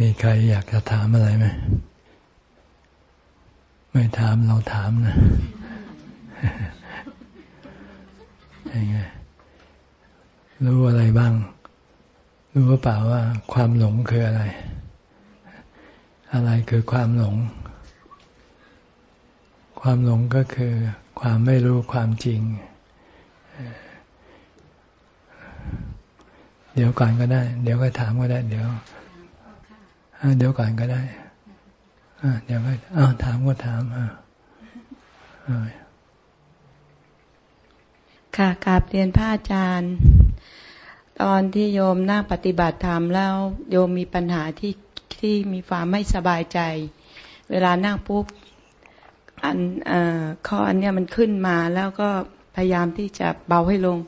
มีใครอยากจะถามอะไรไหม ไม่ถามเราถามนะยังไงรู้อะไรบ้าง รู้เปล่าว่า ความหลงคืออะไร อะไรคือความหลง ความหลงก็คือ ความไม่รู้ความจริง เดี๋ยวก่อนก็ได้ เดี๋ยวก็ถามก็ได้ เดี๋ยว เดี๋ยวก่อนก็ได้เดี๋ยวก็อ้าวถามก็ถามอ่าค่ะกราบเรียนพระอาจารย์ ตอนที่โยมนั่งปฏิบัติธรรมแล้วโยมมีปัญหาที่ที่มีความไม่สบายใจ เวลานั่งปุ๊บอันข้ออันเนี้ยมันขึ้นมาแล้วก็พยายามที่จะเบาให้ลง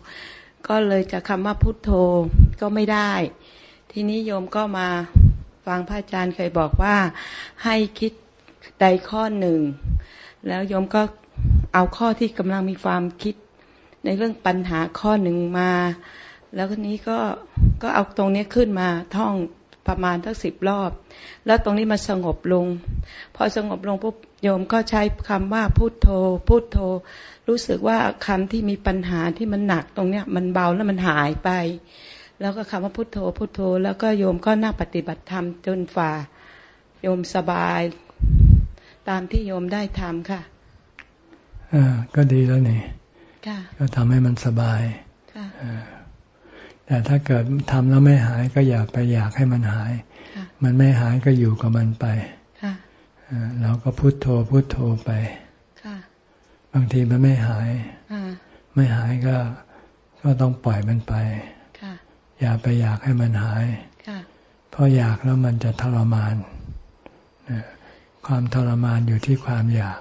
ก็เลยจะคำว่าพุทโธก็ไม่ได้ ทีนี้โยมก็มา ฟังพระอาจารย์เคยบอกว่าให้คิดใดข้อหนึ่ง แล้วโยมก็เอาข้อที่กำลังมีความคิดในเรื่องปัญหาข้อหนึ่งมา แล้วทีนี้ก็ก็เอาตรงนี้ขึ้นมาท่องประมาณทั้งสิบรอบ แล้วตรงนี้มาสงบลง พอสงบลงปุ๊บโยมก็ใช้คำว่าพุโทโธพุโท รู้สึกว่าคำที่มีปัญหาที่มันหนักตรงเนี้ยมันเบาแล้วมันหายไป แล้วก็คำว่าพุโทโธพุโทโธ แล้วก็โยมก็นั่งปฏิบัติธรรมจนฝ่า โยมสบายตามที่โยมได้ทำค่ะอ่าก็ดีแล้วนี่ก็ทำให้มันสบายแต่ถ้าเกิดทำแล้วไม่หายก็อย่าไปอยากให้มันหาย มันไม่หายก็อยู่กับมันไปเราก็พุโทโธพุโทโธไปบางทีมันไม่หาย ไม่หายก็ ก็ต้องปล่อยมันไป อย่าไปอยากให้มันหายเพราะอยากแล้วมันจะทรมานความทรมานอยู่ที่ความอยาก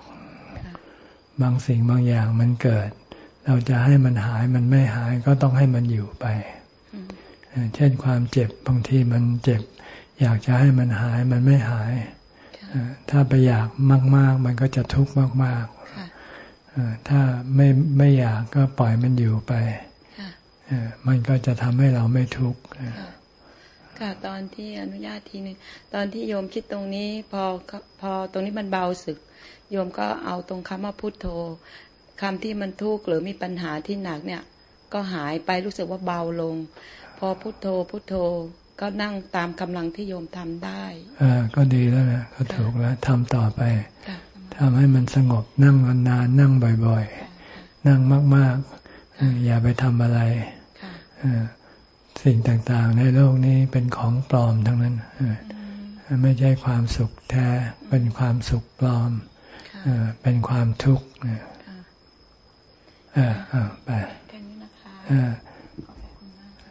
บางสิ่งบางอย่างมันเกิด เราจะให้มันหายมันไม่หายก็ต้องให้มันอยู่ไป เช่นความเจ็บบางทีมันเจ็บ อยากจะให้มันหายมันไม่หาย ถ้าไปอยากมาก ๆ มันก็จะทุกข์มากๆถ้าไม่ไม่อยากก็ปล่อยมันอยู่ไป มันก็จะทำให้เราไม่ทุกข์ค่ะตอนที่อนุญาตทีหนึ่งตอนที่โยมคิดตรงนี้พอพอตรงนี้มันเบาสึก โยมก็เอาตรงคำว่าพุทโธคำที่มันทุกข์หรือมีปัญหาที่หนักเนี่ย ก็หายไปรู้สึกว่าเบาลง พอพุโทโธพุโทโธก็นั่งตามกำลังที่โยมทำได้อ่าก็ดีแล้วนะก็ถูกแล้วทำต่อไปทำให้มันสงบนั่งนานๆนั่งบ่อย ๆ นั่งมาก ๆ อย่าไปทำอะไร สิ่งต่างๆ ในโลกนี้เป็นของปลอมทั้งนั้นไม่ใช่ความสุขแท้ เป็นความสุขปลอมเป็นความทุกข์เออเออไปเออ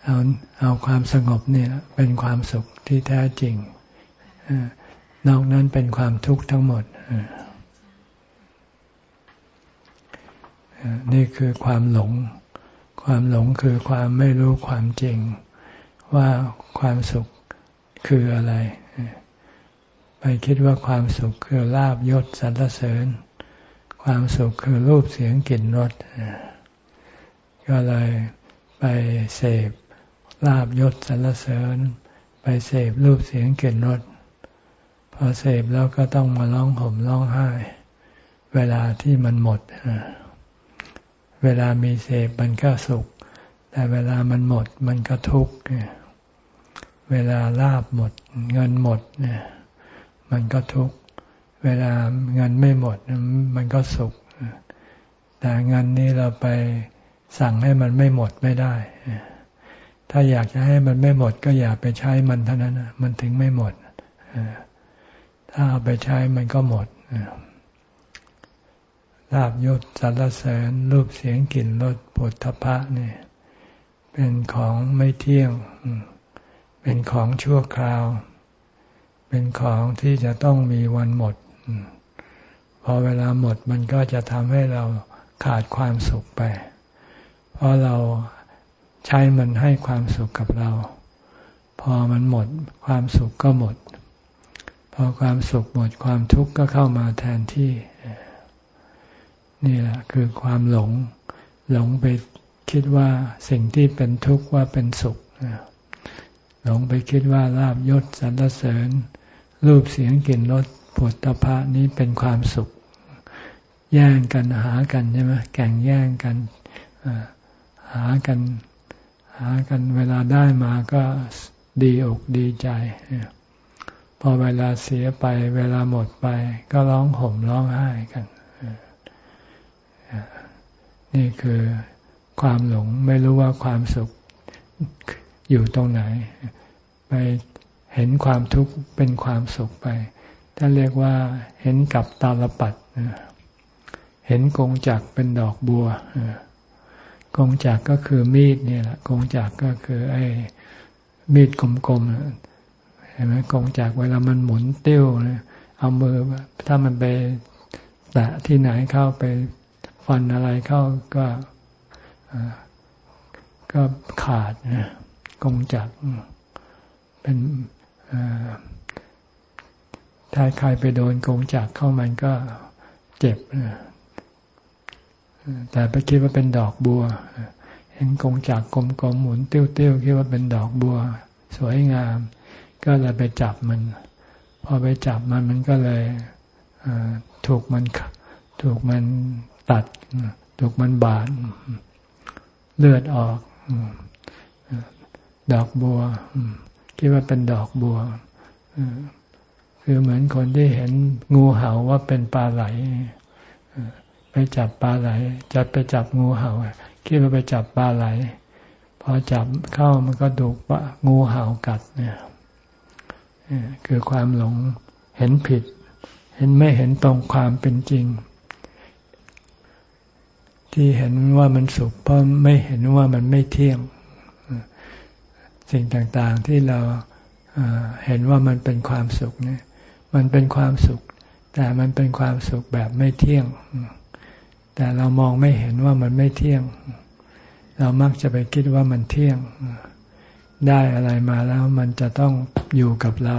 เอาเอาความสงบเนี่ย เป็นความสุขที่แท้จริงนอกนั้นเป็นความทุกข์ทั้งหมดนี่คือความหลง ความหลงคือความไม่รู้ความจริง ว่าความสุขคืออะไร ไปคิดว่าความสุขคือลาบยศสรรเสริญ ความสุขคือรูปเสียงกลิ่นรสก็เลยไปเสพลาบยศสรรเสริญ ไปเสพรูปเสียงกลิ่นรสพอเสพแล้วก็ต้องมาร้องห่มร้องไห้ เวลาที่มันหมด เวลามีเสพมันก็สุข แต่เวลามันหมดมันก็ทุกข์เวลาลาบหมด เงินหมดเนี่ยมันก็ทุกข์เวลาเงินไม่หมดมันก็สุข แต่เงินนี้เราไปสั่งให้มันไม่หมดไม่ได้ ถ้าอยากจะให้มันไม่หมดก็อย่าไปใช้มันเท่านั้นมันถึงไม่หมดถ้าเอาไปใช้มันก็หมด ลาบยศสารเสริญรูปเสียงกลิ่นรสปุถะพะเนี่ยเป็นของไม่เที่ยง เป็นของชั่วคราว เป็นของที่จะต้องมีวันหมด พอเวลาหมดมันก็จะทำให้เราขาดความสุขไป เพราะเราใช้มันให้ความสุขกับเรา พอมันหมดความสุขก็หมด พอความสุขหมดความทุกข์ก็เข้ามาแทนที่ นี่แหละคือความหลง หลงไปคิดว่าสิ่งที่เป็นทุกข์ว่าเป็นสุข หลงไปคิดว่าลาบยศสรรเสริญ รูปเสียงกลิ่นรสผลตภะนี้เป็นความสุข แย่งกันหากันใช่ไหมแข่งแย่งกันหากันหากันเวลาได้มาก็ดีอกดีใจ พอเวลาเสียไป เวลาหมดไป ก็ร้องห่มร้องไห้กัน นี่คือความหลงไม่รู้ว่าความสุขอยู่ตรงไหน ไปเห็นความทุกข์เป็นความสุขไปท่านเรียกว่าเห็นกับตาลปัดเห็นกงจักเป็นดอกบัวกงจักก็คือมีดนี่แหละกงจักก็คือ ไอ้มีดกลมๆเห็นไหมกงจักเวลามันหมุนเติ้ยวเอามือถ้ามันไปแตะที่ไหนเข้าไป ฟันอะไรเข้าก็ก็ขาดนะกงจักเป็นถ้าใครไปโดนกงจักเข้ามันก็เจ็บแต่ไปคิดว่าเป็นดอกบัว เห็นกงจักกลมๆหมุนติ้วๆคิดว่าเป็นดอกบัว สวยงาม ก็เลยไปจับมัน พอไปจับมันมันก็เลยถูกมันถูกมัน ตัดถูกมันบาดเลือดออก ดอกบัวคิดว่าเป็นดอกบัวคือเหมือนคนที่เห็นงูเห่าว่าเป็นปลาไหลไปจับปลาไหล จะไปจับงูเห่าคิดว่าไปจับปลาไหล พอจับเข้ามันก็ถูกงูเห่ากัดเนี่ยคือความหลงเห็นผิด เห็นไม่เห็นตรงความเป็นจริง ที่เห็นว่ามันสุขเพราะไม่เห็นว่ามันไม่เที่ยง สิ่งต่างๆที่เราเห็นว่ามันเป็นความสุขเนี่ยมันเป็นความสุข แต่มันเป็นความสุขแบบไม่เที่ยง แต่เรามองไม่เห็นว่ามันไม่เที่ยง เรามักจะไปคิดว่ามันเที่ยง ได้อะไรมาแล้วมันจะต้องอยู่กับเรา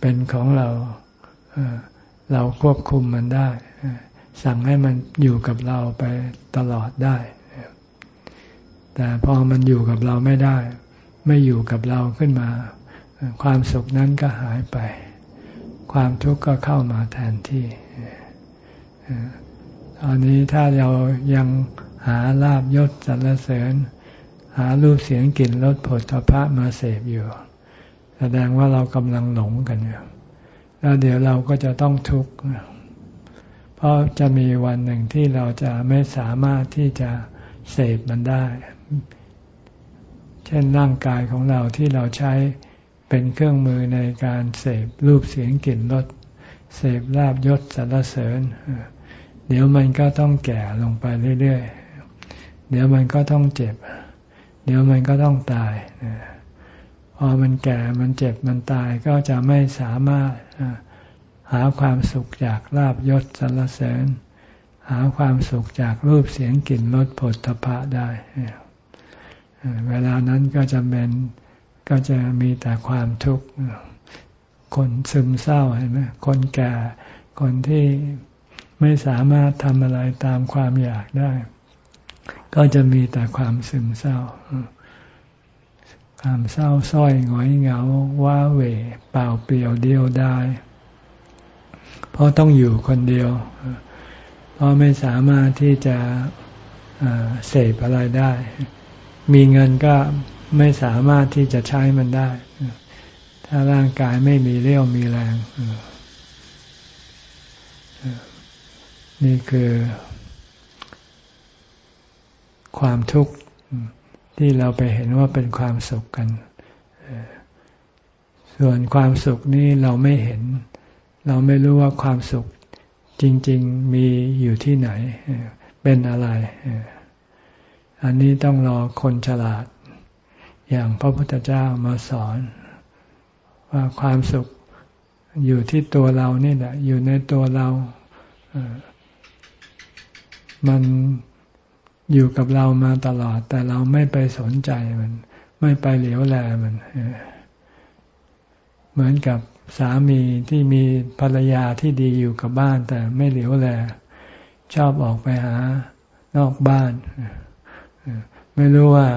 เป็นของเรา เราควบคุมมันได้ สั่งให้มันอยู่กับเราไปตลอดได้ แต่พอมันอยู่กับเราไม่ได้ ไม่อยู่กับเราขึ้นมา ความสุขนั้นก็หายไป ความทุกข์ก็เข้ามาแทนที่ตอนนี้ถ้าเรายังหาลาบยศสรรเสริญ หารูปเสียงกลิ่นรสผลตภะมาเสพอยู่ แสดงว่าเรากำลังหลงกันอยู่แล้วเดี๋ยวเราก็จะต้องทุกข์ เพราะจะมีวันหนึ่งที่เราจะไม่สามารถที่จะเสพมันได้ เช่นร่างกายของเราที่เราใช้เป็นเครื่องมือในการเสพรูปเสียงกลิ่นรสเสพลาบยศสรรเสริญ เดี๋ยวมันก็ต้องแก่ลงไปเรื่อยๆ เดี๋ยวมันก็ต้องเจ็บ เดี๋ยวมันก็ต้องตาย พอมันแก่มันเจ็บมันตายก็จะไม่สามารถ หาความสุขจากลาบยศสรรเสริญ หาความสุขจากรูปเสียงกลิ่นรสผลตภะได้ เวลานั้นก็จะเป็นก็จะมีแต่ความทุกข์ คนซึมเศร้าเห็นไหมคนแก่ คนที่ไม่สามารถทำอะไรตามความอยากได้ ก็จะมีแต่ความซึมเศร้า ความเศร้าส้อยหงอยเหงา ว้าเหวเปล่าเปลี่ยวเดียวได้ เพราะต้องอยู่คนเดียว เพราะไม่สามารถที่จะเสพอะไรได้ มีเงินก็ไม่สามารถที่จะใช้มันได้ ถ้าร่างกายไม่มีเรี่ยวมีแรง นี่คือความทุกข์ที่เราไปเห็นว่าเป็นความสุขกัน ส่วนความสุขนี้เราไม่เห็น เราไม่รู้ว่าความสุขจริง ๆมีอยู่ที่ไหน เป็นอะไร อันนี้ต้องรอคนฉลาด อย่างพระพุทธเจ้ามาสอน ว่าความสุขอยู่ที่ตัวเรานี่แหละ อยู่ในตัวเรามันอยู่กับเรามาตลอด แต่เราไม่ไปสนใจมัน ไม่ไปเหลียวแลมันเเหมือนกับสามีที่มีภรรยาที่ดีอยู่กับบ้าน แต่ไม่เหลียวแล ชอบออกไปหานอกบ้าน ไม่รู้ว่า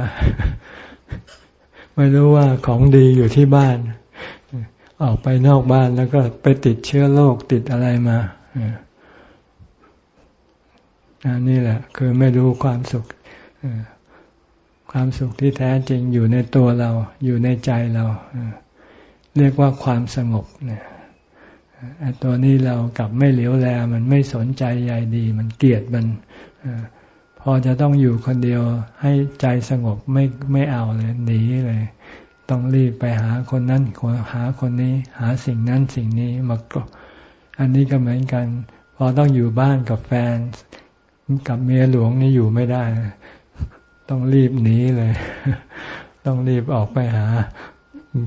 ไม่รู้ว่าของดีอยู่ที่บ้าน ออกไปนอกบ้านแล้วก็ไปติดเชื้อโรคติดอะไรมาอันนี่แหละ คือไม่รู้ความสุขความสุขที่แท้จริงอยู่ในตัวเรา อยู่ในใจเรา เรียกว่าความสงบเนี่ยตัวนี้เรากลับไม่เหลียวแล มันไม่สนใจใยดี มันเกลียดมันพอจะต้องอยู่คนเดียวให้ใจสงบไม่ไม่เอาเลยหนีเลย ต้องรีบไปหาคนนั้นหาคนนี้ หาสิ่งนั้นสิ่งนี้มาก็อันนี้ก็เหมือนกัน พอต้องอยู่บ้านกับแฟน กับเมียหลวงนี่อยู่ไม่ได้ ต้องรีบหนีเลย ต้องรีบออกไปหา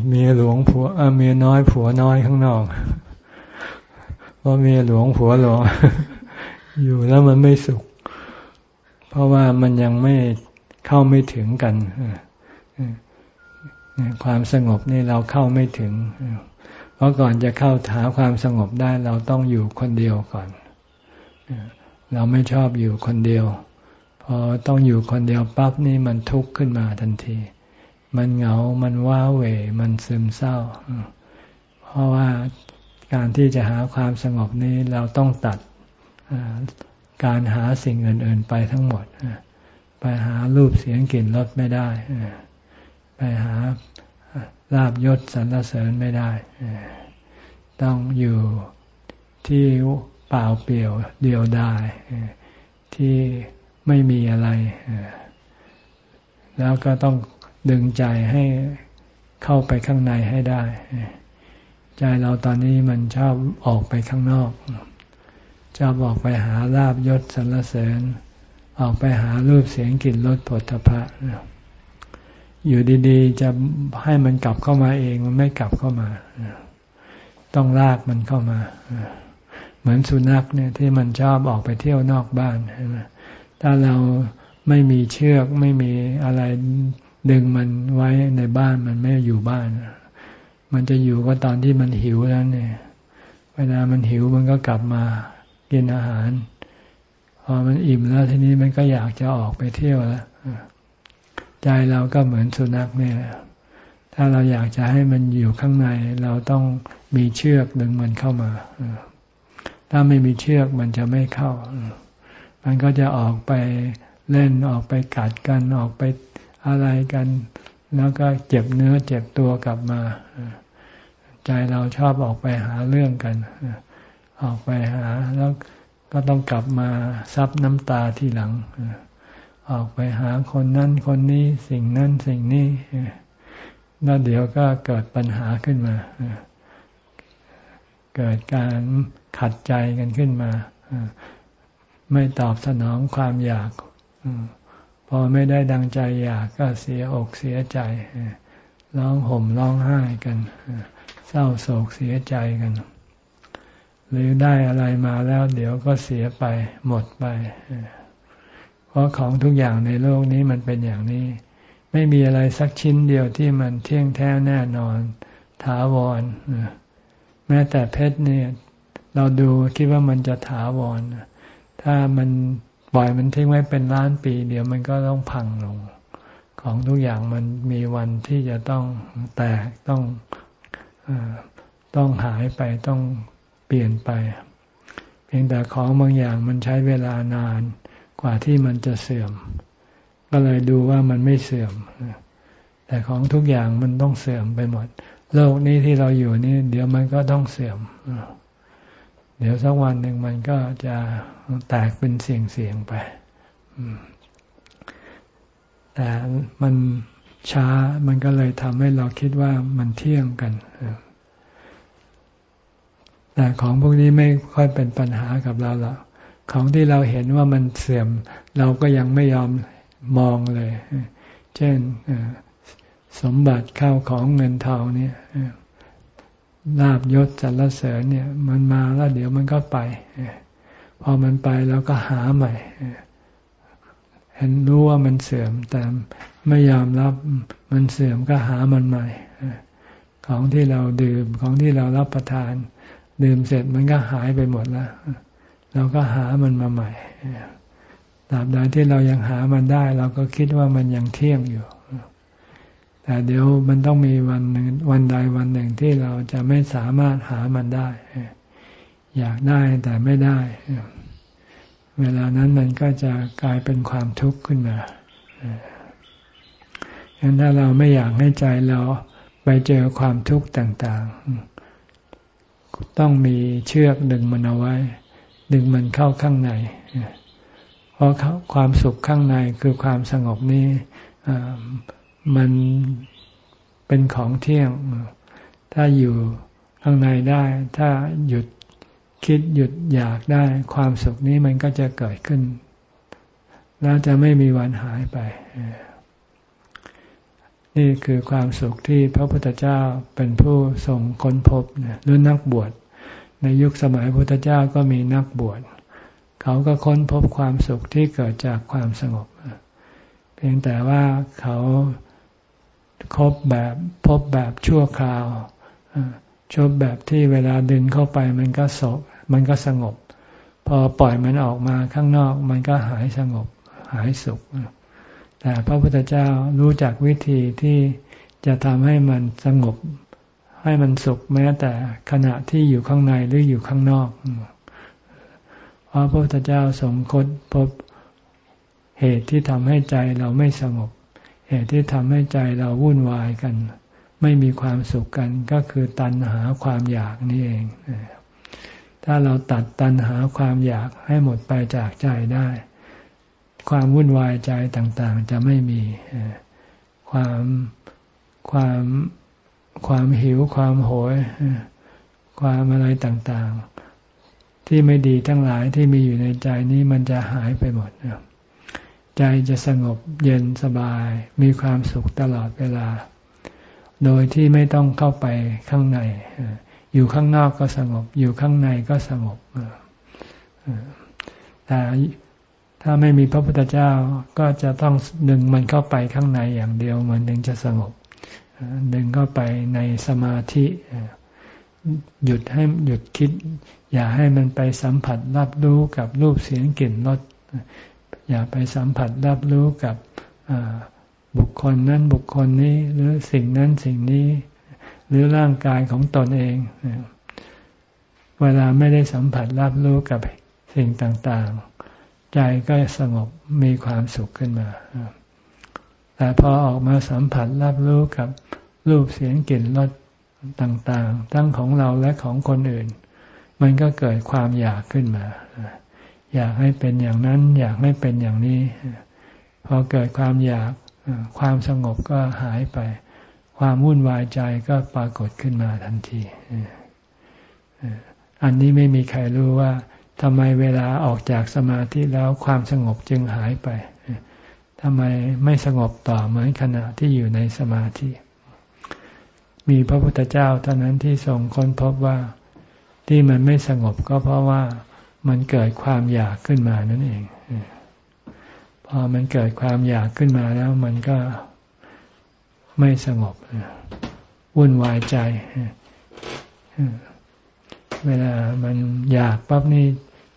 เมียหลวงผัวเมียน้อยผัวน้อยข้างนอกเพราะเมียหลวงผัวหลวง อยู่แล้วมันไม่สุข เพราะว่ามันยังไม่เข้าไม่ถึงกันความสงบนี่เราเข้าไม่ถึง เพราะก่อนจะเข้าหาความสงบได้เราต้องอยู่คนเดียวก่อน เราไม่ชอบอยู่คนเดียว พอต้องอยู่คนเดียวปั๊บนี่มันทุกข์ขึ้นมาทันที มันเหงา มันว้าเหวมันซึมเศร้า เพราะว่าการที่จะหาความสงบนี้เราต้องตัดการหาสิ่งอื่น ๆ ไปทั้งหมด ไปหารูปเสียงกลิ่นรสไม่ได้ ไปหาลาบยศสรรเสริญไม่ได้ ต้องอยู่ที่เปล่าเปลี่ยวเดียวดายที่ไม่มีอะไร แล้วก็ต้อง ดึงใจให้เข้าไปข้างในให้ได้ ใจเราตอนนี้มันชอบออกไปข้างนอก ชอบออกไปหาลาบยศสรรเสริญ ออกไปหารูปเสียงกลิ่นรสผลทพะอยู่ดีๆ จะให้มันกลับเข้ามาเองมันไม่กลับเข้ามา ต้องลากมันเข้ามา เหมือนสุนัขเนี่ยที่มันชอบออกไปเที่ยวนอกบ้านถ้าเราไม่มีเชือกไม่มีอะไร ดึงมันไว้ในบ้านมันไม่อยู่บ้าน มันจะอยู่ก็ตอนที่มันหิวแล้วเนี่ย เวลามันหิวมันก็กลับมากินอาหาร พอมันอิ่มแล้วทีนี้มันก็อยากจะออกไปเที่ยวแล้วใจเราก็เหมือนสุนัขเนี่ย ถ้าเราอยากจะให้มันอยู่ข้างใน เราต้องมีเชือกดึงมันเข้ามา ถ้าไม่มีเชือกมันจะไม่เข้า มันก็จะออกไปเล่นออกไปกัดกันออกไป อะไรกัน แล้วก็เจ็บเนื้อเจ็บตัวกลับมา ใจเราชอบออกไปหาเรื่องกัน ออกไปหาแล้วก็ต้องกลับมาซับน้ำตาที่หลัง ออกไปหาคนนั้นคนนี้สิ่งนั้นสิ่งนี้แล้วเดี๋ยวก็เกิดปัญหาขึ้นมา เกิดการขัดใจกันขึ้นมา ไม่ตอบสนองความอยาก อไม่ได้ดังใจอยากก็เสียอกเสียใจร้องห่มร้องไห้กัน เศร้าโศกเสียใจกัน หรือได้อะไรมาแล้วเดี๋ยวก็เสียไปหมดไป เพราะของทุกอย่างในโลกนี้มันเป็นอย่างนี้ ไม่มีอะไรสักชิ้นเดียวที่มันเที่ยงแท้แน่นอน ถาวรแม้แต่เพชรเนี่ย เราดูคิดว่ามันจะถาวรถ้ามัน ปล่อยมันทิ้งไว้เป็นล้านปี เดี๋ยวมันก็ต้องพังลง ของทุกอย่างมันมีวันที่จะต้องแตกต้องอต้องหายไปต้องเปลี่ยนไป เพียงแต่ของบางอย่างมันใช้เวลานานกว่าที่มันจะเสื่อม ก็เลยดูว่ามันไม่เสื่อม แต่ของทุกอย่างมันต้องเสื่อมไปหมด โลกนี้ที่เราอยู่นี่ เดี๋ยวมันก็ต้องเสื่อม เดี๋ยวสักวันหนึ่งมันก็จะแตกเป็นเสียงเสียงไปแต่มันช้ามันก็เลยทำให้เราคิดว่ามันเที่ยงกันแต่ของพวกนี้ไม่ค่อยเป็นปัญหากับเราหรอกของที่เราเห็นว่ามันเสื่อม เราก็ยังไม่ยอมมองเลย เช่นสมบัติข้าวของเงินทองเนี่ย ลาบยศสรรเสริญเนี่ย มันมาแล้วเดี๋ยวมันก็ไป พอมันไปแล้วก็หาใหม่ เห็นรู้ว่ามันเสื่อม แต่ไม่ยอมรับมันเสื่อมก็หามันใหม่ ของที่เราดื่มของที่เรารับประทาน ดื่มเสร็จมันก็หายไปหมดแล้ว เราก็หามันมาใหม่ตราบใดที่เรายังหามันได้ เราก็คิดว่ามันยังเที่ยงอยู่ แต่เดี๋ยวมันต้องมีวันหนึ่งวันใดวันหนึ่งที่เราจะไม่สามารถหามันได้ อยากได้แต่ไม่ได้ เวลานั้นมันก็จะกลายเป็นความทุกข์ขึ้นมาฉะนั้นถ้าเราไม่อยากให้ใจเราไปเจอความทุกข์ต่างๆ ต้องมีเชือกดึงมันเอาไว้ ดึงมันเข้าข้างใน เพราะความสุขข้างในคือความสงบนี้ มันเป็นของเที่ยง ถ้าอยู่ข้างในได้ ถ้าหยุดคิดหยุดอยากได้ ความสุขนี้มันก็จะเกิดขึ้น แล้วจะไม่มีวันหายไป นี่คือความสุขที่พระพุทธเจ้าเป็นผู้ส่งค้นพบหรือนักบวช ในยุคสมัยพุทธเจ้าก็มีนักบวช เขาก็ค้นพบความสุขที่เกิดจากความสงบ เพียงแต่ว่าเขา คบแบบพบแบบชั่วคราวชบแบบที่เวลาดึงเข้าไปมันก็สบมันก็สงบ พอปล่อยมันออกมาข้างนอกมันก็หายสงบหายสุข แต่พระพุทธเจ้ารู้จักวิธีที่จะทำให้มันสงบ ให้มันสุขแม้แต่ขณะที่อยู่ข้างในหรืออยู่ข้างนอก เพราะพระพุทธเจ้าสมคตพบเหตุที่ทำให้ใจเราไม่สงบ เหตุที่ทำให้ใจเราวุ่นวายกัน ไม่มีความสุขกันก็คือตัณหาความอยากนี่เอง ถ้าเราตัดตัณหาความอยากให้หมดไปจากใจได้ ความวุ่นวายใจต่างๆ จะไม่มี ความความความหิวความโหย ความอะไรต่างๆ ที่ไม่ดีทั้งหลายที่มีอยู่ในใจนี้มันจะหายไปหมด ใจจะสงบเย็นสบาย มีความสุขตลอดเวลา โดยที่ไม่ต้องเข้าไปข้างใน อยู่ข้างนอกก็สงบ อยู่ข้างในก็สงบแต่ถ้าไม่มีพระพุทธเจ้าก็จะต้องดึงมันเข้าไปข้างในอย่างเดียวมันถึงจะสงบ ดึงเข้าไปในสมาธิหยุดให้หยุดคิด อย่าให้มันไปสัมผัสรับรู้กับรูปเสียงกลิ่นรส อย่าไปสัมผัสรับรู้กับบุคคลนั้นบุคคลนี้หรือสิ่งนั้นสิ่งนี้ หรือร่างกายของตนเอง เวลาไม่ได้สัมผัสรับรู้กับสิ่งต่างๆ ใจก็สงบมีความสุขขึ้นมา แต่พอออกมาสัมผัสรับรู้กับรูปเสียงกลิ่นรสต่างๆ ทั้งของเราและของคนอื่น มันก็เกิดความอยากขึ้นมา อยากให้เป็นอย่างนั้น อยากให้เป็นอย่างนี้ พอเกิดความอยากความสงบก็หายไป ความวุ่นวายใจก็ปรากฏขึ้นมาทันทีอันนี้ไม่มีใครรู้ว่าทำไมเวลาออกจากสมาธิแล้วความสงบจึงหายไปทำไมไม่สงบต่อเหมือนขณะที่อยู่ในสมาธิ มีพระพุทธเจ้าเท่านั้นที่ทรงค้นพบว่าที่มันไม่สงบก็เพราะว่า มันเกิดความอยากขึ้นมานั่นเองพอมันเกิดความอยากขึ้นมาแล้ว มันก็ไม่สงบวุ่นวายใจเวลามันอยากปั๊บนี่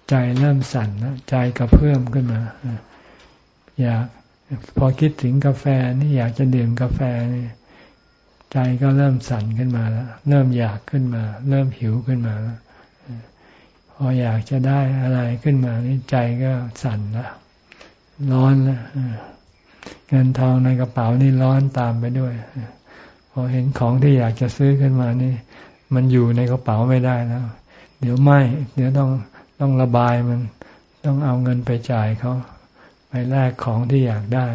ใจเริ่มสั่นใจกระเพื่อมขึ้นมาอยากพอคิดถึงกาแฟนี่อยากจะดื่มกาแฟนี่ใจก็เริ่มสั่นขึ้นมาแล้ว เริ่มอยากขึ้นมา เริ่มหิวขึ้นมาแล้ว พออยากจะได้อะไรขึ้นมานี่ใจก็สั่นละร้อนละเงินทองในกระเป๋านี่ร้อนตามไปด้วยพอเห็นของที่อยากจะซื้อขึ้นมานี่ มันอยู่ในกระเป๋าไม่ได้แล้ว เดี๋ยวไม่ เดี๋ยวต้องต้องระบายมัน ต้องเอาเงินไปจ่ายเขาไปแลกของที่อยากได้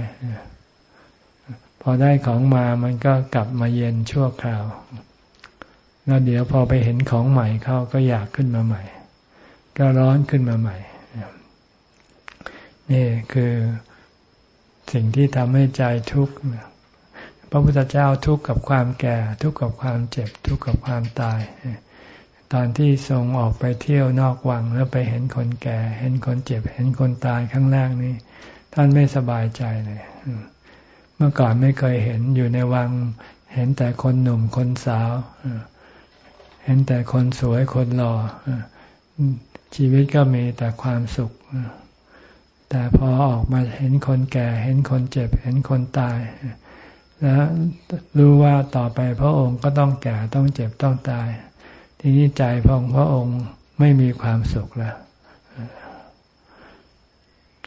พอได้ของมามันก็กลับมาเย็นชั่วคราว แล้วเดี๋ยวพอไปเห็นของใหม่เขาก็อยากขึ้นมาใหม่ ก็ร้อนขึ้นมาใหม่ นี่คือสิ่งที่ทำให้ใจทุกข์พระพุทธเจ้าทุกข์กับความแก่ ทุกข์กับความเจ็บ ทุกข์กับความตาย ตอนที่ทรงออกไปเที่ยวนอกวังแล้วไปเห็นคนแก่ เห็นคนเจ็บ เห็นคนตายข้างแรกนี่ท่านไม่สบายใจเลย เมื่อก่อนไม่เคยเห็นอยู่ในวัง เห็นแต่คนหนุ่มคนสาว เห็นแต่คนสวยคนหล่อ ชีวิตก็มีแต่ความสุข แต่พอออกมาเห็นคนแก่ เห็นคนเจ็บ เห็นคนตาย และรู้ว่าต่อไปพระองค์ก็ต้องแก่ต้องเจ็บต้องตาย ทีนี้ใจพองพระองค์ไม่มีความสุขแล้ว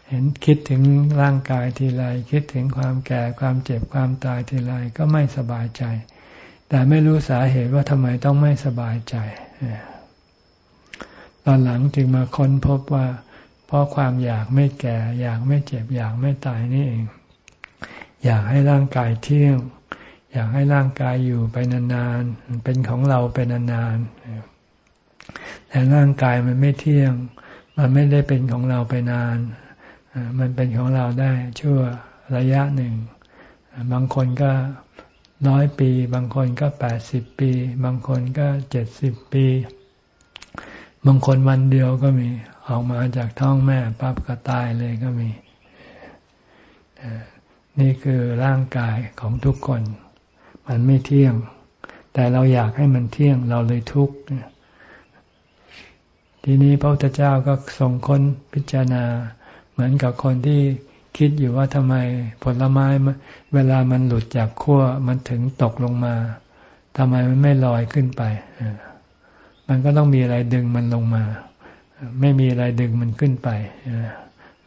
เห็นคิดถึงร่างกายทีไรคิดถึงความแก่ความเจ็บความตายทีไรก็ไม่สบายใจ แต่ไม่รู้สาเหตุว่าทำไมต้องไม่สบายใจ ตอนหลังจึงมาค้นพบว่า เพราะความอยากไม่แก่ อยากไม่เจ็บ อยากไม่ตายนี่เอง อยากให้ร่างกายเที่ยง อยากให้ร่างกายอยู่ไปนานๆ เป็นของเราไปนานๆ แต่ร่างกายมันไม่เที่ยง มันไม่ได้เป็นของเราไปนาน มันเป็นของเราได้ชั่วระยะหนึ่ง บางคนก็น้อยปี บางคนก็แปดสิบปี บางคนก็เจ็ดสิบปี บางคนวันเดียวก็มี ออกมาจากท้องแม่ปั๊บก็ตายเลยก็มีนี่คือร่างกายของทุกคน มันไม่เที่ยง แต่เราอยากให้มันเที่ยงเราเลยทุกข์ทีนี้พระพุทธเจ้าก็ทรงค้นพิจารณา เหมือนกับคนที่คิดอยู่ว่าทำไมผลไม้เวลามันหลุดจากขั้วมันถึงตกลงมาทำไมมันไม่ลอยขึ้นไป มันก็ต้องมีอะไรดึงมันลงมา ไม่มีอะไรดึงมันขึ้นไป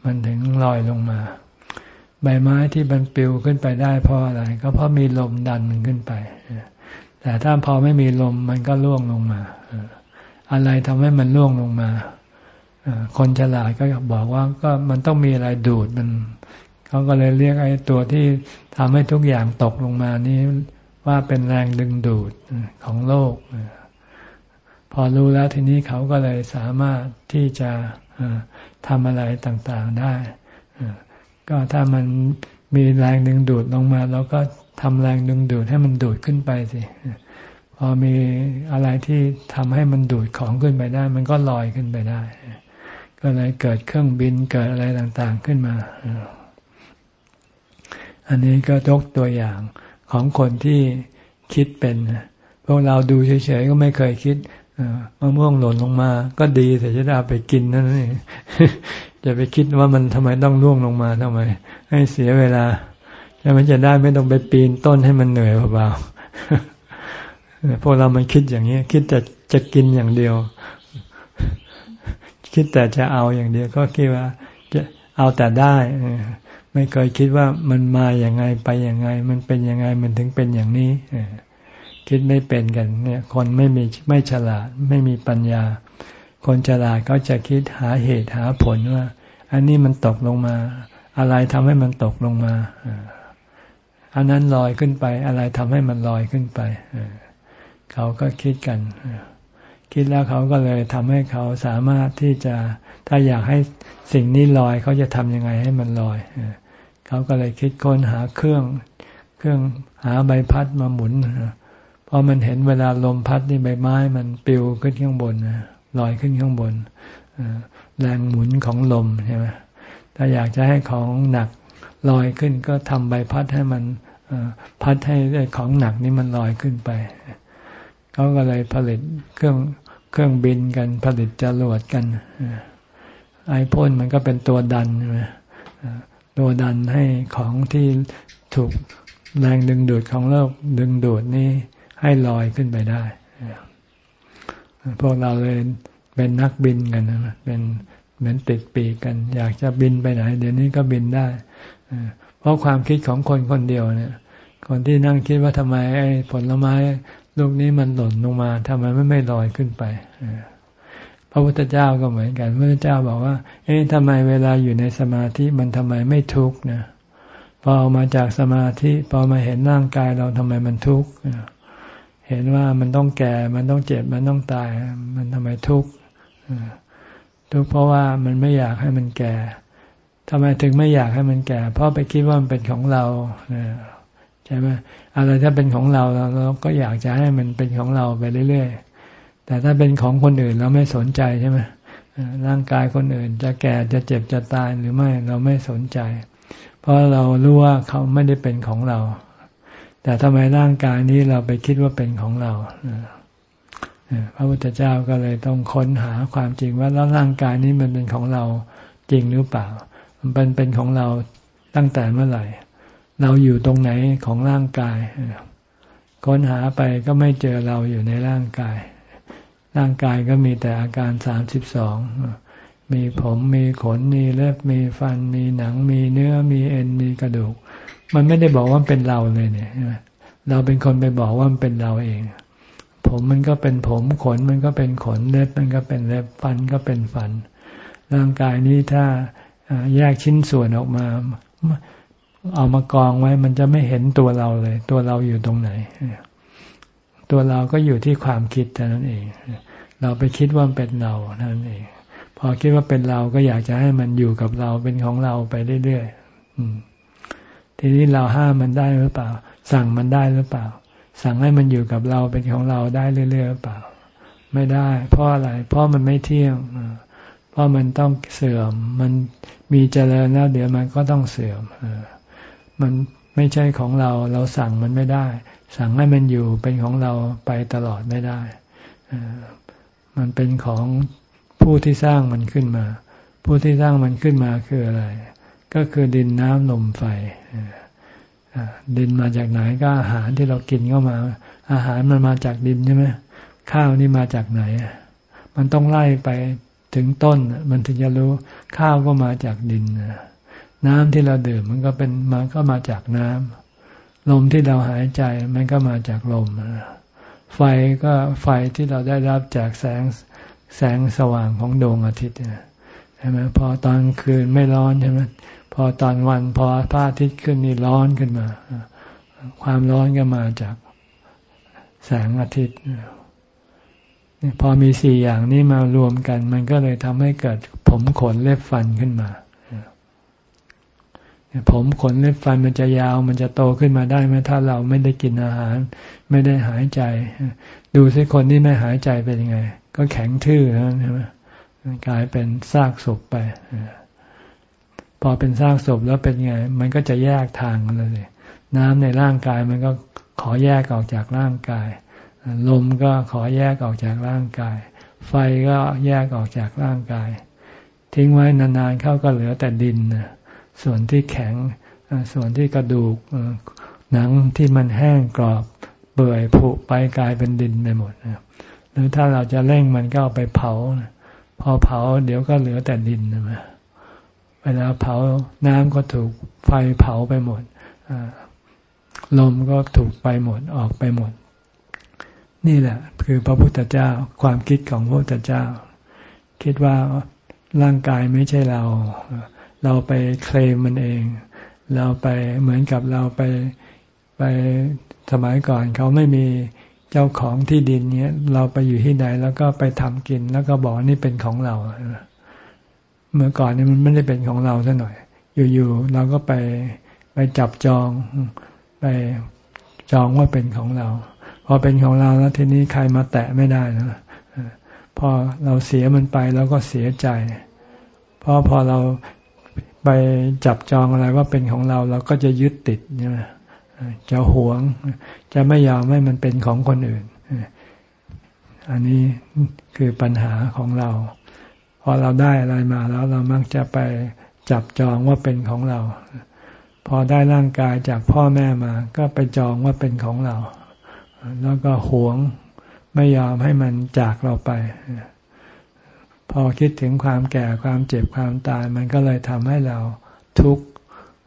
มันถึงลอยลงมา ใบไม้ที่มันปลิวขึ้นไปได้เพราะอะไร ก็เพราะมีลมดันมันขึ้นไป แต่ถ้าพอไม่มีลมมันก็ล่วงลงมา อะไรทำให้มันล่วงลงมา คนฉลาดก็บอกว่าก็มันต้องมีอะไรดูดมันเขาก็เลยเรียกไอ้ตัวที่ทำให้ทุกอย่างตกลงมานี้ว่าเป็นแรงดึงดูดของโลก พอรู้แล้วทีนี้เขาก็เลยสามารถที่จะทำอะไรต่างๆได้ ก็ถ้ามันมีแรงดึงดูดลงมาเราก็ทำแรงดึงดูดให้มันดูดขึ้นไปสิ พอมีอะไรที่ทำให้มันดูดของขึ้นไปได้ มันก็ลอยขึ้นไปได้ ก็เลยเกิดเครื่องบินเกิดอะไรต่างๆขึ้นมา อันนี้ก็ยกตัวอย่างของคนที่คิดเป็น พวกเราดูเฉยๆก็ไม่เคยคิด มะม่วงหล่นลงมา ก็ดีแต่จะได้ไปกินนั่นเองจะไปคิดว่ามันทำไมต้องร่วงลงมาทำไม ให้เสียเวลาจะมันจะได้ไม่ต้องไปปีนต้นให้มันเหนื่อยเปล่าพวกเรามันคิดอย่างนี้คิดแต่จะกินอย่างเดียว คิดแต่จะเอาอย่างเดียว ก็คิดว่า จะเอาแต่ได้ไม่เคยคิดว่ามันมาอย่างไงไปอย่างไง มันเป็นอยังไงมันถึงเป็นอย่างนี้ คิดไม่เป็นกันเนี่ย คนไม่มีไม่ฉลาดไม่มีปัญญา คนฉลาดก็จะคิดหาเหตุหาผลว่า อันนี้มันตกลงมา อะไรทำให้มันตกลงมาอันนั้นลอยขึ้นไป อะไรทำให้มันลอยขึ้นไปเขาก็คิดกันคิดแล้วเขาก็เลยทำให้เขาสามารถที่จะถ้าอยากให้สิ่งนี้ลอยเขาจะทำยังไงให้มันลอยเขาก็เลยคิดค้นหาเครื่อง เครื่องหาใบพัดมาหมุน พอมันเห็นเวลาลมพัดนี่ใบไม้ มันปิวขึ้นข้างบนนะลอยขึ้นข้างบนแรงหมุนของลมใช่ไหมถ้าอยากจะให้ของหนักลอยขึ้นก็ทำใบพัดให้มันพัดให้ของหนักนี่มันลอยขึ้นไป เขาก็เลยผลิตเครื่องเครื่องบินกันผลิตจรวดกันไอพ่นมันก็เป็นตัวดันใช่ไหมตัวดันให้ของที่ถูกแรงดึงดูดของโลกดึงดูดนี่ ให้ลอยขึ้นไปได้พวกเราเลยเป็นนักบินกันนะเป็นเหมือนติดปีกกัน อยากจะบินไปไหน เดี๋ยวนี้ก็บินได้เพราะความคิดของคนคนเดียวเนี่ย คนที่นั่งคิดว่าทำไมไอ้ผลไม้ลูกนี้มันหล่นลงมาทำไมไม่ไม่ลอยขึ้นไปพระพุทธเจ้าก็เหมือนกัน พระพุทธเจ้าบอกว่า เอ๊ะทำไมเวลาอยู่ในสมาธิมันทำไมไม่ทุกข์นะพอออกมาจากสมาธิพอมาเห็นร่างกายเราทำไมมันทุกข์ เห็นว่ามันต้องแก่ มันต้องเจ็บ มันต้องตาย มันทำไมทุกข์ทุกข์เพราะว่ามันไม่อยากให้มันแก่ทำไมถึงไม่อยากให้มันแก่ เพราะไปคิดว่ามันเป็นของเราใช่ไหมอะไรถ้าเป็นของเราเราก็อยากจะให้มันเป็นของเราไปเรื่อยๆ แต่ถ้าเป็นของคนอื่นเราไม่สนใจใช่ไหมร่างกายคนอื่น จะแก่จะเจ็บจะตายหรือไม่เราไม่สนใจ เพราะเรารู้ว่าเขาไม่ได้เป็นของเรา แต่ทำไมร่างกายนี้เราไปคิดว่าเป็นของเราพระพุทธเจ้าก็เลยต้องค้นหาความจริงว่าแล้วร่างกายนี้มันเป็นของเราจริงหรือเปล่า มันเป็นเป็นของเราตั้งแต่เมื่อไหร่ เราอยู่ตรงไหนของร่างกาย ค้นหาไปก็ไม่เจอเราอยู่ในร่างกาย ร่างกายก็มีแต่อาการสามสิบสองมีผมมีขนมีเล็บมีฟัน มีหนัง มีเนื้อมีเอ็นมีกระดูก มันไม่ได้บอกว่าเป็นเราเลยเนี่ยเราเป็นคนไปบอกว่ามันเป็นเราเอง ผมมันก็เป็นผมขนมันก็เป็นขนเล็บมันก็เป็นเล็บฟันก็เป็นฟัน ร่างกายนี้ถ้าแยกชิ้นส่วนออกมา เอามากองไว้ มันจะไม่เห็นตัวเราเลย ตัวเราอยู่ตรงไหน ตัวเราก็อยู่ที่ความคิดเท่านั้นเอง เราไปคิดว่าเป็นเราเท่านั้นเอง พอคิดว่าเป็นเราก็อยากจะให้มันอยู่กับเราเป็นของเราไปเรื่อยๆ ทีนี้เราห้ามมันได้หรือเปล่า สั่งมันได้หรือเปล่า สั่งให้มันอยู่กับเราเป็นของเราได้เรื่อยๆหรือเปล่า ไม่ได้ เพราะอะไร เพราะมันไม่เที่ยง เพราะมันต้องเสื่อม มันมีเจริญแล้วเดี๋ยวมันก็ต้องเสื่อมมันไม่ใช่ของเรา เราสั่งมันไม่ได้ สั่งให้มันอยู่เป็นของเราไปตลอดไม่ได้ มันเป็นของผู้ที่สร้างมันขึ้นมา ผู้ที่สร้างมันขึ้นมาคืออะไร ก็คือดินน้ำลมไฟดินมาจากไหนก็อาหารที่เรากินเข้ามา อาหารมันมาจากดินใช่ไหมข้าวนี่มาจากไหน มันต้องไล่ไปถึงต้น มันถึงจะรู้ข้าวก็มาจากดินน้ำที่เราดื่มมันก็เป็นมันก็มาจากน้ำลมที่เราหายใจมันก็มาจากลมไฟก็ไฟที่เราได้รับจากแสงแสงสว่างของดวงอาทิตย์ใช่ไหมพอตอนคืนไม่ร้อนใช่ไหม พอตอนวันพอพระอาทิตย์ขึ้นนี่ร้อนขึ้นมา ความร้อนก็มาจากแสงอาทิตย์พอมีสี่อย่างนี้มารวมกัน มันก็เลยทำให้เกิดผมขนเล็บฟันขึ้นมาผมขนเล็บฟันมันจะยาว มันจะโตขึ้นมาได้ไหมถ้าเราไม่ได้กินอาหาร ไม่ได้หายใจ ดูสิคนที่ไม่หายใจเป็นยังไง ก็แข็งทื่อนะใช่ไหมกลายเป็นซากศพไป พอเป็นซากศพแล้วเป็นไง มันก็จะแยกทางกันเลย น้ำในร่างกายมันก็ขอแยกออกจากร่างกาย ลมก็ขอแยกออกจากร่างกาย ไฟก็แยกออกจากร่างกาย ทิ้งไว้นานๆเข้าก็เหลือแต่ดินส่วนที่แข็งส่วนที่กระดูกหนังที่มันแห้งกรอบเปื่อยผุไปกลายเป็นดินไปหมดนะหรือถ้าเราจะเร่งมันก็เอาไปเผา พอเผาเดี๋ยวก็เหลือแต่ดินนะ เวลาเผาน้ำก็ถูกไฟเผาไปหมดลมก็ถูกไปหมดออกไปหมด นี่แหละ คือพระพุทธเจ้าความคิดของพระพุทธเจ้า คิดว่าร่างกายไม่ใช่เรา เราไปเคลมมันเอง เราไปเหมือนกับเราไปไปสมัยก่อนเขาไม่มีเจ้าของที่ดินเนี้ยเราไปอยู่ที่ไหนแล้วก็ไปทำกิน แล้วก็บอกนี่เป็นของเรา เมื่อก่อนนี่มันไม่ได้เป็นของเราซะหน่อย อยู่ๆเราก็ไปไปจับจองไปจองว่าเป็นของเรา พอเป็นของเราแล้วทีนี้ใครมาแตะไม่ได้นะพอเราเสียมันไปแล้วก็เสียใจ เพราะพอเราไปจับจองอะไรว่าเป็นของเราเราก็จะยึดติดใช่ไหมจะหวง จะไม่ยอมให้มันเป็นของคนอื่น อันนี้คือปัญหาของเรา อเราได้อะไรมาแล้วเรามักจะไปจับจองว่าเป็นของเรา พอได้ร่างกายจากพ่อแม่มา ก็ไปจองว่าเป็นของเรา แล้วก็หวงไม่ยอมให้มันจากเราไป พอคิดถึงความแก่ความเจ็บความตาย มันก็เลยทำให้เราทุกข์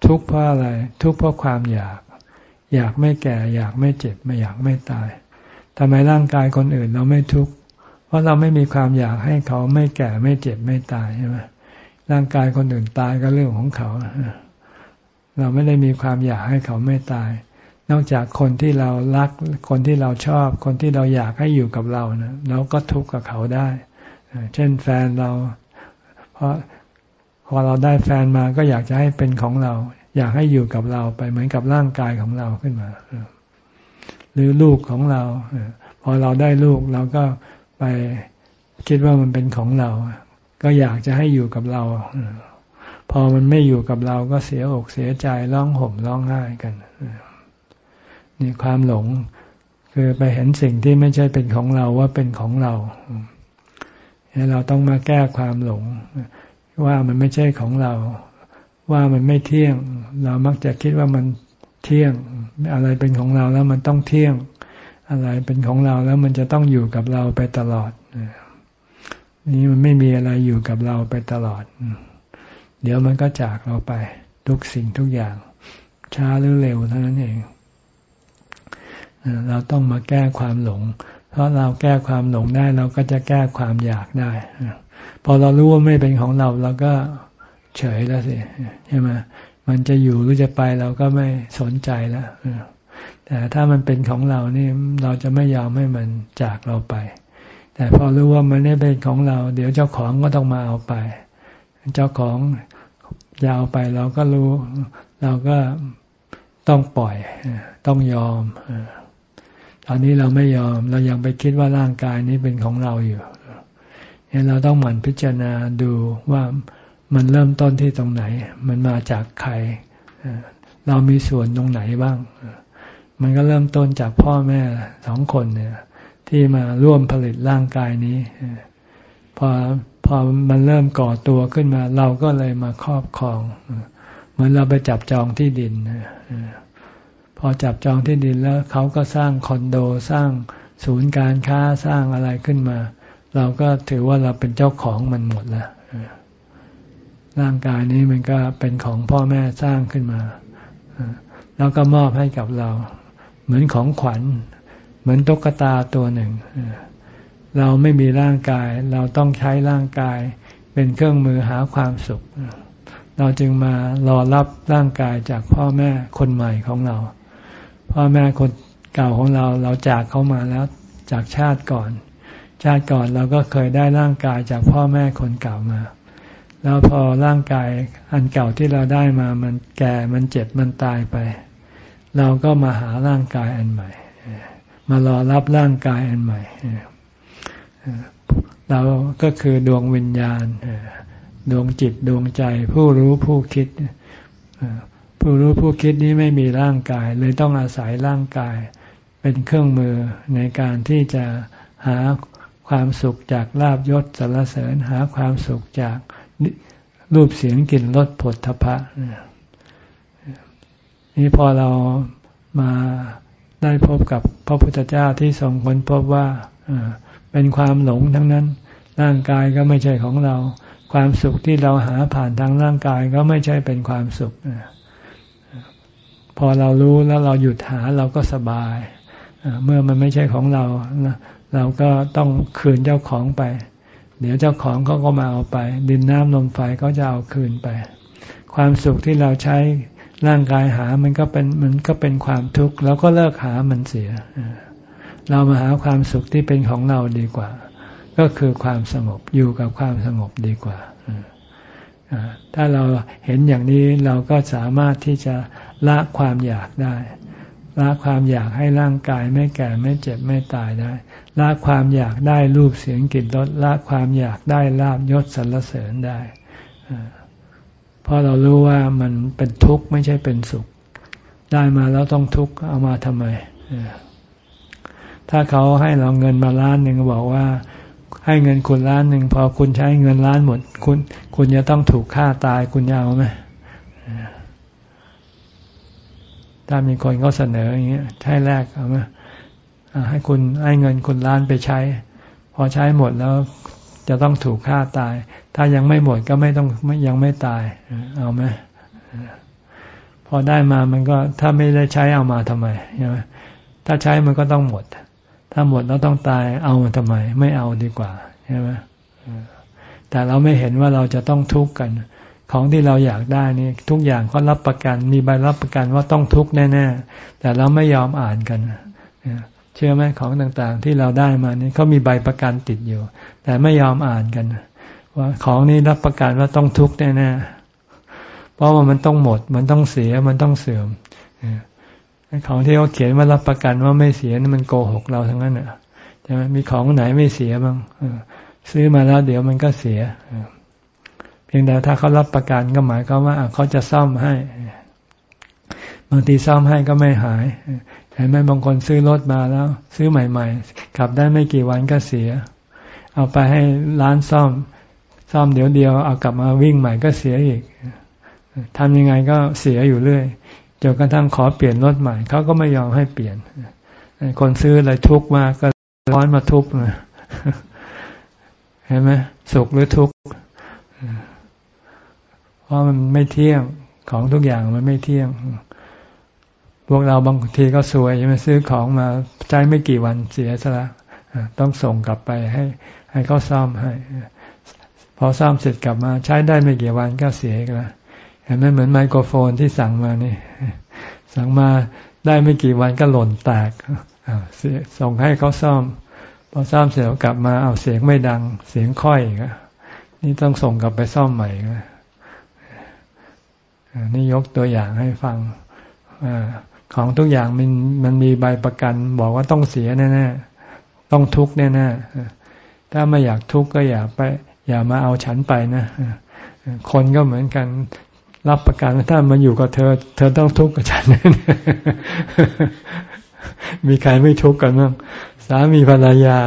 ทุกข์เพราะอะไร ทุกข์เพราะความอยาก อยากไม่แก่ อยากไม่เจ็บไม่อยากไม่ตายทำไมร่างกายคนอื่นเราไม่ทุกข์ เพราะเราไม่มีความอยากให้เขาไม่แก่ไม่เจ็บไม่ตายใช่ไหมร่างกายคนอื่นตายก็เรื่องของเขา เราไม่ได้มีความอยากให้เขาไม่ตาย นอกจากคนที่เรารัก คนที่เราชอบ คนที่เราอยากให้อยู่กับเรานะเราก็ทุกข์กับเขาได้ เช่นแฟนเรา เพราะพอเราได้แฟนมาก็อยากจะให้เป็นของเรา อยากให้อยู่กับเราไปเหมือนกับร่างกายของเราขึ้นมา หรือลูกของเรา พอเราได้ลูกเราก็ ไปคิดว่ามันเป็นของเรา ก็อยากจะให้อยู่กับเรา พอมันไม่อยู่กับเราก็เสียอกเสียใจร้องห่มร้องไห้กันนี่ความหลง คือไปเห็นสิ่งที่ไม่ใช่เป็นของเราว่าเป็นของเราเราต้องมาแก้ความหลง ว่ามันไม่ใช่ของเรา ว่ามันไม่เที่ยง เรามักจะคิดว่ามันเที่ยง อะไรเป็นของเราแล้วมันต้องเที่ยง อะไรเป็นของเราแล้วมันจะต้องอยู่กับเราไปตลอดนี่มันไม่มีอะไรอยู่กับเราไปตลอด เดี๋ยวมันก็จากเราไป ทุกสิ่งทุกอย่าง ช้าหรือเร็วเท่านั้นเองเราต้องมาแก้ความหลง เพราะเราแก้ความหลงได้เราก็จะแก้ความอยากได้พอเรารู้ว่าไม่เป็นของเราเราก็เฉยแล้วสิใช่ไหมมันจะอยู่หรือจะไปเราก็ไม่สนใจแล้ว แต่ถ้ามันเป็นของเรานี่เราจะไม่ยอมให้มันจากเราไป แต่พอรู้ว่ามันไม่เป็นของเรา เดี๋ยวเจ้าของก็ต้องมาเอาไป เจ้าของยาวไปเราก็รู้ เราก็ต้องปล่อย ต้องยอมตอนนี้เราไม่ยอมเรายังไปคิดว่าร่างกายนี้เป็นของเราอยู่เนี่ยเราต้องหมั่นพิจารณาดูว่ามันเริ่มต้นที่ตรงไหน มันมาจากใคร เรามีส่วนตรงไหนบ้าง มันก็เริ่มต้นจากพ่อแม่สองคนเนี่ย ที่มาร่วมผลิตร่างกายนี้พอพอมันเริ่มก่อตัวขึ้นมา เราก็เลยมาครอบครองเหมือนเราไปจับจองที่ดินพอจับจองที่ดินแล้วเขาก็สร้างคอนโดสร้างศูนย์การค้าสร้างอะไรขึ้นมา เราก็ถือว่าเราเป็นเจ้าของมันหมดแล้วร่างกายนี้มันก็เป็นของพ่อแม่สร้างขึ้นมาแล้วก็มอบให้กับเรา เหมือนของขวัญ เหมือนตุ๊กตาตัวหนึ่ง เราไม่มีร่างกาย เราต้องใช้ร่างกาย เป็นเครื่องมือหาความสุข เราจึงมารอรับร่างกายจากพ่อแม่คนใหม่ของเรา พ่อแม่คนเก่าของเราเราจากเขามาแล้วจากชาติก่อน ชาติก่อนเราก็เคยได้ร่างกายจากพ่อแม่คนเก่ามาแล้วพอร่างกายอันเก่าที่เราได้มามันแก่มันเจ็บมันตายไป เราก็มาหาร่างกายอันใหม่ มารอรับร่างกายอันใหม่ เราก็คือดวงวิญญาณ ดวงจิตดวงใจ ผู้รู้ผู้คิด ผู้รู้ผู้คิดนี้ไม่มีร่างกาย เลยต้องอาศัยร่างกาย เป็นเครื่องมือในการที่จะหาความสุขจากลาบยศสรรเสริญหาความสุขจากรูปเสียงกลิ่นรสผลทพะนี่ นี้พอเรามาได้พบกับพระพุทธเจ้าที่ทรงค้นพบว่าเป็นความหลงทั้งนั้น ร่างกายก็ไม่ใช่ของเรา ความสุขที่เราหาผ่านทางร่างกายก็ไม่ใช่เป็นความสุข พอเรารู้แล้วเราหยุดหาเราก็สบาย เมื่อมันไม่ใช่ของเรา เราก็ต้องคืนเจ้าของไป เดี๋ยวเจ้าของเขาก็มาเอาไป ดินน้ำลมไฟก็จะเอาคืนไป ความสุขที่เราใช้ ร่างกายหามันก็เป็นมันก็เป็นความทุกข์เราก็เลิกหามันเสีย เรามาหาความสุขที่เป็นของเราดีกว่า ก็คือความสงบอยู่กับความสงบดีกว่าถ้าเราเห็นอย่างนี้เราก็สามารถที่จะละความอยากได้ ละความอยากให้ร่างกายไม่แก่ไม่เจ็บไม่ตายได้ละความอยากได้รูปเสียงกลิ่นรสละความอยากได้ลาบยศสรรเสริญได้ เพราะเรารู้ว่ามันเป็นทุกข์ไม่ใช่เป็นสุข ได้มาแล้วต้องทุกข์เอามาทำไม ถ้าเขาให้เราเงินมาล้านหนึ่งบอกว่า ให้เงินคุณล้านหนึ่งพอคุณใช้เงินล้านหมด คุณ คุณจะต้องถูกฆ่าตายคุณจะเอาไหมถ้ามีคนเขาเสนออย่างเงี้ยใช้แรกเอาไหมให้คุณให้เงินคุณล้านไปใช้ พอใช้หมดแล้ว จะต้องถูกฆ่าตาย ถ้ายังไม่หมดก็ไม่ต้องยังไม่ตายเอาไหมพอได้มามันก็ถ้าไม่ได้ใช้เอามาทำไมใช่ไหมถ้าใช้มันก็ต้องหมด ถ้าหมดแล้วต้องตายเอามาทำไม ไม่เอาดีกว่าใช่ไหมแต่เราไม่เห็นว่าเราจะต้องทุกข์กัน ของที่เราอยากได้นี่ทุกอย่างเขารับประกัน มีใบรับประกันว่าต้องทุกข์แน่ ๆ แต่เราไม่ยอมอ่านกันเชื่อไหมของต่างๆ ที่เราได้มานี่เขามีใบประกันติดอยู่ แต่ไม่ยอมอ่านกัน ว่าของนี้รับประกันว่าต้องทุกข์แน่ๆเพราะว่ามันต้องหมด มันต้องเสียมันต้องเสื่อมของที่เขาเขียนว่ารับประกันว่าไม่เสียนี่มันโกหกเราทั้งนั้นอะใช่ไหมมีของไหนไม่เสียบ้างซื้อมาแล้วเดี๋ยวมันก็เสียเพียงแต่ถ้าเขารับประกันก็หมายความว่าเขาจะซ่อมให้ บางทีซ่อมให้ก็ไม่หาย ห็นไหมบางคนซื้อรถมาแล้ว ซื้อใหม่ ๆ ขับได้ไม่กี่วันก็เสีย เอาไปให้ร้านซ่อม ซ่อมเดี๋ยวเดียวเอากลับมาวิ่งใหม่ก็เสียอีกทำยังไงก็เสียอยู่เรื่อยจนกระทั่งขอเปลี่ยนรถใหม่เขาก็ไม่ยอมให้เปลี่ยน คนซื้ออะไรทุกข์มากก็ร้อนมาทุกข์นะเห็นไหมสุขหรือทุกข์เพราะมันไม่เที่ยงของทุกอย่างมันไม่เที่ยง พวกเราบางทีก็สวยใช่ไหมซื้อของมาใช้ไม่กี่วันเสียซะละต้องส่งกลับไปให้ให้เขาซ่อมให้พอซ่อมเสร็จกลับมาใช้ได้ไม่กี่วันก็เสียกล้วเห็นไหมเหมือนไมโครโฟนที่สั่งมานี่ สั่งมาได้ไม่กี่วันก็หล่นแตกส่งให้เขาซ่อม พอซ่อมเสร็จกลับมาเอาเสียงไม่ดัง เสียงค่อยก็นี่ต้องส่งกลับไปซ่อมใหม่ก็นี่ยกตัวอย่างให้ฟังอ ของทุกอย่างมันมันมีใบประกัน บอกว่าต้องเสียแน่ๆต้องทุกข์แน่ๆถ้าไม่อยากทุกข์ก็อย่าไป อย่ามาเอาฉันไปนะคนก็เหมือนกันรับประกันถ้ามาอยู่กับเธอ เธอต้องทุกข์กับฉันมีใครไม่ทุกข์กันบ้างสามีภรรยา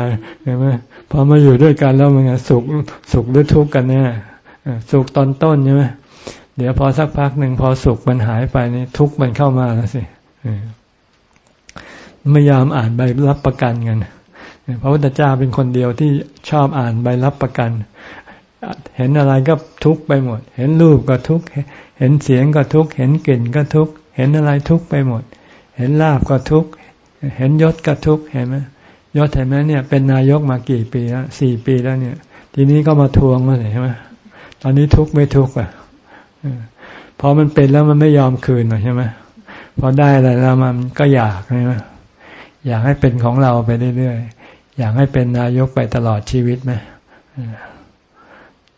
เห็นไหมพอมาอยู่ด้วยกันแล้วมันสุขสุขหรือทุกข์กันเนี่ยสุขตอนต้นใช่ไหมเดี๋ยวพอสักพักหนึ่งพอสุขมันหายไปนี่ทุกข์มันเข้ามาแล้วสิ ไม่ยอมอ่านใบรับประกันกันพระพุทธเจ้าเป็นคนเดียวที่ชอบอ่านใบรับประกัน เห็นอะไรก็ทุกไปหมด เห็นรูปก็ทุกเห็นเสียงก็ทุกเห็นกลิ่นก็ทุกเห็นอะไรทุกไปหมด เห็นลาบก็ทุกเห็นยศก็ทุกเห็นไหมยศเห็นไหมเนี่ย เป็นนายกมากี่ปีแล้วสี่ปีแล้วเนี่ย ทีนี้ก็มาทวงมาใช่ไหมตอนนี้ทุกไม่ทุกอะพอมันเป็นแล้วมันไม่ยอมคืนหรอใช่ไหม พอได้อะไรแล้วมันก็อยากใช่ไหมอยากให้เป็นของเราไปเรื่อยๆ อยากให้เป็นนายกไปตลอดชีวิตไหม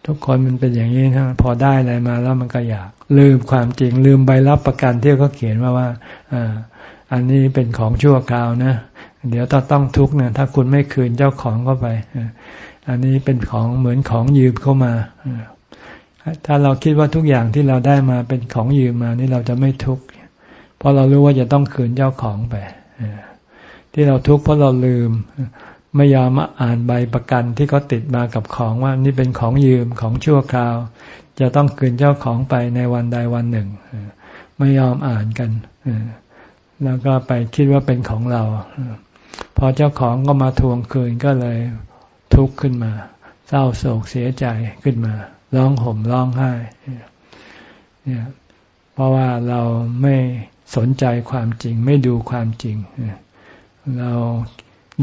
ทุกคนมันเป็นอย่างนี้นะพอได้อะไรมาแล้วมันก็อยาก ลืมความจริง ลืมใบรับประกันที่เขาเขียนมาว่าอ่าอันนี้เป็นของชั่วคราวนะ เดี๋ยวต้องต้องทุกข์นะถ้าคุณไม่คืนเจ้าของเข้าไป อันนี้เป็นของเหมือนของยืมเข้ามา ถ้าเราคิดว่าทุกอย่างที่เราได้มาเป็นของยืมมานี่เราจะไม่ทุกข์ เพราะเรารู้ว่าจะต้องคืนเจ้าของไปที่เราทุกข์เพราะเราลืม ไม่ยอมอ่านใบประกันที่เขาติดมากับของว่านี่เป็นของยืมของชั่วคราว จะต้องคืนเจ้าของไปในวันใดวันหนึ่งไม่ยอมอ่านกันแล้วก็ไปคิดว่าเป็นของเราพอเจ้าของก็มาทวงคืนก็เลยทุกข์ขึ้นมา เศร้าโศกเสียใจขึ้นมา ร้องห่มร้องไห้เนี่ยเพราะว่าเราไม่ สนใจความจริง ไม่ดูความจริง เรา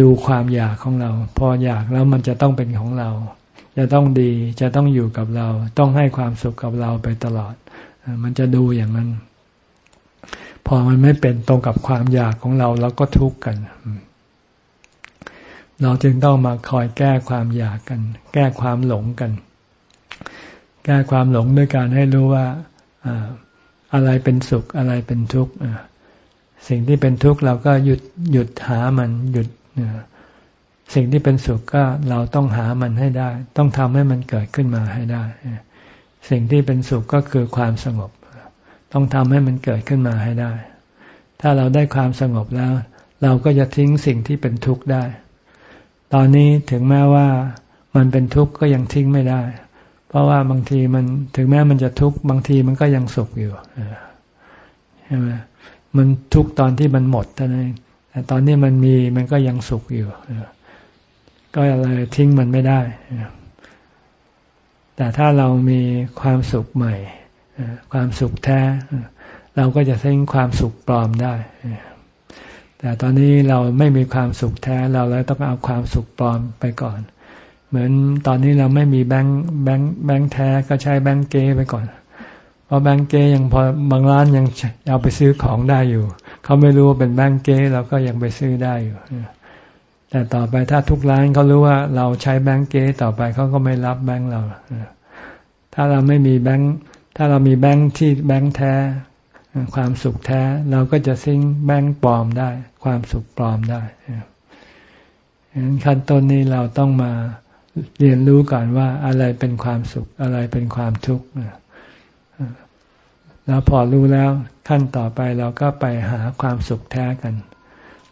ดูความอยากของเรา พออยากแล้วมันจะต้องเป็นของเรา จะต้องดีจะต้องอยู่กับเรา ต้องให้ความสุขกับเราไปตลอด มันจะดูอย่างนั้น พอมันไม่เป็นตรงกับความอยากของเราเราก็ทุกข์กัน เราจึงต้องมาคอยแก้ความอยากกัน แก้ความหลงกัน แก้ความหลงด้วยการให้รู้ว่า อะไรเป็นสุขอะไรเป็นทุกข์สิ่งที่เป็นทุกข์เราก็หยุดหยุดหามันหยุดสิ่งที่เป็นสุขก็เราต้องหามันให้ได้ ต้องทำให้มันเกิดขึ้นมาให้ได้ สิ่งที่เป็นสุขก็คือความสงบ ต้องทำให้มันเกิดขึ้นมาให้ได้ ถ้าเราได้ความสงบแล้ว เราก็จะทิ้งสิ่งที่เป็นทุกข์ได้ ตอนนี้ถึงแม้ว่ามันเป็นทุกข์ก็ยังทิ้งไม่ได้ เพราะว่าบางทีมันถึงแม้มันจะทุกข์บางทีมันก็ยังสุขอยู่ใช่ไหมมันทุกข์ตอนที่มันหมดเท่านั้นแต่ตอนนี้มันมีมันก็ยังสุขอยู่ก็เลยทิ้งมันไม่ได้ แต่ถ้าเรามีความสุขใหม่ ความสุขแท้ เราก็จะทิ้งความสุขปลอมได้ แต่ตอนนี้เราไม่มีความสุขแท้ เราเลยต้องเอาความสุขปลอมไปก่อน เหมือนตอนนี้เราไม่มีแบงค์แบงค์แบงค์แท้ก็ใช้แบงค์เก้ไปก่อน เพราะแบงค์เก้ยังพอบางร้านยังเอาไปซื้อของได้อยู่ เขาไม่รู้ว่าเป็นแบงค์เก้เราก็ยังไปซื้อได้อยู่แต่ต่อไปถ้าทุกร้านเขารู้ว่าเราใช้แบงค์เก้ต่อไปเขาก็ไม่รับแบงค์เรา ถ้าเราไม่มีแบงค์ถ้าเรามีแบงค์ที่แบงค์แท้ ความสุขแท้ เราก็จะซิ่งแบงค์ปลอมได้ ความสุขปลอมได้ขั้นต้นนี้เราต้องมา เรียนรู้ก่อนว่าอะไรเป็นความสุขอะไรเป็นความทุกข์แล้วพอรู้แล้วขั้นต่อไปเราก็ไปหาความสุขแท้กัน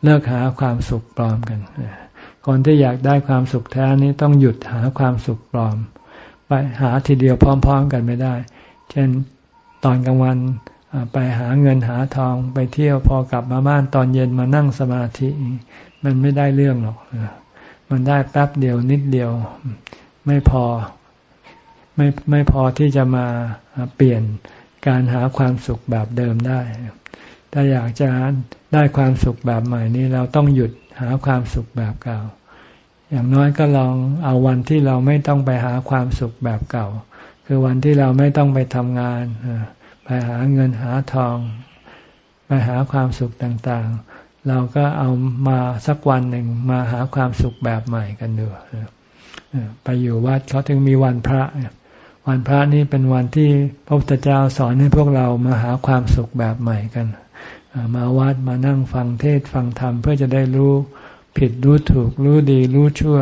เลิกหาความสุขปลอมกันคนที่อยากได้ความสุขแท้นี้ต้องหยุดหาความสุขปลอม ไปหาทีเดียวพร้อม ๆ กันไม่ได้ เช่นตอนกลางวันไปหาเงินหาทองไปเที่ยวพอกลับมาบ้านตอนเย็นมานั่งสมาธิ มันไม่ได้เรื่องหรอก มันได้แป๊บเดียวนิดเดียว ไม่พอไม่ไม่พอที่จะมาเปลี่ยนการหาความสุขแบบเดิมได้ ถ้าอยากจะได้ความสุขแบบใหม่นี้เราต้องหยุดหาความสุขแบบเก่า อย่างน้อยก็ลองเอาวันที่เราไม่ต้องไปหาความสุขแบบเก่า คือวันที่เราไม่ต้องไปทำงาน ไปหาเงินหาทอง ไปหาความสุขต่างๆ เราก็เอามาสักวันหนึ่งมาหาความสุขแบบใหม่กันดูไปอยู่วัดเขาถึงมีวันพระ วันพระนี่เป็นวันที่พระพุทธเจ้าสอนให้พวกเรามาหาความสุขแบบใหม่กัน มาวัดมานั่งฟังเทศฟังธรรมเพื่อจะได้รู้ผิดรู้ถูก รู้ดีรู้ชั่ว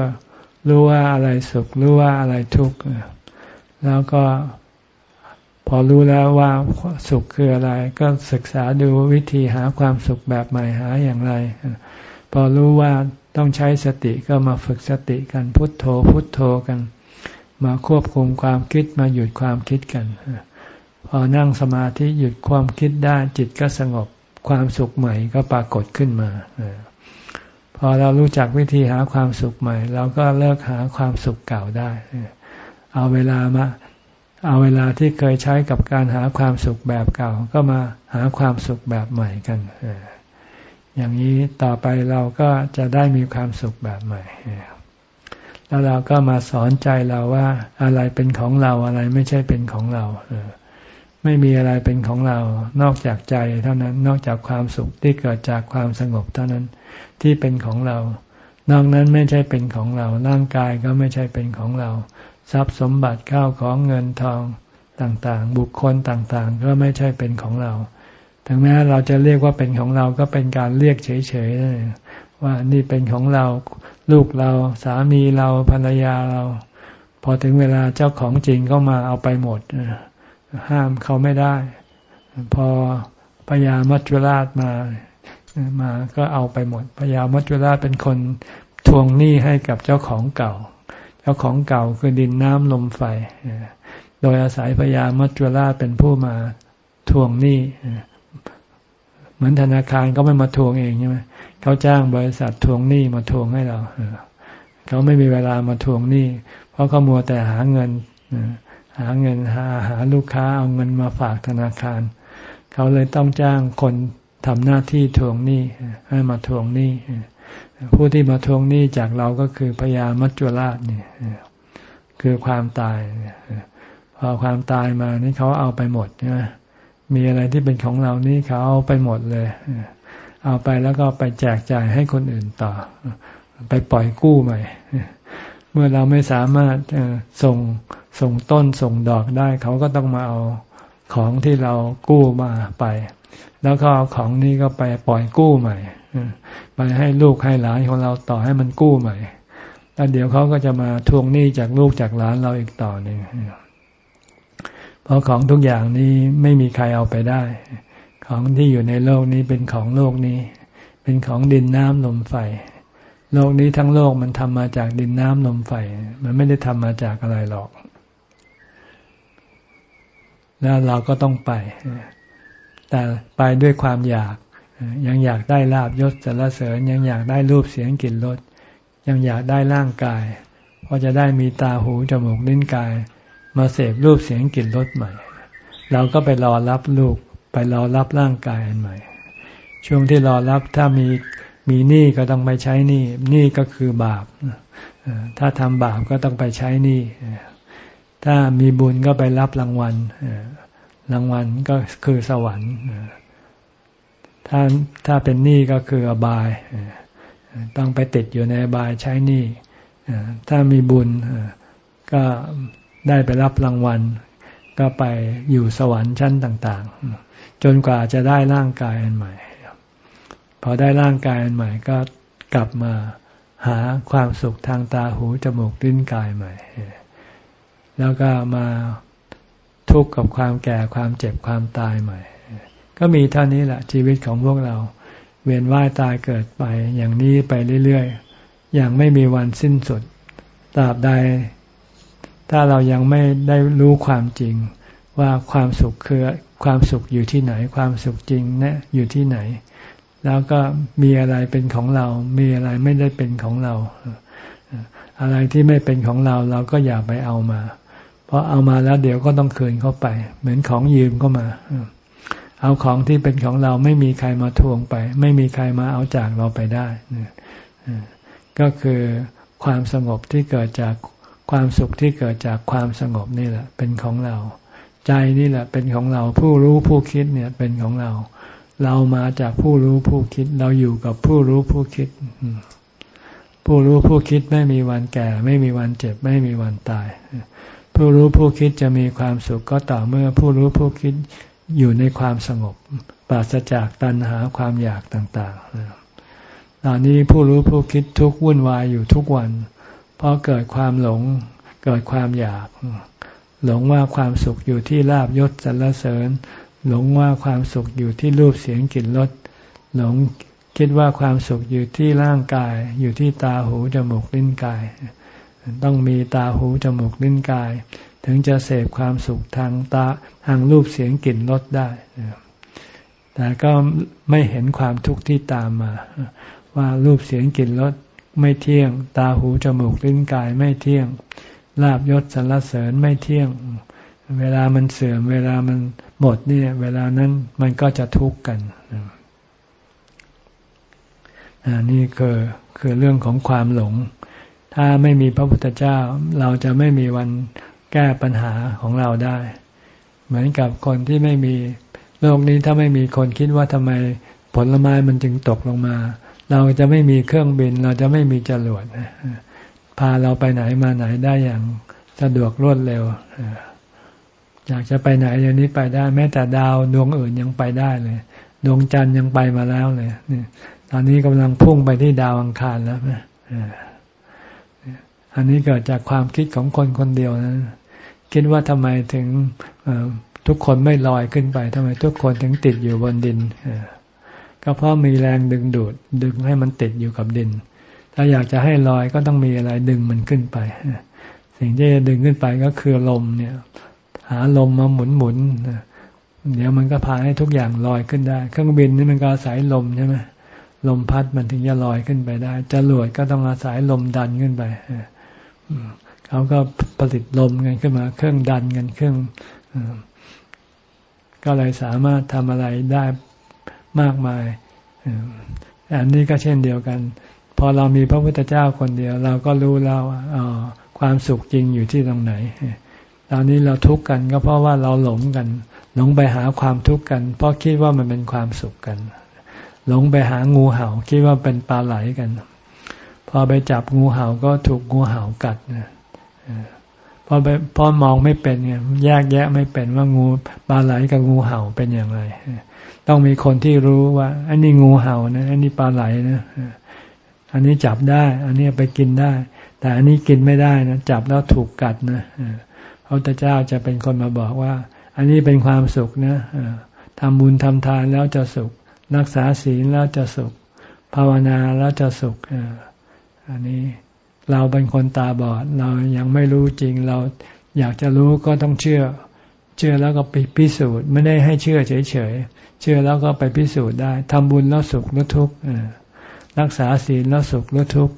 รู้ว่าอะไรสุข รู้ว่าอะไรทุกข์แล้วก็ พอรู้แล้วว่าสุขคืออะไร ก็ศึกษาดูวิธีหาความสุขแบบใหม่หาอย่างไร พอรู้ว่าต้องใช้สติก็มาฝึกสติกันพุทโธพุทโธกัน มาควบคุมความคิดมาหยุดความคิดกัน พอนั่งสมาธิหยุดความคิดได้จิตก็สงบความสุขใหม่ก็ปรากฏขึ้นมาพอเรารู้จักวิธีหาความสุขใหม่ เราก็เลิกหาความสุขเก่าได้ เอาเวลามา เอาเวลาที่เคยใช้กับการหาความสุขแบบเก่า ก็มาหาความสุขแบบใหม่กันอย่างนี้ต่อไปเราก็จะได้มีความสุขแบบใหม่แล้วเราก็มาสอนใจเราว่าอะไรเป็นของเราอะไรไม่ใช่เป็นของเราไม่มีอะไรเป็นของเรา นอกจากใจเท่านั้น นอกจากความสุขที่เกิดจากความสงบเท่านั้นที่เป็นของเรา นอกนั้นไม่ใช่เป็นของเรา ร่างกายก็ไม่ใช่เป็นของเรา ทรัพย์สมบัติข้าวของเงินทองต่างๆ บุคคลต่างๆ ก็ไม่ใช่เป็นของเรา ถึงแม้เราจะเรียกว่าเป็นของเราก็เป็นการเรียกเฉยๆว่านี่เป็นของเราลูกเราสามีเราภรรยาเรา พอถึงเวลาเจ้าของจริงก็มาเอาไปหมด ห้ามเขาไม่ได้ พอพญามัจจุราชมามาก็เอาไปหมดพญามัจจุราชเป็นคนทวงหนี้ให้กับเจ้าของเก่า จ้าของเก่าคือดินน้ำลมไฟ โดยอาศัยพญามัจจุราชเป็นผู้มาทวงหนี้เหมือนธนาคารก็ไม่มาทวงเองใช่ไหมเขาจ้างบริษัททวงหนี้มาทวงให้เราเขาไม่มีเวลามาทวงหนี้ เพราะเขามัวแต่หาเงินหาเงินหาหาลูกค้าเอาเงินมาฝากธนาคาร เขาเลยต้องจ้างคนทำหน้าที่ทวงหนี้ให้มาทวงหนี้ ผู้ที่มาทวงหนี้จากเราก็คือพญามัจจุราชนี่คือความตายพอความตายมานี่เขาเอาไปหมดนะมีอะไรที่เป็นของเรานี่เขาเอาไปหมดเลยเอาไปแล้วก็ไปแจกจ่ายให้คนอื่นต่อ ไปปล่อยกู้ใหม่ เมื่อเราไม่สามารถส่งส่งต้นส่งดอกได้ เขาก็ต้องมาเอา ของที่เรากู้มาไป แล้วก็เอาของนี้ก็ไปปล่อยกู้ใหม่ไปให้ลูกให้หลานของเราต่อให้มันกู้ใหม่แล้วเดี๋ยวเขาก็จะมาทวงหนี้จากลูกจากหลานเราอีกต่อหนึ่งเพราะของทุกอย่างนี้ไม่มีใครเอาไปได้ ของที่อยู่ในโลกนี้เป็นของโลกนี้ เป็นของดินน้ำลมไฟ โลกนี้ทั้งโลกมันทำมาจากดินน้ำลมไฟ มันไม่ได้ทำมาจากอะไรหรอก แล้วเราก็ต้องไป แต่ไปด้วยความอยาก ยังอยากได้ลาบยศสรรเสริญ ยังอยากได้รูปเสียงกลิ่นรสยังอยากได้ร่างกาย เพราะจะได้มีตาหูจมูกลิ้นกาย มาเสพรูปเสียงกลิ่นรสใหม่ เราก็ไปรอรับลูกไปรอรับร่างกายอันใหม่ ช่วงที่รอรับถ้ามีมีหนี้ก็ต้องไปใช้หนี้หนี้ก็คือบาปถ้าทำบาปก็ต้องไปใช้หนี้ ถ้ามีบุญก็ไปรับรางวัลรางวัลก็คือสวรรค์ถ้าถ้าเป็นหนี้ก็คืออบาย ต้องไปติดอยู่ในอบายใช้หนี้ถ้ามีบุญก็ได้ไปรับรางวัล ก็ไปอยู่สวรรค์ชั้นต่าง ๆ จนกว่าจะได้ร่างกายอันใหม่ พอได้ร่างกายอันใหม่ก็กลับมาหาความสุขทางตาหูจมูกลิ้นกายใหม่ แล้วก็มาทุกข์กับความแก่ความเจ็บความตายใหม่ ก็มีเท่านี้แหละชีวิตของพวกเรา เวียนว่ายตายเกิดไปอย่างนี้ไปเรื่อยๆ อย่างไม่มีวันสิ้นสุดตราบใด ถ้าเรายังไม่ได้รู้ความจริง ว่าความสุขคือความสุขอยู่ที่ไหน ความสุขจริงนะอยู่ที่ไหน แล้วก็มีอะไรเป็นของเรา มีอะไรไม่ได้เป็นของเรา อะไรที่ไม่เป็นของเราเราก็อย่าไปเอามา เพราะเอามาแล้วเดี๋ยวก็ต้องคืนเข้าไป เหมือนของยืมเข้ามา เอาของที่เป็นของเราไม่มีใครมาทวงไป ไม่มีใครมาเอาจากเราไปได้ก็คือความสงบที่เกิดจากความสุขที่เกิดจากความสงบนี่แหละ เป็นของเรา ใจนี่แหละ เป็นของเราผู้รู้ผู้คิดเนี่ยเป็นของเรา เรามาจากผู้รู้ผู้คิด เราอยู่กับผู้รู้ผู้คิด ผู้รู้ผู้คิดไม่มีวันแก่ ไม่มีวันเจ็บ ไม่มีวันตาย ผู้รู้ผู้คิดจะมีความสุขก็ต่อเมื่อผู้รู้ผู้คิดอยู่ในความสงบปราศจากตัณหาความอยากต่างๆตอนนี้ผู้รู้ผู้คิดทุกวุ่นวายอยู่ทุกวัน เพราะเกิดความหลงเกิดความอยาก หลงว่าความสุขอยู่ที่ลาบยศสรรเสริญ หลงว่าความสุขอยู่ที่รูปเสียงกลิ่นรสหลงคิดว่าความสุขอยู่ที่ร่างกาย อยู่ที่ตาหูจมูกลิ้นกาย ต้องมีตาหูจมูกลิ้นกาย ถึงจะเสพความสุขทางตาทางรูปเสียงกลิ่นรสได้ แต่ก็ไม่เห็นความทุกข์ที่ตามมา ว่ารูปเสียงกลิ่นรสไม่เที่ยง ตาหูจมูกลิ้นกายไม่เที่ยงลาบยศสรรเสริญไม่เที่ยง เวลามันเสื่อม เวลามันหมดเนี่ยเวลานั้นมันก็จะทุกข์กันนี่คือคือเรื่องของความหลง ถ้าไม่มีพระพุทธเจ้า เราจะไม่มีวันแก้ปัญหาของเราได้ เหมือนกับคนที่ไม่มีโลกนี้ถ้าไม่มีคนคิดว่าทำไมผลไม้มันจึงตกลงมา เราจะไม่มีเครื่องบิน เราจะไม่มีจรวดพาเราไปไหนมาไหนได้อย่างสะดวกรวดเร็วอยากจะไปไหนเดี๋ยวนี้ไปได้ แม้แต่ดาวดวงอื่นยังไปได้เลย ดวงจันทร์ยังไปมาแล้วเลยตอนนี้กำลังพุ่งไปที่ดาวอังคารแล้วนะ อันนี้เกิดจากความคิดของคนคนเดียวนะคิดว่าทำไมถึงทุกคนไม่ลอยขึ้นไปทำไมทุกคนถึงติดอยู่บนดินก็เพราะมีแรงดึงดูด ดึงให้มันติดอยู่กับดิน ถ้าอยากจะให้ลอยก็ต้องมีอะไรดึงมันขึ้นไป สิ่งที่จะดึงขึ้นไปก็คือลมเนี่ย หาลมมาหมุนหมุนเดี๋ยวมันก็พาให้ทุกอย่างลอยขึ้นได้ เครื่องบินนี่มันก็อาศัยลมใช่ไหมลมพัดมันถึงจะลอยขึ้นไปได้จรวดก็ต้องอาศัยลมดันขึ้นไป เขาก็ผลิตลมกันขึ้นมา เครื่องดันกันเครื่องก็เลยสามารถทำอะไรได้มากมายอันนี้ก็เช่นเดียวกัน พอเรามีพระพุทธเจ้าคนเดียว เราก็รู้แล้วความสุขจริงอยู่ที่ตรงไหนตอนนี้เราทุกข์กันก็เพราะว่าเราหลงกัน หลงไปหาความทุกข์กัน เพราะคิดว่ามันเป็นความสุขกัน หลงไปหางูเห่าคิดว่าเป็นปลาไหลกัน พอไปจับงูเห่าก็ถูกงูเห่ากัดนะพอไปพอมองไม่เป็นไงแยกแยะไม่เป็นว่างูปลาไหลกับงูเห่าเป็นอย่างไร ต้องมีคนที่รู้ว่าอันนี้งูเห่านะอันนี้ปลาไหลนะอันนี้จับได้ อันนี้ไปกินได้ แต่อันนี้กินไม่ได้นะจับแล้วถูกกัดนะพระพุทธเจ้าจะเป็นคนมาบอกว่า อันนี้เป็นความสุขนะทำบุญทำทานแล้วจะสุข รักษาศีลแล้วจะสุข ภาวนาแล้วจะสุข อันนี้เราเป็นคนตาบอด เรายังไม่รู้จริง เราอยากจะรู้ก็ต้องเชื่อ เชื่อแล้วก็ไปพิสูจน์ ไม่ได้ให้เชื่อเฉยๆ เชื่อแล้วก็ไปพิสูจน์ได้ทำบุญแล้วสุขหรือทุกข์รักษาศีลแล้วสุขหรือทุกข์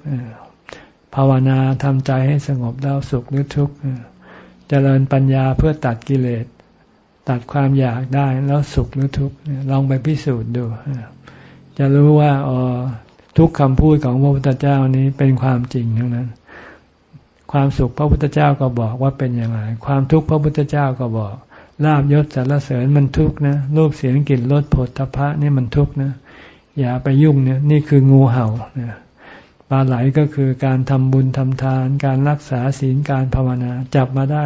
ภาวนาทำใจให้สงบแล้วสุขหรือทุกข์เจริญปัญญาเพื่อตัดกิเลส ตัดความอยากได้แล้วสุขหรือทุกข์ลองไปพิสูจน์ดูจะรู้ว่าอ๋อ ทุกคำพูดของพระพุทธเจ้านี้เป็นความจริงทั้งนั้น ความสุขพระพุทธเจ้าก็บอกว่าเป็นอย่างไร ความทุกข์พระพุทธเจ้าก็บอกลาบยศสรรเสริญมันทุกข์นะรูปเสียงกลิ่นรสผลทพะนี่มันทุกข์นะ อย่าไปยุ่งเนี่ยนี่คืองูเห่าเนี่ยปลาไหลก็คือการทำบุญทำทาน การรักษาศีลการภาวนา จับมาได้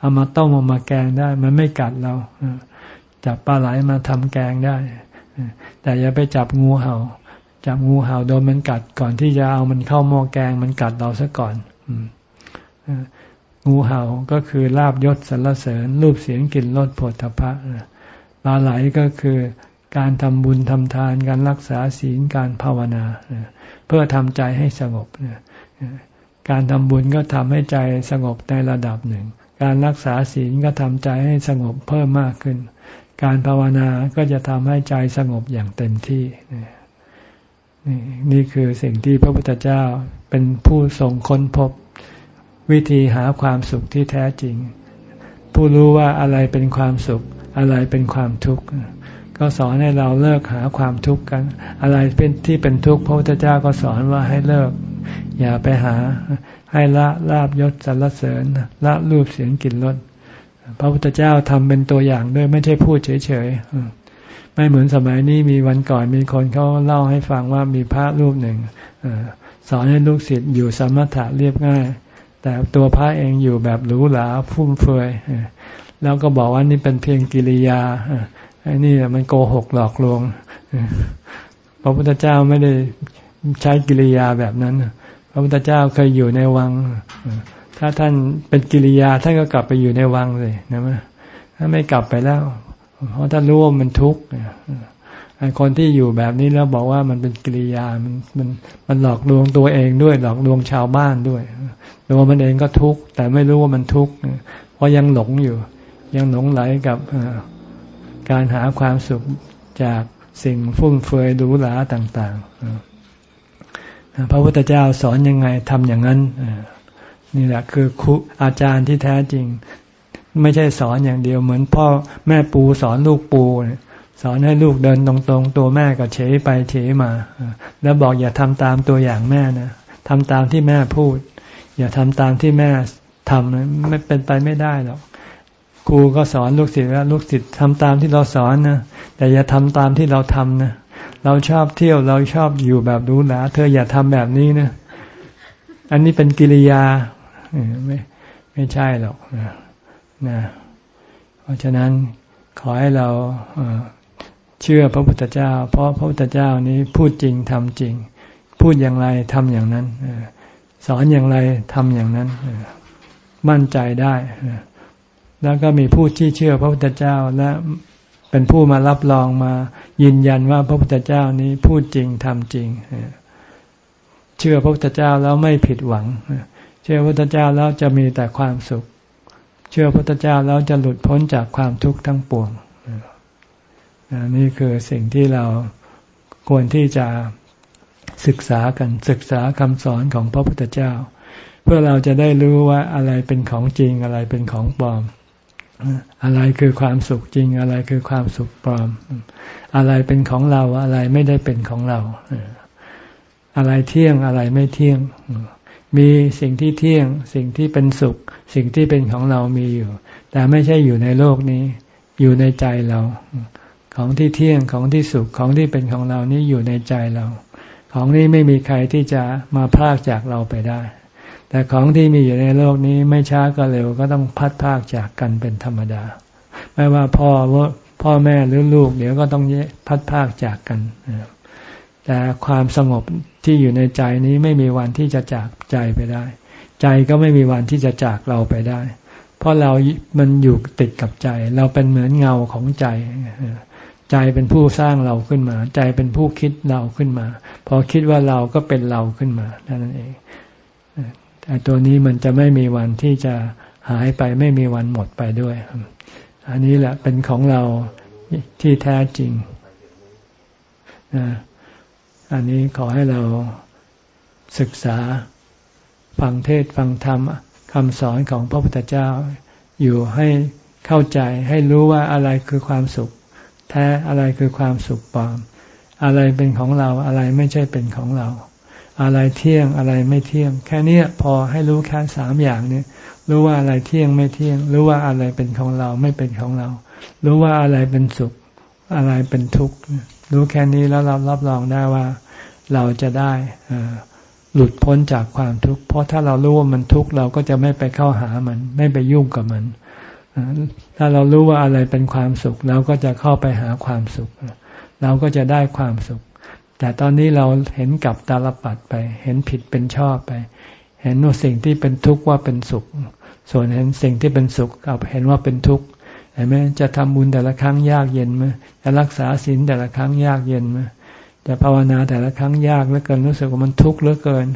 เอามาต้มเอามาแกงได้ มันไม่กัดเราจับปลาไหลมาทำแกงได้ แต่อย่าไปจับงูเห่า จับงูเห่าโดนมันกัดก่อนที่จะเอามันเข้าหม้อแกงมันกัดเราซะก่อนงูเห่าก็คือลาบยศสรรเสริญรูปเสียงกลิ่นรสผลทพะปลาไหลก็คือการทำบุญทำทานการรักษาศีลการภาวนา เพื่อทำใจให้สงบการทำบุญก็ทำให้ใจสงบในระดับหนึ่ง การรักษาศีลก็ทำใจให้สงบเพิ่มมากขึ้น การภาวนาก็จะทำให้ใจสงบอย่างเต็มที่ นี่นี่คือสิ่งที่พระพุทธเจ้าเป็นผู้ทรงค้นพบ วิธีหาความสุขที่แท้จริง ผู้รู้ว่าอะไรเป็นความสุข อะไรเป็นความทุกข์ก็สอนให้เราเลิกหาความทุกข์กัน อะไรเป็นที่เป็นทุกข์พระพุทธเจ้าก็สอนว่าให้เลิก อย่าไปหาให้ละลาบยศสรรเสริญละรูปเสียงกลิ่นรสพระพุทธเจ้าทำเป็นตัวอย่างด้วยไม่ใช่พูดเฉยๆ ไม่เหมือนสมัยนี้มีวันก่อนมีคนเขาเล่าให้ฟังว่ามีพระรูปหนึ่งสอนให้ลูกศิษย์อยู่สมถะเรียบง่าย แต่ตัวพระเองอยู่แบบหรูหราฟุ่มเฟือยแล้วก็บอกว่านี่เป็นเพียงกิริยาไอ้นี่มันโกหกหลอกลวงพระพุทธเจ้าไม่ได้ใช้กิริยาแบบนั้น พระพุทธเจ้าเคยอยู่ในวัง ถ้าท่านเป็นกิริยาท่านก็กลับไปอยู่ในวังเลยนะมั้ยถ้าไม่กลับไปแล้ว เพราะท่านรู้ว่ามันทุกข์คนที่อยู่แบบนี้แล้วบอกว่ามันเป็นกิริยา มันมันมันหลอกลวงตัวเองด้วย หลอกลวงชาวบ้านด้วยตัวมันเองก็ทุกข์แต่ไม่รู้ว่ามันทุกข์เพราะยังหลงอยู่ ยังหลงไหลกับการหาความสุขจากสิ่งฟุ่มเฟือยดูหลาต่างๆ พระพุทธเจ้าสอนยังไงทำอย่างนั้นนี่แหละคือครูอาจารย์ที่แท้จริง ไม่ใช่สอนอย่างเดียวเหมือนพ่อแม่ปูสอนลูกปู สอนให้ลูกเดินตรงๆ ตัวแม่ก็เฉยไปเฉยมา แล้วบอกอย่าทำตามตัวอย่างแม่นะทำตามที่แม่พูด อย่าทำตามที่แม่ทำไม่เป็นไปไม่ได้หรอกครูก็สอนลูกศิษย์ว่าลูกศิษย์ทำตามที่เราสอนนะแต่อย่าทำตามที่เราทำนะเราชอบเที่ยวเราชอบอยู่แบบรู้หนาเธออย่าทำแบบนี้นะ อันนี้เป็นกิริยาไม่ไม่ใช่หรอกนะ เพราะฉะนั้นขอให้เราเชื่อพระพุทธเจ้า เพราะพระพุทธเจ้านี้พูดจริงทำจริง พูดอย่างไรทำอย่างนั้นสอนอย่างไรทำอย่างนั้นมั่นใจได้แล้วก็มีผู้ที่เชื่อพระพุทธเจ้าและเป็นผู้มารับรองมา ยืนยันว่าพระพุทธเจ้านี้พูดจริงทำจริงเชื่อพระพุทธเจ้าแล้วไม่ผิดหวังเชื่อพระพุทธเจ้าแล้วจะมีแต่ความสุข ชื่อพระพุทธเจ้าแล้วจะหลุดพ้นจากความทุกข์ทั้งปวงนี่คือสิ่งที่เราควรที่จะศึกษากันศึกษาคำสอนของพระพุทธเจ้า เพื่อเราจะได้รู้ว่าอะไรเป็นของจริงอะไรเป็นของปลอม อะไรคือความสุขจริง อะไรคือความสุขปลอม อะไรเป็นของเราอะไรไม่ได้เป็นของเรา อะไรเที่ยงอะไรไม่เที่ยง มีสิ่งที่เที่ยง สิ่งที่เป็นสุข สิ่งที่เป็นของเรามีอยู่ แต่ไม่ใช่อยู่ในโลกนี้ อยู่ในใจเรา ของที่เที่ยงของที่สุขของที่เป็นของเรานี้อยู่ในใจเรา ของนี้ไม่มีใครที่จะมาพากจากเราไปได้ แต่ของที่มีอยู่ในโลกนี้ไม่ช้าก็เร็วก็ต้องพัดพากจากกันเป็นธรรมดา ไม่ว่าพ่อพ่อแม่หรือลูกเดี๋ยวก็ต้องพัดพากจากกัน แต่ความสงบที่อยู่ในใจนี้ไม่มีวันที่จะจากใจไปได้ ใจก็ไม่มีวันที่จะจากเราไปได้ เพราะเรา มันอยู่ติดกับใจ เราเป็นเหมือนเงาของใจ ใจเป็นผู้สร้างเราขึ้นมา ใจเป็นผู้คิดเราขึ้นมา พอคิดว่าเราก็เป็นเราขึ้นมานั่นเอง แต่ตัวนี้มันจะไม่มีวันที่จะหายไป ไม่มีวันหมดไปด้วย อันนี้แหละเป็นของเราที่แท้จริงนะ อันนี้ขอให้เราศึกษาฟังเทศฟังธรรมคำสอนของพระพุทธเจ้า อยู่ให้เข้าใจให้รู้ว่าอะไรคือความสุข แท้อะไรคือความสุขปลอม อะไรเป็นของเราอะไรไม่ใช่เป็นของเรา อะไรเที่ยงอะไรไม่เที่ยง แค่นี้พอให้รู้แค่สามอย่างนี้รู้ว่าอะไรเที่ยงไม่เที่ยง รู้ว่าอะไรเป็นของเราไม่เป็นของเรา รู้ว่าอะไรเป็นสุข อะไรเป็นทุกข์ รู้แค่นี้แล้วเรารับรองได้ว่า เราจะได้หลุดพ้นจากความทุกข์ เพราะถ้าเรารู้ว่ามันทุกข์เราก็จะไม่ไปเข้าหามัน ไม่ไปยุ่งกับมัน ถ้าเรารู้ว่าอะไรเป็นความสุข เราก็จะเข้าไปหาความสุข เราก็จะได้ความสุข แต่ตอนนี้เราเห็นกับตาลปัดไป เห็นผิดเป็นชอบไป เห็นว่าสิ่งที่เป็นทุกข์ว่าเป็นสุข ส่วนเห็นสิ่งที่เป็นสุขกับเห็นว่าเป็นทุกข์เห็นไหมจะทำบุญแต่ละครั้งยากเย็นไหมจะรักษาศีลแต่ละครั้งยากเย็นไหม จะภาวนาแต่ละครั้งยากเหลือเกิน รู้สึกว่ามันทุกข์เหลือเกิน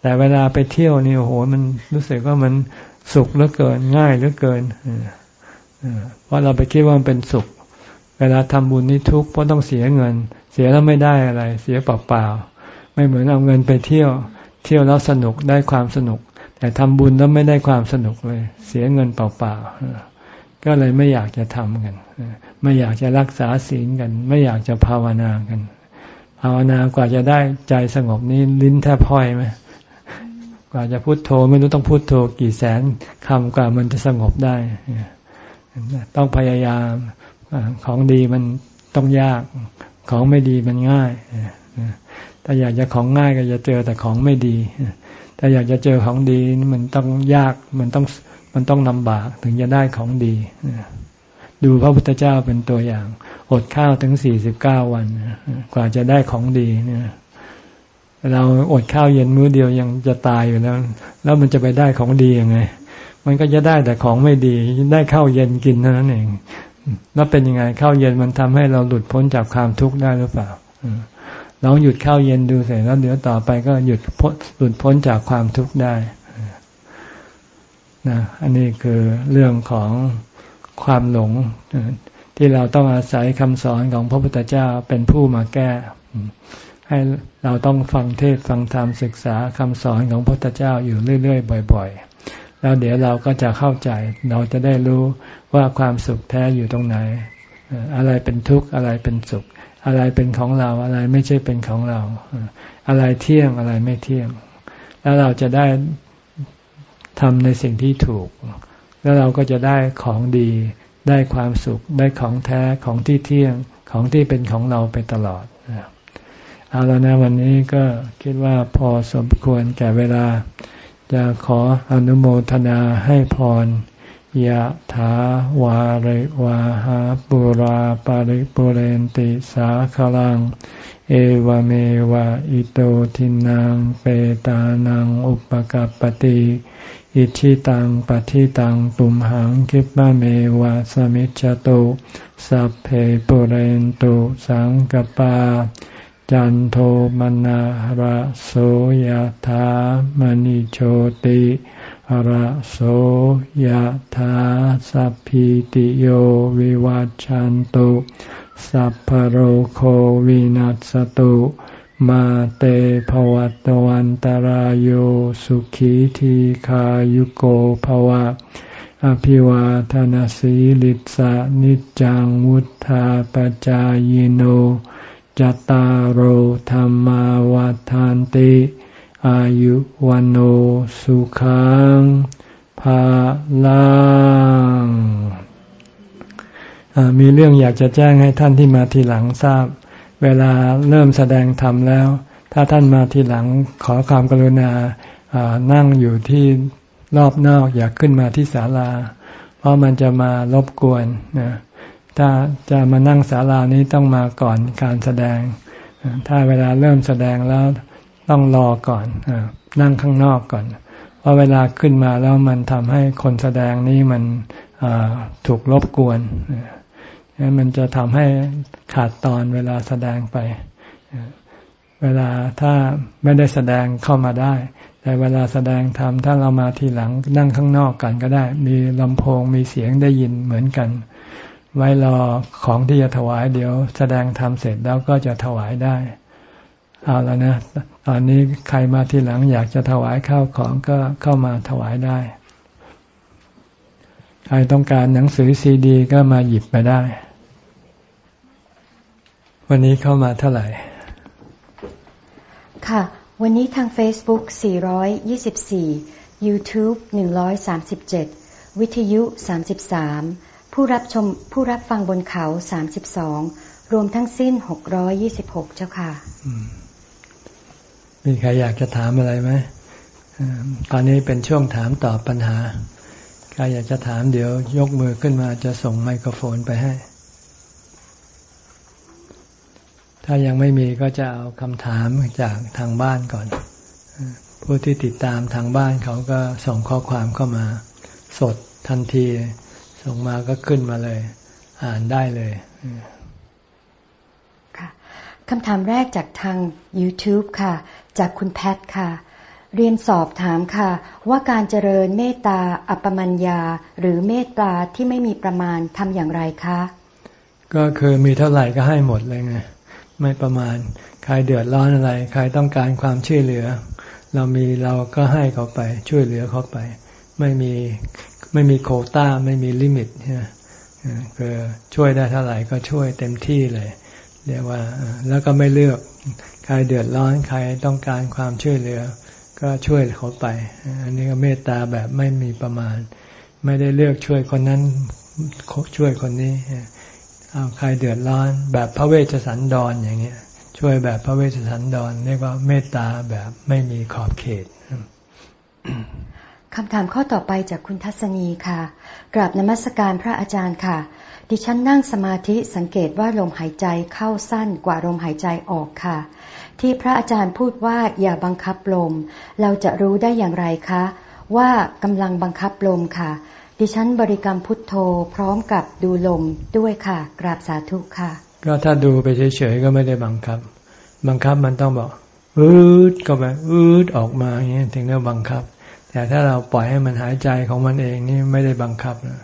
แต่เวลาไปเที่ยวนี่โอ้โหมันรู้สึกว่ามันสุขเหลือเกิน ง่ายเหลือเกินเพราะเราไปคิดว่ามันเป็นสุข เวลาทำบุญนี่ทุกข์เพราะต้องเสียเงิน เสียแล้วไม่ได้อะไร เสียเปล่าๆไม่เหมือนเอาเงินไปเที่ยว เที่ยวแล้วสนุกได้ความสนุก แต่ทำบุญแล้วไม่ได้ความสนุกเลย เสียเงินเปล่าๆก็เลยไม่อยากจะทำกันไม่อยากจะรักษาศีลกัน ไม่อยากจะภาวนากัน ภาวนากว่าจะได้ใจสงบนี้ลิ้นแทบพ้อยไหมกว่าจะพูดโทไม่รู้ต้องพูดโทกี่แสนคำกว่ามันจะสงบได้ ต้องพยายามของดีมันต้องยาก ของไม่ดีมันง่ายถ้าอยากจะของง่ายก็จะเจอแต่ของไม่ดีถ้าอยากจะเจอของดีมันต้องยากมันต้องมันต้องลำบากถึงจะได้ของดี ดูพระพุทธเจ้าเป็นตัวอย่าง อดข้าวถึงสี่สิบเก้าวัน กว่าจะได้ของดีเนี่ยเราอดข้าวเย็นมื้อเดียวยังจะตายอยู่แล้ว แล้วมันจะไปได้ของดียังไง มันก็จะได้แต่ของไม่ดี ได้ข้าวเย็นกินเท่านั้นเอง แล้วเป็นยังไงข้าวเย็นมันทำให้เราหลุดพ้นจากความทุกข์ได้หรือเปล่าลองหยุดข้าวเย็นดูเสร็จแล้วเดี๋ยวต่อไปก็หยุดหลุดพ้นจากความทุกข์ได้นะอันนี้คือเรื่องของ ความหลง ที่เราต้องอาศัยคำสอนของพระพุทธเจ้าเป็นผู้มาแก้ ให้เราต้องฟังเทศฟังธรรมศึกษาคำสอนของพระพุทธเจ้าอยู่เรื่อยๆ บ่อย ๆ แล้วเดี๋ยวเราก็จะเข้าใจ เราจะได้รู้ว่าความสุขแท้อยู่ตรงไหน อะไรเป็นทุกข์อะไรเป็นสุข อะไรเป็นของเราอะไรไม่ใช่เป็นของเรา อะไรเที่ยงอะไรไม่เที่ยง แล้วเราจะได้ทำในสิ่งที่ถูก แล้วเราก็จะได้ของดี ได้ความสุข ได้ของแท้ของที่เที่ยงของที่เป็นของเราไปตลอดเอาแล้วนะวันนี้ก็คิดว่าพอสมควรแก่เวลา จะขออนุโมทนาให้พรยะถาวาริวาหาปุราปาริปุเรนติสาคลัง เอวเมวะอิโตทินังเปตานังอุปกัปติ อิชิตังปฏิตังตุมหังคิปะเมวะสมิจจตุสัพเพปุเรนตุสังกปา จันโทมนาระโสยธามณิโชติระโสยธาสัพพิติโยวิวัจจันตุสัพพโรโควินัสตุ มาเตภวัตวันตารโยสุขีทีขายุโกภวะ อภิวาทนาสีลิสานิจังวุธาปจายโนจตารโหธรรมาวาทานติ อายุวันโอสุขังภาลังมีเรื่องอยากจะแจ้งให้ท่านที่มาทีหลังทราบ เวลาเริ่มแสดงธรรมแล้ว ถ้าท่านมาทีหลังขอความกรุณานั่งอยู่ที่รอบนอกอยากขึ้นมาที่ศาลา เพราะมันจะมารบกวนนะถ้าจะมานั่งศาลานี้ต้องมาก่อนการแสดง ถ้าเวลาเริ่มแสดงแล้วต้องรอก่อนนั่งข้างนอกก่อน เพราะเวลาขึ้นมาแล้วมันทำให้คนแสดงนี้มันถูกรบกวน มันจะทำให้ขาดตอนเวลาแสดงไป เวลาถ้าไม่ได้แสดงเข้ามาได้ แต่เวลาแสดงทำถ้าเรามาทีหลังนั่งข้างนอกกันก็ได้ มีลำโพงมีเสียงได้ยินเหมือนกัน ไว้รอของที่จะถวายเดี๋ยว แสดงธรรมเสร็จแล้วก็จะถวายได้เอาแล้วนะ ตอนนี้ใครมาทีหลังอยากจะถวายข้าวของก็เข้ามาถวายได้ ใครต้องการหนังสือซีดี ก็มาหยิบไปได้ วันนี้เข้ามาเท่าไหร่ ค่ะ วันนี้ทาง Facebook 424 YouTube 137 วิทยุ 33 ผู้รับชมผู้รับฟังบนเขาสามสิบสองรวมทั้งสิ้นหกร้อยยี่สิบหกเจ้าค่ะ มีใครอยากจะถามอะไรไหม ตอนนี้เป็นช่วงถามตอบปัญหา ใครอยากจะถามเดี๋ยวยกมือขึ้นมาจะส่งไมโครโฟนไปให้ ถ้ายังไม่มีก็จะเอาคำถามจากทางบ้านก่อน ผู้ที่ติดตามทางบ้านเขาก็ส่งข้อความเข้ามา สดทันที ส่งมาก็ขึ้นมาเลย อ่านได้เลยค่ะคำถามแรกจากทาง YouTube ค่ะ จากคุณแพทค่ะ เรียนสอบถามค่ะ ว่าการเจริญเมตตาอัปปมัญญา หรือเมตตาที่ไม่มีประมาณทำอย่างไรคะ ก็คือมีเท่าไหร่ก็ให้หมดเลยไง ไม่ประมาณ ใครเดือดร้อนอะไร ใครต้องการความช่วยเหลือ เรามีเราก็ให้เขาไปช่วยเหลือเขาไป ไม่มีไม่มีโคต้าไม่มีลิมิตนะคือช่วยได้เท่าไหร่ก็ช่วยเต็มที่เลย เรียกว่าแล้วก็ไม่เลือก ใครเดือดร้อนใครต้องการความช่วยเหลือ ก็ช่วยเขาไป อันนี้ก็เมตตาแบบไม่มีประมาณ ไม่ได้เลือกช่วยคนนั้นช่วยคนนี้ เอาใครเดือดร้อน แบบพระเวชสันดรออย่างเงี้ย ช่วยแบบพระเวชสันดรเรียกว่าเมตตาแบบไม่มีขอบเขตคำถามข้อต่อไปจากคุณทัศนีค่ะ กราบนมัสการพระอาจารย์ค่ะ ดิฉันนั่งสมาธิสังเกตว่าลมหายใจเข้าสั้นกว่าลมหายใจออกค่ะ ที่พระอาจารย์พูดว่าอย่าบังคับลม เราจะรู้ได้อย่างไรคะ ว่ากำลังบังคับลมค่ะ ดิฉันบริกรรมพุทโธพร้อมกับดูลมด้วยค่ะ กราบสาธุค่ะ ก็ถ้าดูไปเฉยๆก็ไม่ได้บังคับ บังคับมันต้องบอกอืดก็แบบอืดออกมาอย่างนี้ถึงเรียกบังคับ แต่ถ้าเราปล่อยให้มันหายใจของมันเองนี่ไม่ได้บังคับนะ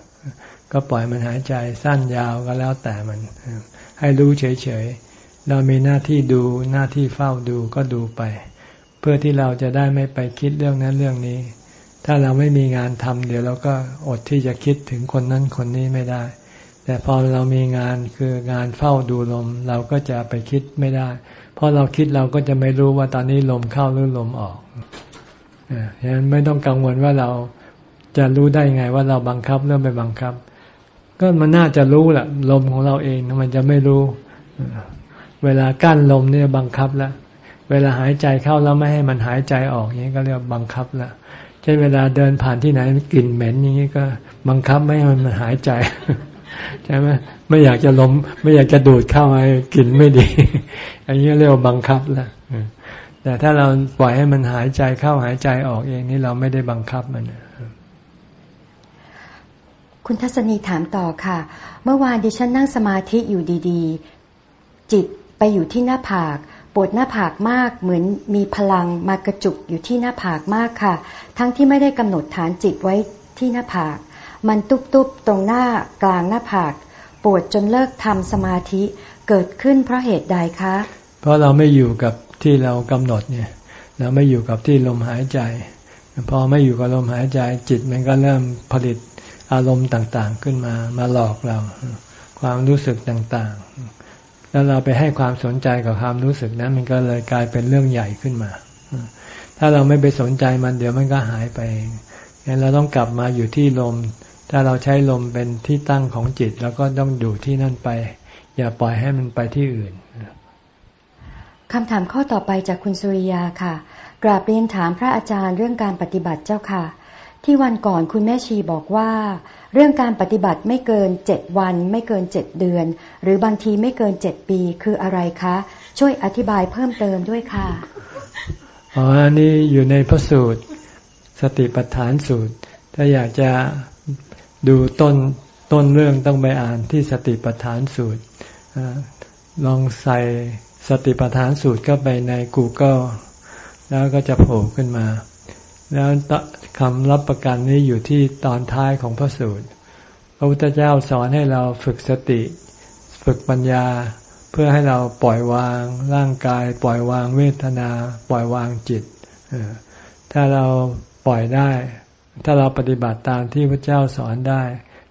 ก็ปล่อยมันหายใจสั้นยาวก็แล้วแต่มัน ให้รู้เฉยๆ เรามีหน้าที่ดูหน้าที่เฝ้าดูก็ดูไป เพื่อที่เราจะได้ไม่ไปคิดเรื่องนั้นเรื่องนี้ ถ้าเราไม่มีงานทำเดี๋ยวเราก็อดที่จะคิดถึงคนนั้นคนนี้ไม่ได้ แต่พอเรามีงานคืองานเฝ้าดูลม เราก็จะไปคิดไม่ได้ เพราะเราคิดเราก็จะไม่รู้ว่าตอนนี้ลมเข้าหรือลมออกฉะนั้นไม่ต้องกังวลว่าเราจะรู้ได้ไงว่าเราบังคับเรื่องไปบังคับ ก็มันน่าจะรู้แหละลมของเราเองมันจะไม่รู้ เวลากั้นลมเนี่ยบังคับแล้วเวลาหายใจเข้าแล้วไม่ให้มันหายใจออกอย่างนี้ก็เรียกบังคับแล้ว เช่นเวลาเดินผ่านที่ไหนกลิ่นเหม็นอย่างนี้ก็บังคับไม่ให้มันหายใจใช่ไหมไม่อยากจะลมไม่อยากจะดูดเข้าไอ้กลิ่นไม่ดี อันนี้เรียกว่าบังคับแล้วแต่ถ้าเราปล่อยให้มันหายใจเข้าหายใจออกเองนี่เราไม่ได้บังคับมันคุณทัศนีถามต่อค่ะ เมื่อวานดิฉันนั่งสมาธิอยู่ดีๆ จิตไปอยู่ที่หน้าผาก วดหน้าผากมากเหมือนมีพลังมากระจุกอยู่ที่หน้าผากมากค่ะ ทั้งที่ไม่ได้กำหนดฐานจิตไว้ที่หน้าผาก มันตุบๆตรงหน้ากลางหน้าผาก ปวดจนเลิกทำสมาธิเกิดขึ้นเพราะเหตุใดคะ เพราะเราไม่อยู่กับที่เรากำหนดเนี่ย เราไม่อยู่กับที่ลมหายใจพอไม่อยู่กับลมหายใจจิตมันก็เริ่มผลิตอารมณ์ต่างๆขึ้นมามาหลอกเรา ความรู้สึกต่างๆ แล้วเราไปให้ความสนใจกับความรู้สึกนั้น มันก็เลยกลายเป็นเรื่องใหญ่ขึ้นมา ถ้าเราไม่ไปสนใจมันเดี๋ยวมันก็หายไปงั้นเราต้องกลับมาอยู่ที่ลม ถ้าเราใช้ลมเป็นที่ตั้งของจิต แล้วก็ต้องอยู่ที่นั่นไป อย่าปล่อยให้มันไปที่อื่นคำถามข้อต่อไปจากคุณสุริยาค่ะ กราบเรียนถามพระอาจารย์เรื่องการปฏิบัติเจ้าค่ะ ที่วันก่อนคุณแม่ชีบอกว่า เรื่องการปฏิบัติไม่เกินเจ็ดวัน ไม่เกินเจ็ดเดือน หรือบางทีไม่เกินเจ็ดปีคืออะไรคะ ช่วยอธิบายเพิ่มเติมด้วยค่ะอ๋อันนี้อยู่ในพระสูตร สติปัฏฐานสูตร ถ้าอยากจะดูต้นต้นเรื่องต้องไปอ่านที่สติปัฏฐานสูตรลองใส่สติปัฏฐานสูตรก็ไปใน Google แล้วก็จะโผล่ขึ้นมา แล้วคำรับประกันนี้อยู่ที่ตอนท้ายของพระสูตร พระพุทธเจ้าสอนให้เราฝึกสติ ฝึกปัญญา เพื่อให้เราปล่อยวางร่างกาย ปล่อยวางเวทนา ปล่อยวางจิต ถ้าเราปล่อยได้ ถ้าเราปฏิบัติตามที่พระเจ้าสอนได้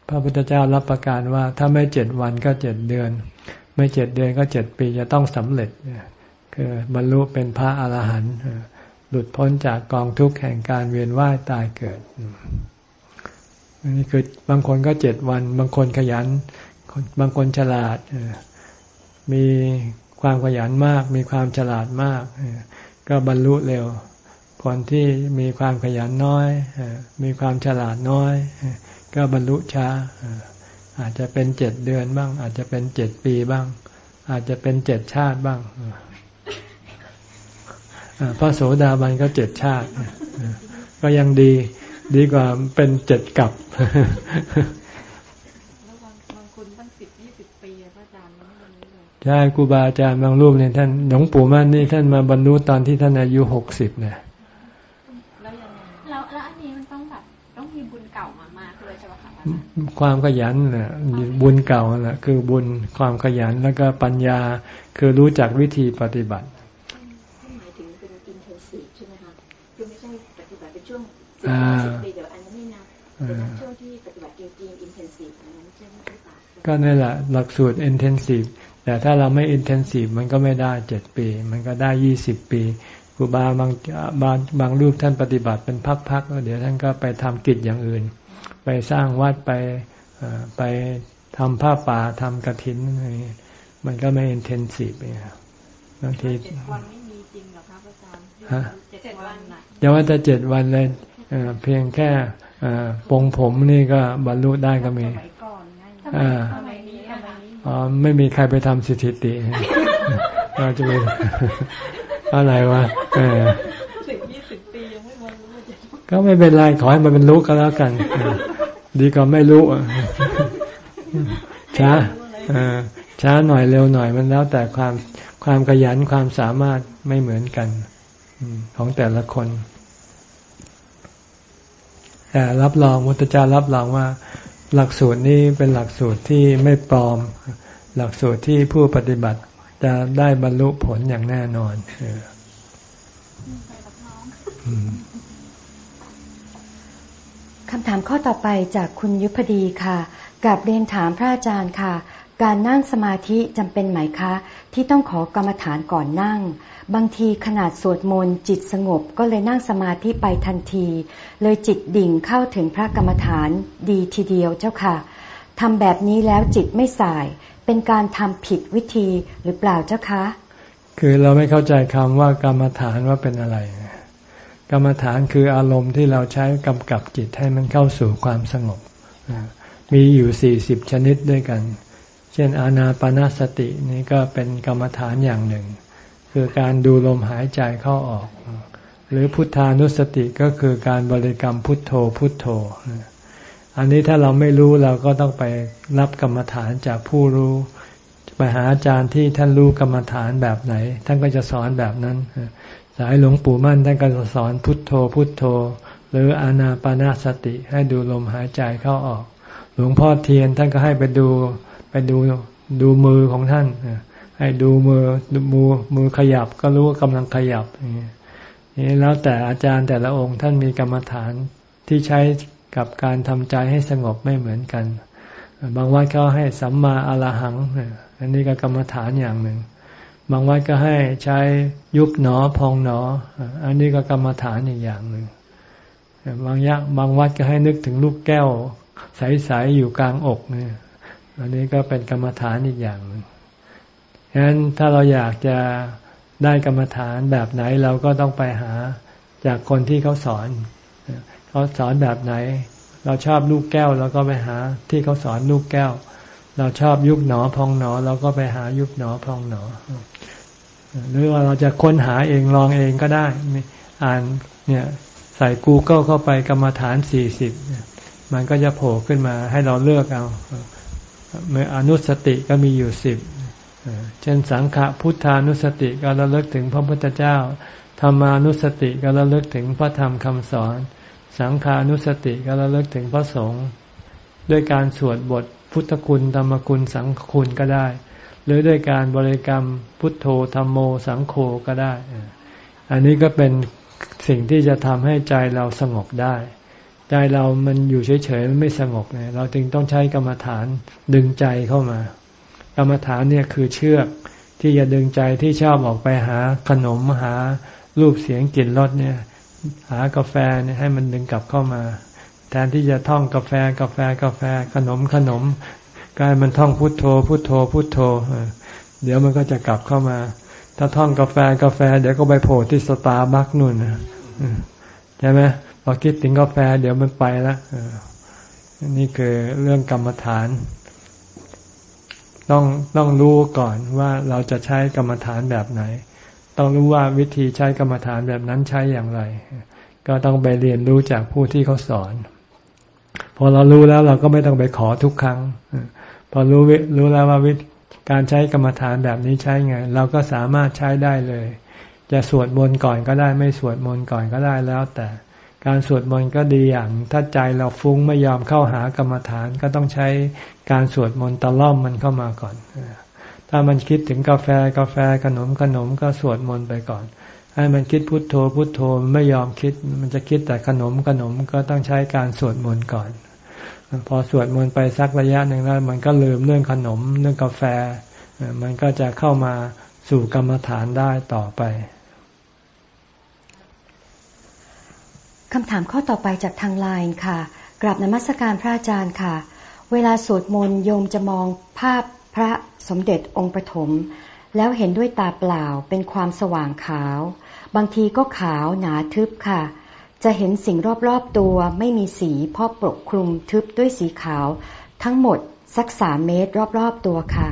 พระพุทธเจ้ารับประกันว่าถ้าไม่เจ็ดวันก็เจ็ดเดือน ไม่เจ็ดเดือนก็เจ็ดปีจะต้องสำเร็จคือบรรลุเป็นพระอรหันต์ หลุดพ้นจากกองทุกข์แห่งการเวียนว่ายตายเกิดอันี่คือบางคนก็เจ็ดวัน บางคนขยัน บางคนฉลาดมีความขยันมาก มีความฉลาดมาก ก็บรรลุเร็ว คนที่มีความขยันน้อย มีความฉลาดน้อย ก็บรรลุช้า อาจจะเป็นเจ็ดเดือนบ้าง อาจจะเป็นเจ็ดปีบ้าง อาจจะเป็นเจ็ดชาติบ้าง พระโสดาบันก็เจ็ดชาติ ก็ยังดีดีกว่าเป็นเจ็ดกับใช่ครูบาอาจารย์บางรูปเนี่ยท่านหลวงปู่มั่นนี่ท่านมาบรรลุตอนที่ท่านอายุหกสิบเนี่ยแล้วอันนี้มันต้องแบบต้องมีบุญเก่ามามากเลยใช่ไหมคะความขยันเนี่ยบุญเก่าแหละคือบุญความขยันแล้วก็ปัญญาคือรู้จักวิธีปฏิบัติ ปีเดี๋ยวอันนั้นไม่นับแต่ช่วงที่ปฏิบัติจริงๆ intensiveีฟอันนั้นใช่ไหมคะก็นี่แหละหลักสูตร intensive แต่ถ้าเราไม่ intensive มันก็ไม่ได้เจ็ดปี มันก็ได้ยี่สิบปีครูบาบางบางบางรูปท่านปฏิบัติเป็นพักๆแล้วเดี๋ยวท่านก็ไปทำกิจอย่างอื่น ไปสร้างวัดไปไปทำผ้าป่าทำกระถินอะไรมันก็ไม่ intensive บางทีเจ็ดวันไม่มีจริงหรอครับอาจารย์ฮะเจ็ดวันอย่าว่าแต่เจ็ดวันเลย เพียงแค่ปงผมนี่ก็บรรลุได้ก็มีอ่าอ๋อไม่มีใครไปทำสถิติ เราจะเป็นอะไรวะเออสิบยี่สิบปียังไม่บรรลุก็ไม่เป็นไรขอให้มันเป็นรู้ก็แล้วกัน ดีกว่าไม่รู้ช้าช้าหน่อยเร็วหน่อยมันแล้วแต่ความความขยันความสามารถไม่เหมือนกันของแต่ละคน แต่รับรองมุตจารับรองว่า หลักสูตรนี้เป็นหลักสูตรที่ไม่ปลอม หลักสูตรที่ผู้ปฏิบัติจะได้บรรลุผลอย่างแน่นอนคำถามข้อต่อไปจากคุณยุพดีค่ะกับเรียนถามพระอาจารย์ค่ะ การนั่งสมาธิจำเป็นไหมคะ ที่ต้องขอกรรมฐานก่อนนั่ง บางทีขนาดสวดมนต์จิตสงบก็เลยนั่งสมาธิไปทันที เลยจิตดิ่งเข้าถึงพระกรรมฐานดีทีเดียวเจ้าค่ะทำแบบนี้แล้วจิตไม่สาย เป็นการทำผิดวิธีหรือเปล่าเจ้าคะ คือเราไม่เข้าใจคำว่ากรรมฐานว่าเป็นอะไร กรรมฐานคืออารมณ์ที่เราใช้กำกับจิตให้มันเข้าสู่ความสงบ มีอยู่สี่สิบชนิดด้วยกัน เช่นอานาปนาสตินี่ก็เป็นกรรมฐานอย่างหนึ่ง คือการดูลมหายใจเข้าออก หรือพุทธานุสติก็คือการบริกรรมพุทโธพุทโธ อันนี้ถ้าเราไม่รู้เราก็ต้องไปรับกรรมฐานจากผู้รู้ไปหาอาจารย์ที่ท่านรู้กรรมฐานแบบไหน ท่านก็จะสอนแบบนั้น สายหลวงปู่มั่นท่านก็จะสอนพุทโธพุทโธ หรืออานาปานาสติให้ดูลมหายใจเข้าออก หลวงพ่อเทียนท่านก็ให้ไปดูไปดูดูมือของท่าน ให้ดูมือดูมือมือขยับก็รู้ว่ากำลังขยับนี่แล้วแต่อาจารย์แต่ละองค์ท่านมีกรรมฐานที่ใช้กับการทำใจให้สงบไม่เหมือนกัน บางวัดก็ให้สัมมาอรหัง อันนี้ก็กรรมฐานอย่างหนึ่ง บางวัดก็ให้ใช้ยุบหนอพองหนอ อันนี้ก็กรรมฐานอีกอย่างหนึ่ง บางยะบางวัดก็ให้นึกถึงลูกแก้วใสๆอยู่กลางอกเนี่ยอันนี้ก็เป็นกรรมฐานอีกอย่างหนึ่ง ฉะนั้นถ้าเราอยากจะได้กรรมฐานแบบไหนเราก็ต้องไปหาจากคนที่เขาสอน เขาสอนแบบไหน เราชอบลูกแก้วเราก็ไปหาที่เขาสอนลูกแก้ว เราชอบยุบหนอพองหนอเราก็ไปหายุบหนอพองหนอ หรือว่าเราจะค้นหาเองลองเองก็ได้ อ่านเนี่ยใส่ Google เข้าไปกรรมฐานสี่สิบมันก็จะโผล่ขึ้นมาให้เราเลือกเอาอนุสติก็มีอยู่สิบ เช่นสังฆพุทธานุสติก็ระลึกถึงพระพุทธเจ้า ธรรมานุสติก็ระลึกถึงพระธรรมคำสอน สังขานุสติก็ระลึกถึงพระสงฆ์ด้วยการสวดบทพุทธคุณธรรมคุณสังคุณก็ได้ หรือด้วยการบริกรรมพุทโธธรรมโมสังโฆก็ได้ อันนี้ก็เป็นสิ่งที่จะทำให้ใจเราสงบได้ ใจเรามันอยู่เฉยๆมันไม่สงบเนี่ยเราจึงต้องใช้กรรมฐานดึงใจเข้ามา กรรมฐานเนี่ยคือเชือกที่จะดึงใจที่ชอบออกไปหาขนมหารูปเสียงกลิ่นรสเนี่ย หากาแฟเนี่ยให้มันดึงกลับเข้ามา แทนที่จะท่องกาแฟกาแฟกาแฟขนมขนมกายมันท่องพุทโธ พุทโธ พุทโธ เดี๋ยวมันก็จะกลับเข้ามา ถ้าท่องกาแฟกาแฟ เดี๋ยวก็ไปโผล่ที่สตาร์บัคนู่นใช่ไหมพอคิดถึงกาแฟ เดี๋ยวมันไปแล้วนี่คือเรื่องกรรมฐาน ต้องต้องรู้ก่อนว่าเราจะใช้กรรมฐานแบบไหน ต้องรู้ว่าวิธีใช้กรรมฐานแบบนั้นใช้อย่างไร ก็ต้องไปเรียนรู้จากผู้ที่เขาสอน พอเรารู้แล้วเราก็ไม่ต้องไปขอทุกครั้ง พอรู้รู้แล้วว่าวิธีการใช้กรรมฐานแบบนี้ใช้ไง เราก็สามารถใช้ได้เลย จะสวดมนต์ก่อนก็ได้ไม่สวดมนต์ก่อนก็ได้แล้วแต่ การสวดมนต์ก็ดีอย่างถ้าใจเราฟุ้งไม่ยอมเข้าหากรรมฐานก็ต้องใช้การสวดมนต์ตะล่อมมันเข้ามาก่อน ถ้ามันคิดถึงกาแฟกาแฟขนมขนมก็สวดมนต์ไปก่อน ให้มันคิดพุทโธพุทโธมันไม่ยอมคิด มันจะคิดแต่ขนมขนมก็ต้องใช้การสวดมนต์ก่อน พอสวดมนต์ไปสักระยะหนึ่งแล้วมันก็ลืมเรื่องขนมเรื่องกาแฟ มันก็จะเข้ามาสู่กรรมฐานได้ต่อไป คำถามข้อต่อไปจากทางไลน์ค่ะกราบนมัสการพระอาจารย์ค่ะ เวลาสวดมนต์โยมจะมองภาพพระสมเด็จองค์ปฐมแล้วเห็นด้วยตาเปล่าเป็นความสว่างขาว บางทีก็ขาวหนาทึบค่ะ จะเห็นสิ่งรอบๆตัวไม่มีสีเพราะปกคลุมทึบด้วยสีขาว ทั้งหมดสักสามเมตรรอบๆตัวค่ะ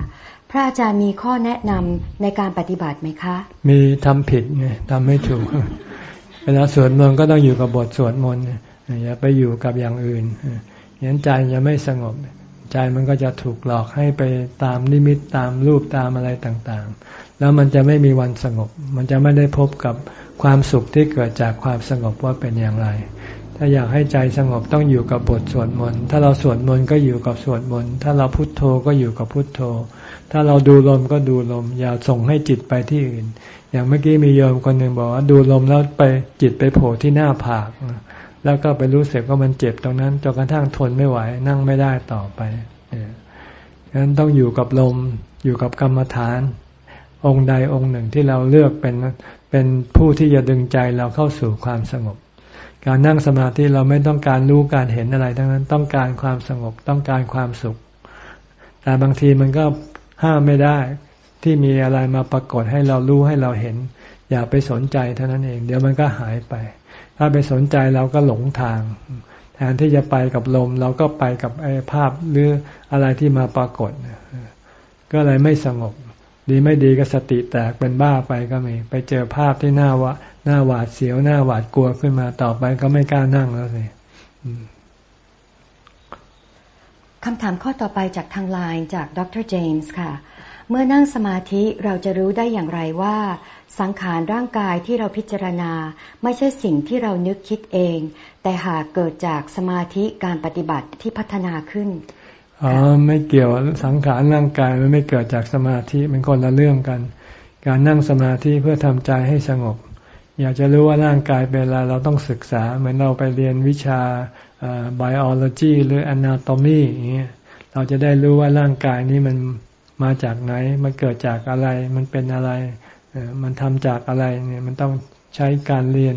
พระอาจารย์มีข้อแนะนำในการปฏิบัติไหมคะ มีทำผิดไงทำไม่ถูก เวลาสวดมนต์ก็ต้องอยู่กับบทสวดมนต์อย่าไปอยู่กับอย่างอื่นอย่างนั้นใจจะไม่สงบ ใจมันก็จะถูกหลอกให้ไปตามนิมิตตามรูปตามอะไรต่างๆ แล้วมันจะไม่มีวันสงบ มันจะไม่ได้พบกับความสุขที่เกิดจากความสงบว่าเป็นอย่างไร ถ้าอยากให้ใจสงบต้องอยู่กับบทสวดมนต์ ถ้าเราสวดมนต์ก็อยู่กับสวดมนต์ ถ้าเราพุโทโธก็อยู่กับพุโทโธ ถ้าเราดูลมก็ดูลม อย่าส่งให้จิตไปที่อื่น อย่างเมื่อกี้มีโยมคนหนึ่งบอกว่าดูลมแล้วไปจิตไปโผล่ที่หน้าผาก แล้วก็ไปรู้สึกว่ามันเจ็บตรงนั้นจนกระทั่งทนไม่ไหวนั่งไม่ได้ต่อไปฉะนั้นต้องอยู่กับลมอยู่กับกรรมฐาน องค์ใดองค์หนึ่งที่เราเลือกเป็นเป็นผู้ที่จะดึงใจเราเข้าสู่ความสงบ การนั่งสมาธิเราไม่ต้องการรู้การเห็นอะไรทั้งนั้นต้องการความสงบต้องการความสุข แต่บางทีมันก็ห้ามไม่ได้ที่มีอะไรมาปรากฏให้เรารู้ให้เราเห็น อย่าไปสนใจเท่านั้นเอง เดี๋ยวมันก็หายไป ถ้าไปสนใจเราก็หลงทาง แทนที่จะไปกับลม เราก็ไปกับไอ้ภาพหรืออะไรที่มาปรากฏ ก็เลยไม่สงบ ดีไม่ดีก็สติแตกเป็นบ้าไปก็มี ไปเจอภาพที่หน้าวะหน้าหวาดเสียวหน้าหวาดกลัวขึ้นมาต่อไปก็ไม่กล้านั่งแล้วสิคำถามข้อต่อไปจากทางไลน์จากดรเจมส์ค่ะ เมื่อนั่งสมาธิเราจะรู้ได้อย่างไรว่า สังขารร่างกายที่เราพิจารณา ไม่ใช่สิ่งที่เรานึกคิดเอง แต่หากเกิดจากสมาธิการปฏิบัติที่พัฒนาขึ้น อ๋อไม่เกี่ยวสังขารร่างกายมันไม่เกิดจากสมาธิมันคนละเรื่องกัน การนั่งสมาธิเพื่อทำใจให้สงบ อยากจะรู้ว่าร่างกายเป็นอะไรเราต้องศึกษา เหมือนเราไปเรียนวิชา biology หรือ anatomy อย่างเงี้ยเราจะได้รู้ว่าร่างกายนี้มันมาจากไหน มันเกิดจากอะไร มันเป็นอะไร มันทำจากอะไรเนี่ยมันต้องใช้การเรียน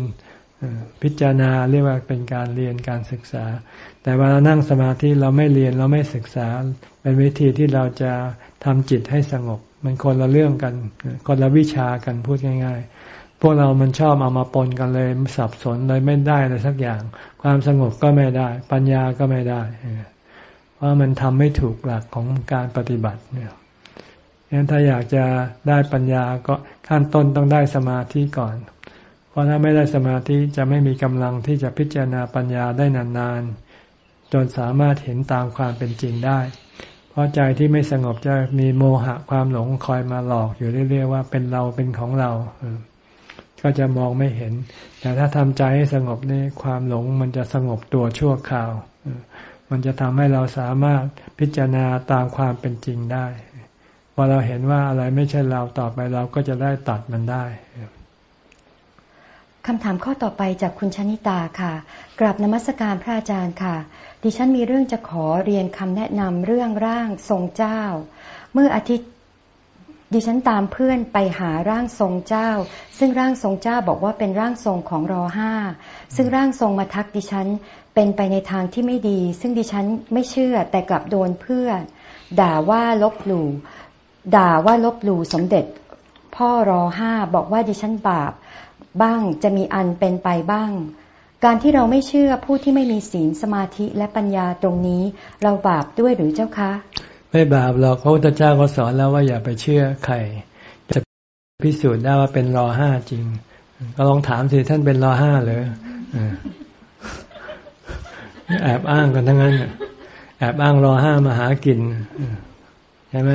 พิจารณาเรียกว่าเป็นการเรียนการศึกษา แต่เวลานั่งสมาธิเราไม่เรียนเราไม่ศึกษา เป็นวิธีที่เราจะทำจิตให้สงบ มันคนละเรื่องกัน คนละวิชากันพูดง่าย ๆ พวกเรามันชอบเอามาปนกันเลยสับสนเลยไม่ได้เลยสักอย่าง ความสงบก็ไม่ได้ ปัญญาก็ไม่ได้ เพราะมันทำไม่ถูกหลักของการปฏิบัติเนี่ยงั้นถ้าอยากจะได้ปัญญาก็ขั้นต้นต้องได้สมาธิก่อน เพราะถ้าไม่ได้สมาธิจะไม่มีกำลังที่จะพิจารณาปัญญาได้นานๆ จนสามารถเห็นตามความเป็นจริงได้ เพราะใจที่ไม่สงบจะมีโมหะความหลงคอยมาหลอกอยู่เรื่อยๆว่าเป็นเราเป็นของเรา ก็จะมองไม่เห็น แต่ถ้าทำใจให้สงบนี่ความหลงมันจะสงบตัวชั่วคราว มันจะทำให้เราสามารถพิจารณาตามความเป็นจริงได้พอเราเห็นว่าอะไรไม่ใช่เราต่อไปเราก็จะได้ตัดมันได้ คำถามข้อต่อไปจากคุณชนิตาค่ะ กราบนมัสการพระอาจารย์ค่ะ ดิฉันมีเรื่องจะขอเรียนคำแนะนำเรื่องร่างทรงเจ้า เมื่ออาทิตย์ดิฉันตามเพื่อนไปหาร่างทรงเจ้า ซึ่งร่างทรงเจ้าบอกว่าเป็นร่างทรงของรอห้า ซึ่งร่างทรงมาทักดิฉันเป็นไปในทางที่ไม่ดี ซึ่งดิฉันไม่เชื่อแต่กลับโดนเพื่อนด่าว่าลบหลู่ด่าว่าลบหลู่สมเด็จ พ่อรอห้าบอกว่าดิฉันบาป บ้างจะมีอันเป็นไปบ้าง การที่เราไม่เชื่อผู้ที่ไม่มีศีลสมาธิและปัญญาตรงนี้ เราบาปด้วยหรือเจ้าคะ ไม่บาปหรอกพระพุทธเจ้าก็สอนแล้วว่าอย่าไปเชื่อใครจะพิสูจน์ได้ว่าเป็นรอห้าจริง ก็ลองถามสิท่านเป็นรอห้าเลยแอบอ้างกันทั้งนั้นแอบอ้างรอห้ามาหากินใช่ไหม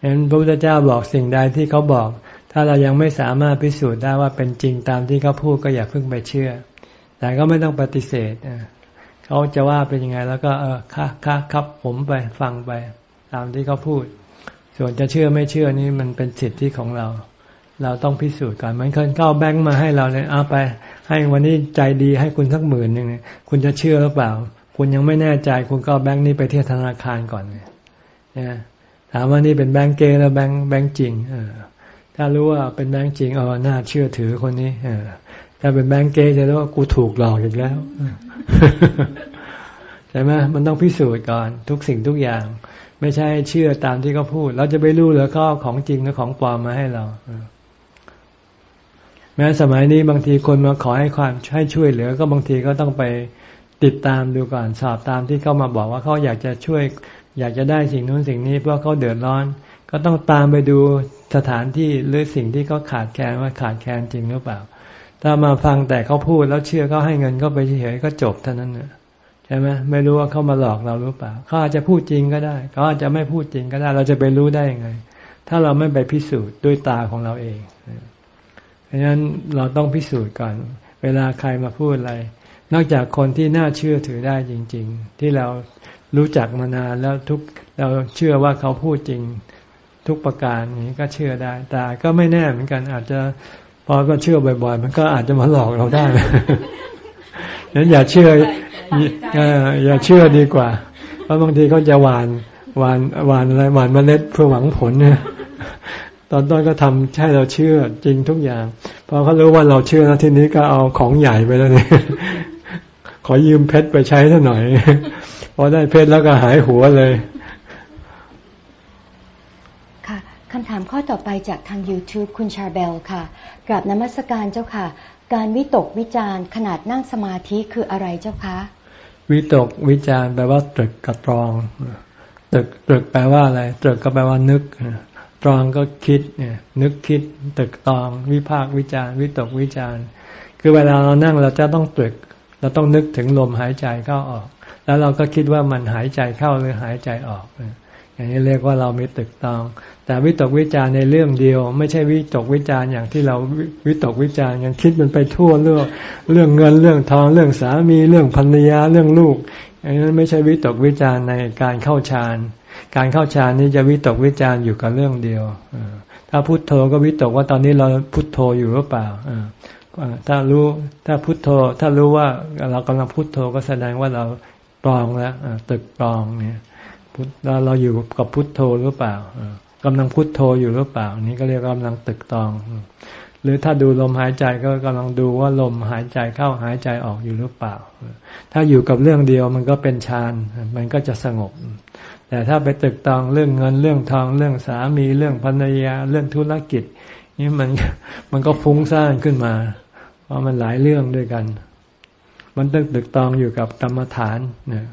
ฉะนั้นพระพุทธเจ้าบอกสิ่งใดที่เขาบอก ถ้าเรายังไม่สามารถพิสูจน์ได้ว่าเป็นจริงตามที่เขาพูดก็อย่าเพิ่งไปเชื่อ แต่ก็ไม่ต้องปฏิเสธเขาจะว่าเป็นยังไง แล้วก็เออค่ะค่ะครับผมไปฟังไป ตามที่เขาพูด ส่วนจะเชื่อไม่เชื่อนี่มันเป็นสิทธิของเรา เราต้องพิสูจน์ก่อนมันคนเข้าแบงค์มาให้เราเลยเอาไป ให้วันนี้ใจดีให้คุณสักหมื่นหนึ่งคุณจะเชื่อหรือเปล่า คุณยังไม่แน่ใจคุณก็แบงค์นี้ไปที่ธนาคารก่อนเนี่ยถามว่านี่เป็นแบงค์เกแล้วแบงค์แบงค์จริง เออ ถ้ารู้ว่าเป็นแบงค์จริงเออน่าเชื่อถือคนนี้เออถ้าเป็นแบงค์เกจะรู้ว่ากูถูกหลอกอีกแล้วใช่ไหมมันต้องพิสูจน์ก่อนทุกสิ่งทุกอย่าง ไม่ใช่เชื่อตามที่เขาพูด เราจะไปรู้หรือเขาของจริงหรือของปลอมมาให้เราแม้สมัยนี้บางทีคนมาขอให้ความให้ช่วยเหลือ ก็บางทีก็ต้องไปติดตามดูก่อนสอบตามที่เขามาบอกว่าเขาอยากจะช่วย อยากจะได้สิ่งนู้นสิ่งนี้เพราะเขาเดือดร้อน ก็ต้องตามไปดูสถานที่หรือสิ่งที่เขาขาดแคลนว่าขาดแคลนจริงหรือเปล่า ถ้ามาฟังแต่เขาพูดแล้วเชื่อเขาให้เงินเขาไปเฉยก็จบเท่านั้นเนี่ยใช่ไหมไม่รู้ว่าเขามาหลอกเราหรือเปล่าเขาอาจจะพูดจริงก็ได้เขาอาจจะไม่พูดจริงก็ได้ เราจะไปรู้ได้ยังไง ถ้าเราไม่ไปพิสูจน์ด้วยตาของเราเองเพราะฉะนั้นเราต้องพิสูจน์ก่อน เวลาใครมาพูดอะไร นอกจากคนที่น่าเชื่อถือได้จริง ๆ ที่เรารู้จักมานานแล้วทุกเราเชื่อว่าเขาพูดจริง ทุกประการนี้ก็เชื่อได้ แต่ก็ไม่แน่เหมือนกัน อาจจะพอก็เชื่อบ่อยๆ มันก็อาจจะมาหลอกเราได้นั้นอย่าเชื่ออย่าเชื่อดีกว่า เพราะบางทีเขาจะหวานหวานหวานอะไรหวานเมล็ดเพื่อหวังผลเนี่ยตอนต้นก็ทำให้เราเชื่อจริงทุกอย่างพอเขารู้ว่าเราเชื่อแล้วทีนี้ก็เอาของใหญ่ไปแล้วเนี่ยขอยืมเพชรไปใช้ท่าหน่อยพอได้เพชรแล้วก็หายหัวเลย คำถามข้อต่อไปจากทาง YouTube คุณชาเบลค่ะ กราบนมัสการเจ้าค่ะ การวิตกวิจารขนาดนั่งสมาธิคืออะไรเจ้าคะ วิตกวิจารแปลว่าตรึกกับตรองตรึกตรึกแปลว่าอะไรตรึกก็แปลว่านึกตรองก็คิดเนี่ยนึกคิดตรึกตรอง วิภาควิจารวิตกวิจารคือเวลาเรานั่งเราจะต้องตรึก เราต้องนึกถึงลมหายใจเข้าออก แล้วเราก็คิดว่ามันหายใจเข้าหรือหายใจออก อย่างนี้เรียกว่าเรามีตึกตอง แต่วิตกวิจารในเรื่องเดียว ไม่ใช่วิตกวิจารอย่างที่เราวิตกวิจารกันคิดมันไปทั่วเรื่องเรื่องเงินเรื่องทองเรื่องสามีเรื่องภรรยาเรื่องลูกอันนั้นไม่ใช่วิตกวิจารในการเข้าฌานการเข้าฌานนี้จะวิตกวิจารอยู่กับเรื่องเดียวถ้าพุโทโธก็วิตกว่าตอนนี้เราพุโทโธอยู่หรือเปล่าถ้ารู้ถ้าพุโทโธ ถ้ารู้ว่าเรากำลังพุโทโธก็แสดงว่าเราปลองแล้วตึกปลองเนี่ย เราเราอยู่กับพุทโธหรือเปล่ากำลังพุทโธอยู่หรือเปล่า นี่ก็เรียกกำลังตึกตอง หรือถ้าดูลมหายใจก็กำลังดูว่าลมหายใจเข้าหายใจออกอยู่หรือเปล่า ถ้าอยู่กับเรื่องเดียวมันก็เป็นฌานมันก็จะสงบ แต่ถ้าไปตึกตองเรื่องเงินเรื่องทองเรื่องสามีเรื่องภรรยาเรื่องธุรกิจ นี่มันมันก็ฟุ้งซ่านขึ้นมา เพราะมันหลายเรื่องด้วยกัน มันต้องตึกตองอยู่กับกรรมฐานเนี่ย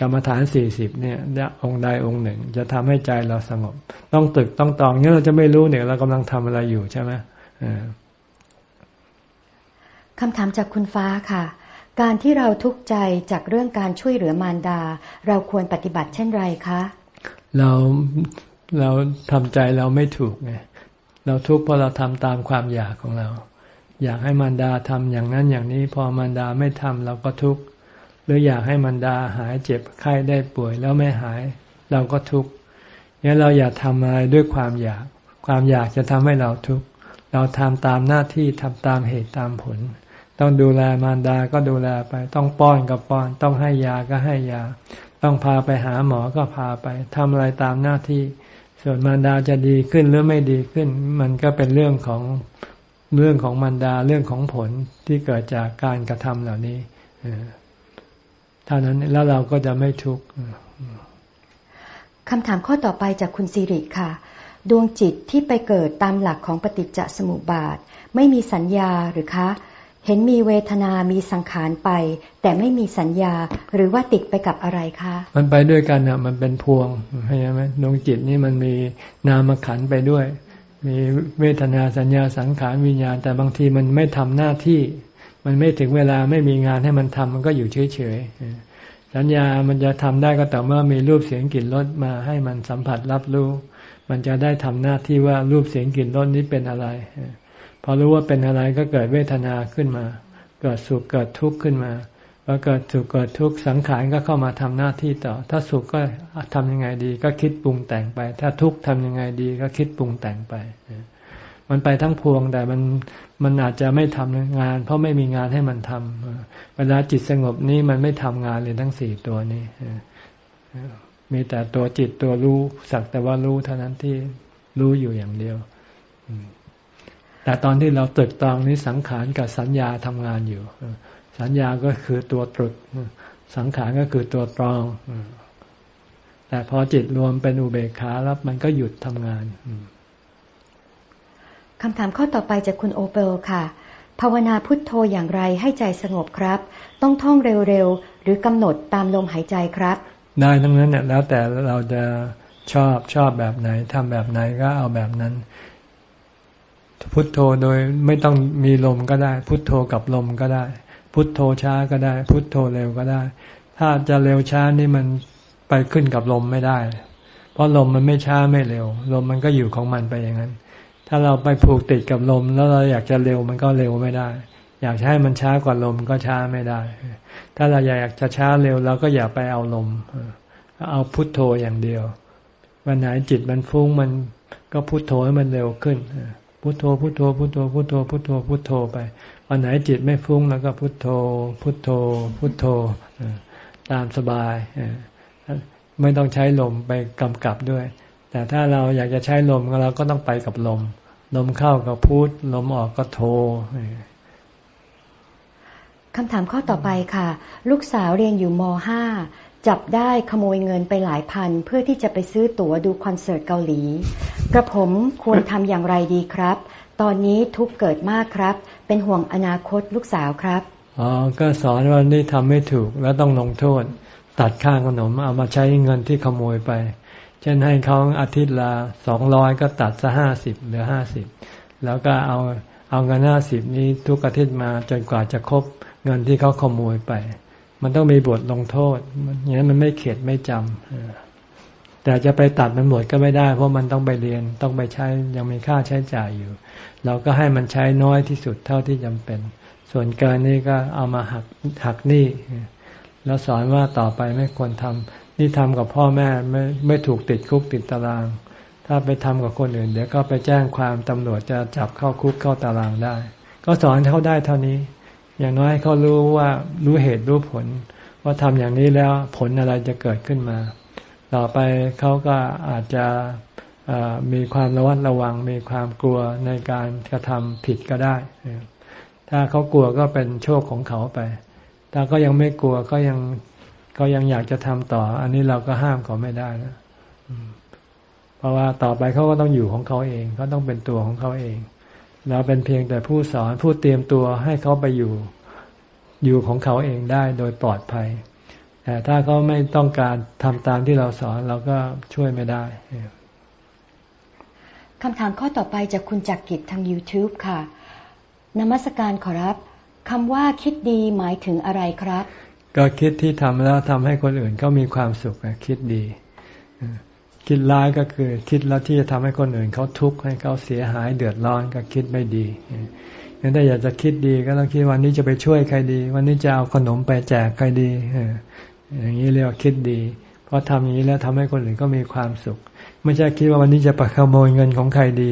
กรรมฐานสี่สิบเนี่ยองค์ใดองค์หนึ่ง จะทำให้ใจเราสงบ ต้องตึกต้องตองเนี่ยเราจะไม่รู้เนี่ย เรากำลังทำอะไรอยู่ใช่ไหมคำถามจากคุณฟ้าค่ะ การที่เราทุกข์ใจจากเรื่องการช่วยเหลือมารดา เราควรปฏิบัติเช่นไรคะ เราเราทำใจเราไม่ถูกไงเราทุกข์เพราะเราทำตามความอยากของเรา อยากให้มารดาทำอย่างนั้นอย่างนี้ พอมารดาไม่ทำเราก็ทุกข์ หรืออยากให้มันดาหายเจ็บไข้ได้ป่วยแล้วไม่หาย เราก็ทุกข์งั้นเราอย่าทำอะไรด้วยความอยาก ความอยากจะทำให้เราทุกข์เราทำตามหน้าที่ทำตามเหตุตามผล ต้องดูแลมารดาก็ดูแลไป ต้องป้อนก็ป้อน ต้องให้ยาก็ให้ยา ต้องพาไปหาหมอก็พาไปทำอะไรตามหน้าที่ ส่วนมารดาจะดีขึ้นหรือไม่ดีขึ้น มันก็เป็นเรื่องของเรื่องของมารดาเรื่องของผลที่เกิดจากการกระทำเหล่านี้ เท่านั้นแล้วเราก็จะไม่ทุกข์คำถามข้อต่อไปจากคุณสิริค่ะ ดวงจิตที่ไปเกิดตามหลักของปฏิจจสมุปบาท ไม่มีสัญญาหรือคะ เห็นมีเวทนามีสังขารไป แต่ไม่มีสัญญาหรือว่าติดไปกับอะไรคะ มันไปด้วยกันอะมันเป็นพวงใช่ไหมดวงจิตนี่มันมีนามขันไปด้วย มีเวทนาสัญญาสังขารวิญญาณ แต่บางทีมันไม่ทำหน้าที่ มันไม่ถึงเวลาไม่มีงานให้มันทำมันก็อยู่เฉยๆสัญญามันจะทำได้ก็แต่เมื่อมีรูปเสียงกลิ่นรสมาให้มันสัมผัสรับรู้ มันจะได้ทำหน้าที่ว่ารูปเสียงกลิ่นรสนี้เป็นอะไรพอรู้ว่าเป็นอะไรก็เกิดเวทนาขึ้นมา เกิดสุขเกิดทุกข์ขึ้นมาพอเกิดสุขเกิดทุกข์สังขารก็เข้ามาทำหน้าที่ต่อ ถ้าสุขก็ทำยังไงดี ก็คิดปรุงแต่งไป ถ้าทุกข์ทำยังไงดี ก็คิดปรุงแต่งไป มันไปทั้งพวงแต่มันมันอาจจะไม่ทำงาน เพราะไม่มีงานให้มันทำเวลาจิตสงบนี้มันไม่ทำงานเลยทั้งสี่ตัวนี้มีแต่ตัวจิตตัวรู้สักแต่ว่ารู้เท่านั้นที่รู้อยู่อย่างเดียวแต่ตอนที่เราตรึกตองนี้สังขารกับสัญญาทำงานอยู่สัญญาก็คือตัวตรึกสังขารก็คือตัวตรองแต่พอจิตรวมเป็นอุเบกขาแล้วมันก็หยุดทำงาน คำถามข้อต่อไปจากคุณโอเปลค่ะ ภาวนาพุทโธอย่างไรให้ใจสงบครับ ต้องท่องเร็วๆ หรือกำหนดตามลมหายใจครับ ได้ทั้งนั้นเนี่ยแล้วแต่เราจะชอบชอบแบบไหนทำแบบไหนก็เอาแบบนั้น พุทโธโดยไม่ต้องมีลมก็ได้ พุทโธกับลมก็ได้ พุทโธช้าก็ได้ พุทโธเร็วก็ได้ ถ้าจะเร็วช้านี่มันไปขึ้นกับลมไม่ได้ เพราะลมมันไม่ช้าไม่เร็ว ลมมันก็อยู่ของมันไปอย่างนั้น ถ้าเราไปผูกติดกับลม แล้วเราอยากจะเร็วมันก็เร็วไม่ได้ อยากให้มันช้ากว่าลมก็ช้าไม่ได้ ถ้าเราอยากจะช้าเร็วเราก็อย่าไปเอาลม เอาพุทโธอย่างเดียว วันไหนจิตมันฟุ้งมันก็พุทโธให้มันเร็วขึ้น พุทโธพุทโธพุทโธพุทโธพุทโธพุทโธไป วันไหนจิตไม่ฟุ้งแล้วก็พุทโธ พุทโธ พุทโธตามสบาย ไม่ต้องใช้ลมไปกำกับด้วย แต่ถ้าเราอยากจะใช้ลมเราก็ต้องไปกับลม ลมเข้าก็พุทลมออกก็โธคำถามข้อต่อไปค่ะ ลูกสาวเรียนอยู่ม .5 จับได้ขโมยเงินไปหลายพัน เพื่อที่จะไปซื้อตั๋วดูคอนเสิร์ตเกาหลี กระผมควรทำอย่างไรดีครับ ตอนนี้ทุกเกิดมากครับ เป็นห่วงอนาคตลูกสาวครับอ๋อก็สอนว่านี่ทำไม่ถูกแล้วต้องลงโทษ ตัดค่าขนมเอามาใช้เงินที่ขโมยไป เช่นให้เขาอาทิตย์ละสองร้อยก็ตัดซะห้าสิบเหลือห้าสิบแล้วก็เอาเอาเงินห้าสิบนี้ทุกอาทิตย์มาจนกว่าจะครบเงินที่เขาขโมยไป มันต้องมีบทลงโทษอย่างนั้นมันไม่เข็ดไม่จำแต่จะไปตัดมันหมดก็ไม่ได้ เพราะมันต้องไปเรียนต้องไปใช้ยังมีค่าใช้จ่ายอยู่ เราก็ให้มันใช้น้อยที่สุดเท่าที่จำเป็น ส่วนเกินนี่ก็เอามาหักหักหนี้แล้วสอนว่าต่อไปไม่ควรทำ นี่ทำกับพ่อแม่ไม่ไม่ถูกติดคุกติดตาราง ถ้าไปทำกับคนอื่น เดี๋ยวก็ไปแจ้งความตำรวจจะจับเข้าคุกเข้าตารางได้ ก็สอนเขาได้เท่านี้ อย่างน้อยเขารู้ว่ารู้เหตุรู้ผล ว่าทำอย่างนี้แล้วผลอะไรจะเกิดขึ้นมา ต่อไปเขาก็อาจจะมีความระวัดระวัง มีความกลัวในการกระทำผิดก็ได้ ถ้าเขากลัวก็เป็นโชคของเขาไป ถ้าก็ยังไม่กลัวก็ยัง ก็ยังอยากจะทำต่อ อันนี้เราก็ห้ามเขาไม่ได้นะเพราะว่าต่อไปเขาก็ต้องอยู่ของเขาเองเขาต้องเป็นตัวของเขาเอง เราเป็นเพียงแต่ผู้สอนผู้เตรียมตัวให้เขาไปอยู่อยู่ของเขาเองได้โดยปลอดภัย แต่ถ้าเขาไม่ต้องการทำตามที่เราสอนเราก็ช่วยไม่ได้คำถามข้อต่อไปจากคุณจักกิจทาง YouTube ค่ะ นมัสการขอรับคำว่าคิดดีหมายถึงอะไรครับ ก็คิดที่ทำแล้วทำให้คนอื่นเขามีความสุขคิดดี คิดร้ายก็คือ คิดแล้วที่จะทำให้คนอื่นเขาทุกข์ให้เขาเสียหายเดือดร้อนก็คิดไม่ดีงั้นถ้าอยากจะคิดดีก็ต้องคิดวันนี้จะไปช่วยใครดี วันนี้จะเอาขนมไปแจกใครดีอย่างนี้เรียกว่าคิดดี เพราะทำอย่างนี้แล้วทำให้คนอื่นก็มีความสุข ไม่ใช่คิดว่าวันนี้จะไปขโมยเงินของใครดี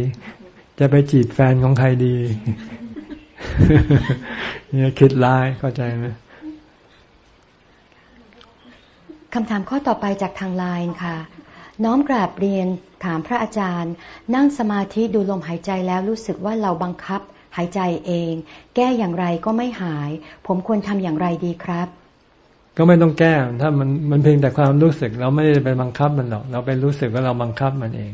จะไปจีบแฟนของใครดีเนี่ยคิดร้ายเข้าใจไหม คำถามข้อต่อไปจากทางไลน์ค่ะ น้อมกราบเรียนถามพระอาจารย์ นั่งสมาธิดูลมหายใจแล้วรู้สึกว่าเราบังคับ หายใจเอง แก้อย่างไรก็ไม่หาย ผมควรทำอย่างไรดีครับ ก็ไม่ต้องแก้ถ้ามันมันเพียงแต่ความรู้สึก เราไม่ได้ไปบังคับมันหรอกเราไปรู้สึกว่าเราบังคับมันเอง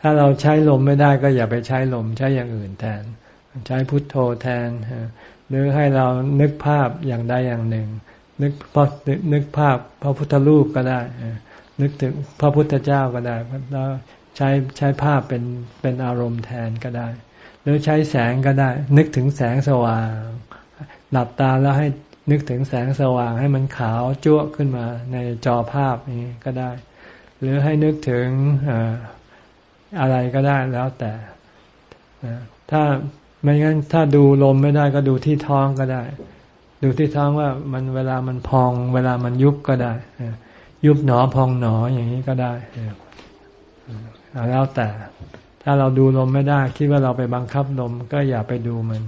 ถ้าเราใช้ลมไม่ได้ก็อย่าไปใช้ลมใช้อย่างอื่นแทน ใช้พุทโธแทนหรือให้เรานึกภาพอย่างใดอย่างหนึ่ง นึกพอนึกภาพพระพุทธรูปก็ได้นึกถึงพระพุทธเจ้าก็ได้แล้วใช้ใช้ภาพเป็นเป็นอารมณ์แทนก็ได้ หรือใช้แสงก็ได้ นึกถึงแสงสว่าง หลับตาแล้วให้นึกถึงแสงสว่างให้มันขาวจั่วขึ้นมาในจอภาพนี้ก็ได้ หรือให้นึกถึงอะไรก็ได้แล้วแต่ถ้าไม่งั้นถ้าดูลมไม่ได้ก็ดูที่ท้องก็ได้ ดูที่ท้องว่ามันเวลามันพอง เวลามันยุบก็ได้ยุบหนอพองหนออย่างนี้ก็ได้แล้วแต่ ถ้าเราดูลมไม่ได้คิดว่าเราไปบังคับลมก็อย่าไปดูมัน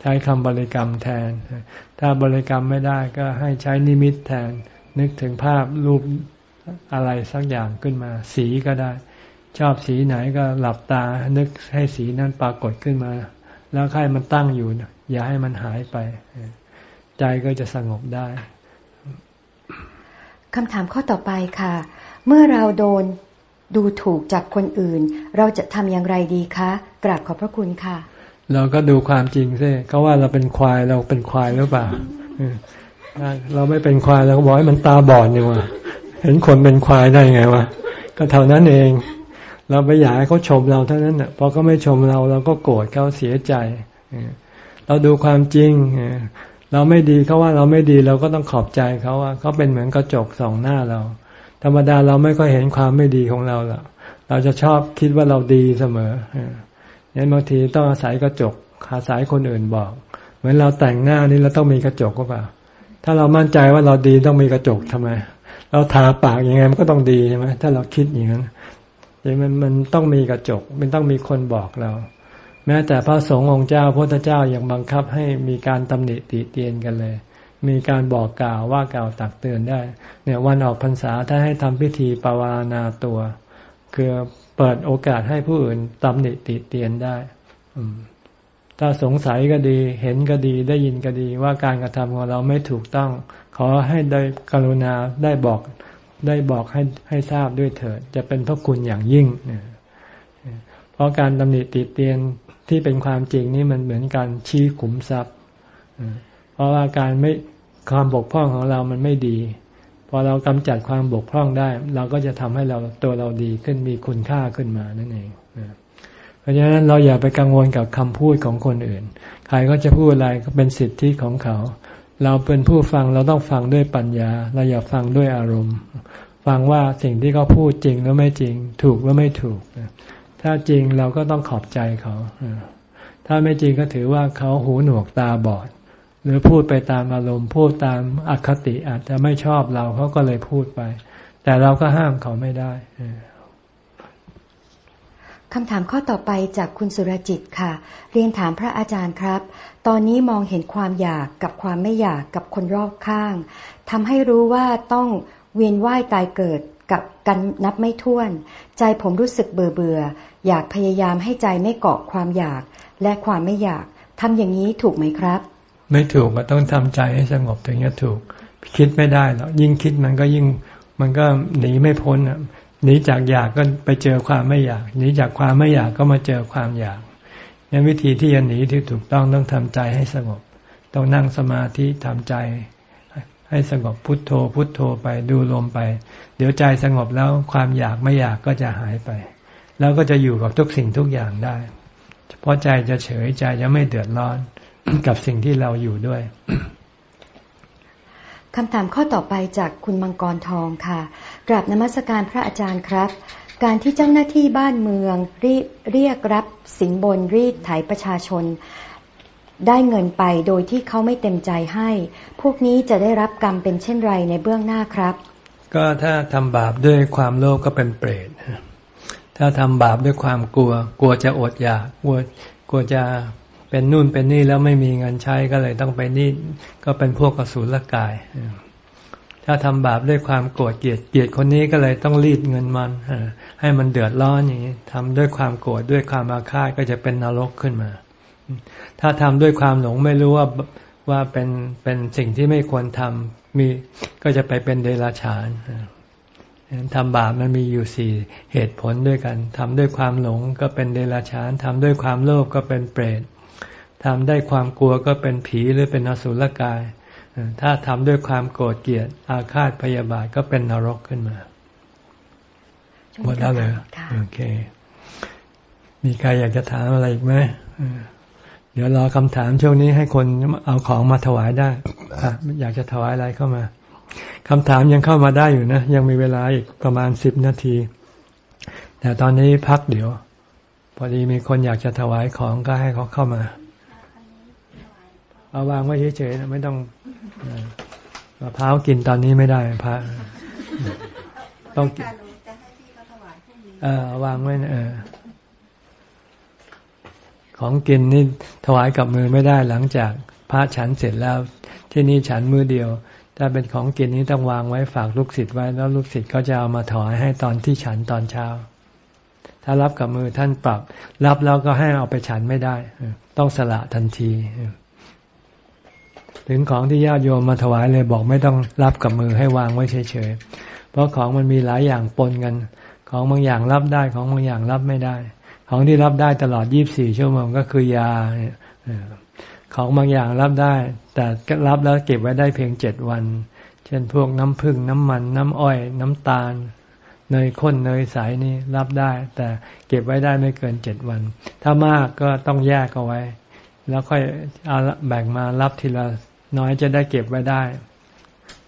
ใช้คำบริกรรมแทน ถ้าบริกรรมไม่ได้ก็ให้ใช้นิมิตแทน นึกถึงภาพรูปอะไรสักอย่างขึ้นมา สีก็ได้ ชอบสีไหนก็หลับตา นึกให้สีนั้นปรากฏขึ้นมา แล้วให้มันตั้งอยู่ อย่าให้มันหายไป ใจก็จะสงบได้คำถามข้อต่อไปค่ะ เมื่อเราโดนดูถูกจากคนอื่น เราจะทำอย่างไรดีคะกราบขอบพระคุณค่ะ เราก็ดูความจริงซิเขาว่าเราเป็นควายเราเป็นควายหรือเปล่าเราไม่เป็นควายเราก็บอกให้มันตาบอดนี่วะเห็นคนเป็นควายได้ไงวะก็เท่านั้นเอง เราไปอยากให้เขาชมเราเท่านั้นน่ะพอเขาไม่ชมเราเราก็โกรธเขาเสียใจ เราดูความจริง เราไม่ดีเขาว่าเราไม่ดีเราก็ต้องขอบใจเขาว่าเขาเป็นเหมือนกระจกสองหน้าเรา ธรรมดาเราไม่ค่อยเห็นความไม่ดีของเราหรอกเราจะชอบคิดว่าเราดีเสมอยันบางทีต้องอาศัยกระจกอาศัยคนอื่นบอก เหมือนเราแต่งหน้านี่เราต้องมีกระจกก็เปล่า ถ้าเรามั่นใจว่าเราดีต้องมีกระจกทำไม เราทาปากยังไงมันก็ต้องดีใช่ไหมถ้าเราคิดอย่างนั้นอย่างมันมันต้องมีกระจก มันต้องมีคนบอกเรา แม้แต่พระสงฆ์องค์เจ้าพระเจ้ายังบังคับให้มีการตำหนิติเตียนกันเลย มีการบอกกล่าวว่ากล่าวตักเตือนได้ เนี่ยวันออกพรรษาถ้าให้ทำพิธีปวารณาตัว คือเปิดโอกาสให้ผู้อื่นตำหนิติเตียนได้ถ้าสงสัยก็ดี เห็นก็ดีได้ยินก็ดีว่าการกระทำของเราไม่ถูกต้อง ขอให้ได้กรุณาได้บอกได้บอกให้ให้ทราบด้วยเถิดจะเป็นพระคุณอย่างยิ่ง เพราะการตำหนิติเตียน ที่เป็นความจริงนี่มันเหมือนการชี้ขุมทรัพย์ เพราะว่าการไม่ความบกพร่องของเรามันไม่ดี พอเรากำจัดความบกพร่องได้ เราก็จะทำให้เราตัวเราดีขึ้นมีคุณค่าขึ้นมานั่นเองเพราะฉะนั้นเราอย่าไปกังวลกับคำพูดของคนอื่น ใครก็จะพูดอะไรก็เป็นสิทธิของเขา เราเป็นผู้ฟังเราต้องฟังด้วยปัญญา เราอย่าฟังด้วยอารมณ์ ฟังว่าสิ่งที่เขาพูดจริงหรือไม่จริง ถูกหรือไม่ถูก ถ้าจริงเราก็ต้องขอบใจเขา ถ้าไม่จริงก็ถือว่าเขาหูหนวกตาบอด หรือพูดไปตามอารมณ์พูดตามอคติอาจจะไม่ชอบเราเขาก็เลยพูดไป แต่เราก็ห้ามเขาไม่ได้คำถามข้อต่อไปจากคุณสุรจิตค่ะ เรียนถามพระอาจารย์ครับ ตอนนี้มองเห็นความอยากกับความไม่อยากกับคนรอบข้างทำให้รู้ว่าต้องเวียนว่ายตายเกิดกับกันนับไม่ถ้วน ใจผมรู้สึกเบื่อเบื่ออยากพยายามให้ใจไม่เกาะความอยาก และความไม่อยากทำอย่างนี้ถูกไหมครับ ไม่ถูกมันต้องทำใจให้สงบถึงจะถูก คิดไม่ได้หรอกยิ่งคิดมันก็ยิ่งมันก็หนีไม่พ้นอะหนีจากอยากก็ไปเจอความไม่อยากหนีจากความไม่อยากก็มาเจอความอยากนี่วิธีที่จะหนีที่ถูกต้องต้องทำใจให้สงบ ต้องนั่งสมาธิทำใจ ให้สงบพุทโธ พุทโธไปดูลมไป เดี๋ยวใจสงบแล้วความอยากไม่อยากก็จะหายไป แล้วก็จะอยู่กับทุกสิ่งทุกอย่างได้ เพราะใจจะเฉยใจจะไม่เดือดร้อนกับสิ่งที่เราอยู่ด้วยคำถามข้อต่อไปจากคุณมังกรทองค่ะกราบนมัสการพระอาจารย์ครับ การที่เจ้าหน้าที่บ้านเมืองเรียกรับสินบนรีดไถประชาชน ได้เงินไปโดยที่เขาไม่เต็มใจให้ พวกนี้จะได้รับกรรมเป็นเช่นไรในเบื้องหน้าครับ ก็ถ้าทำบาปด้วยความโลภก็เป็นเปรตถ้าทำบาปด้วยความกลัว กลัวจะอดอยากกลัวกลัวจะเป็นนู่นเป็นนี่แล้วไม่มีเงินใช้ก็เลยต้องไปนี่ก็เป็นพวกกสุลกาย ถ้าทำบาปด้วยความโกรธเกลียดเกลียดคนนี้ก็เลยต้องรีดเงินมันให้มันเดือดร้อนอย่างนี้ทำด้วยความโกรธด้วยความอาฆาตก็จะเป็นนรกขึ้นมา ถ้าทำด้วยความหลงไม่รู้ว่าว่าเป็นเป็นสิ่งที่ไม่ควรทำมีก็จะไปเป็นเดรัจฉานทำบาปมันมีอยู่สี่เหตุผลด้วยกันทำด้วยความหลงก็เป็นเดรัจฉานทำด้วยความโลภก็เป็นเปรตทำได้ความกลัวก็เป็นผีหรือเป็นอสุรกาย ถ้าทำด้วยความโกรธเกลียด อาฆาตพยาบาทก็เป็นนรกขึ้นมาหมดแล้วเลยโอเค มีใครอยากจะถามอะไรอีกไหม เดี๋ยวรอคำถามช่วงนี้ให้คนเอาของมาถวายได้อยากจะถวายอะไรเข้ามาคำถามยังเข้ามาได้อยู่นะ ยังมีเวลาอีกประมาณสิบนาที แต่ตอนนี้พักเดี๋ยว พอดีมีคนอยากจะถวายของก็ให้เขาเข้ามา เอาวางไว้เฉยๆไม่ต้องมะพร้าวกินตอนนี้ไม่ได้พระต้องกินเออวางไว้เออ ของกินนี่ถวายกับมือไม่ได้หลังจากพระฉันเสร็จแล้ว ที่นี่ฉันมือเดียว ถ้าเป็นของกินนี้ต้องวางไว้ฝากลูกศิษย์ไว้ แล้วลูกศิษย์ก็จะเอามาถวายให้ตอนที่ฉันตอนเช้า ถ้ารับกับมือท่านปรับ รับแล้วก็ให้เอาไปฉันไม่ได้ ต้องสละทันที ถึงของที่ญาติโยมมาถวายเลยบอกไม่ต้องรับกับมือให้วางไว้เฉยๆเพราะของมันมีหลายอย่างปนกัน ของบางอย่างรับได้ของบางอย่างรับไม่ได้ ของที่รับได้ตลอด 24 ชั่วโมงก็คือยาของบางอย่างรับได้ แต่รับแล้วเก็บไว้ได้เพียงเจ็ดวัน เช่นพวกน้ำผึ้งน้ำมัน น้ำอ้อย น้ำตาลเนยข้นเนยใสนี่รับได้ แต่เก็บไว้ได้ไม่เกินเจ็ดวัน ถ้ามากก็ต้องแยกเอาไว้ แล้วค่อยเอาแบ่งมารับทีละน้อยจะได้เก็บไว้ได้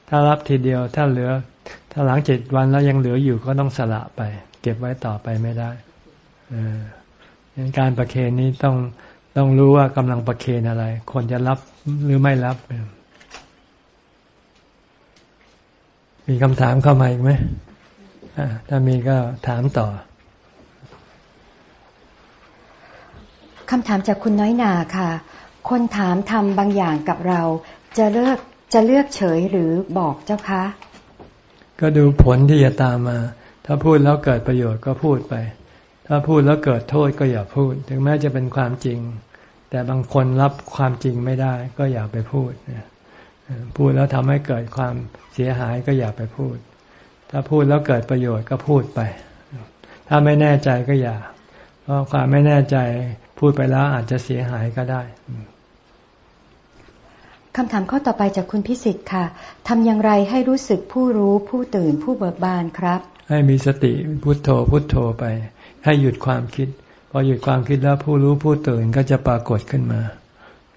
ถ้ารับทีเดียวถ้าเหลือ ถ้าหลังเจ็ดวันแล้วยังเหลืออยู่ก็ต้องสละไป เก็บไว้ต่อไปไม่ได้ การประเคนนี้ต้องต้องรู้ว่ากำลังประเคนอะไรคนจะรับหรือไม่รับ มีคำถามเข้ามาอีกไหมถ้ามีก็ถามต่อคำถามจากคุณน้อยนาค่ะ คนถามทำบางอย่างกับเรา จะเลือกจะเลือกเฉยหรือบอกเจ้าคะ ก็ดูผลที่จะตามมา ถ้าพูดแล้วเกิดประโยชน์ก็พูดไป ถ้าพูดแล้วเกิดโทษก็อย่าพูด ถึงแม้จะเป็นความจริง แต่บางคนรับความจริงไม่ได้ ก็อย่าไปพูดพูดแล้วทำให้เกิดความเสียหายก็อย่าไปพูด ถ้าพูดแล้วเกิดประโยชน์ก็พูดไป ถ้าไม่แน่ใจก็อย่า เพราะความไม่แน่ใจพูดไปแล้วอาจจะเสียหายก็ได้คำถามข้อต่อไปจากคุณพิสิทธิ์ค่ะทำอย่างไรให้รู้สึกผู้รู้ผู้ตื่นผู้เบิกบานครับ ให้มีสติพุโทโธพุโทโธไป ให้หยุดความคิด พอหยุดความคิดแล้วผู้รู้ผู้ตื่นก็จะปรากฏขึ้นมา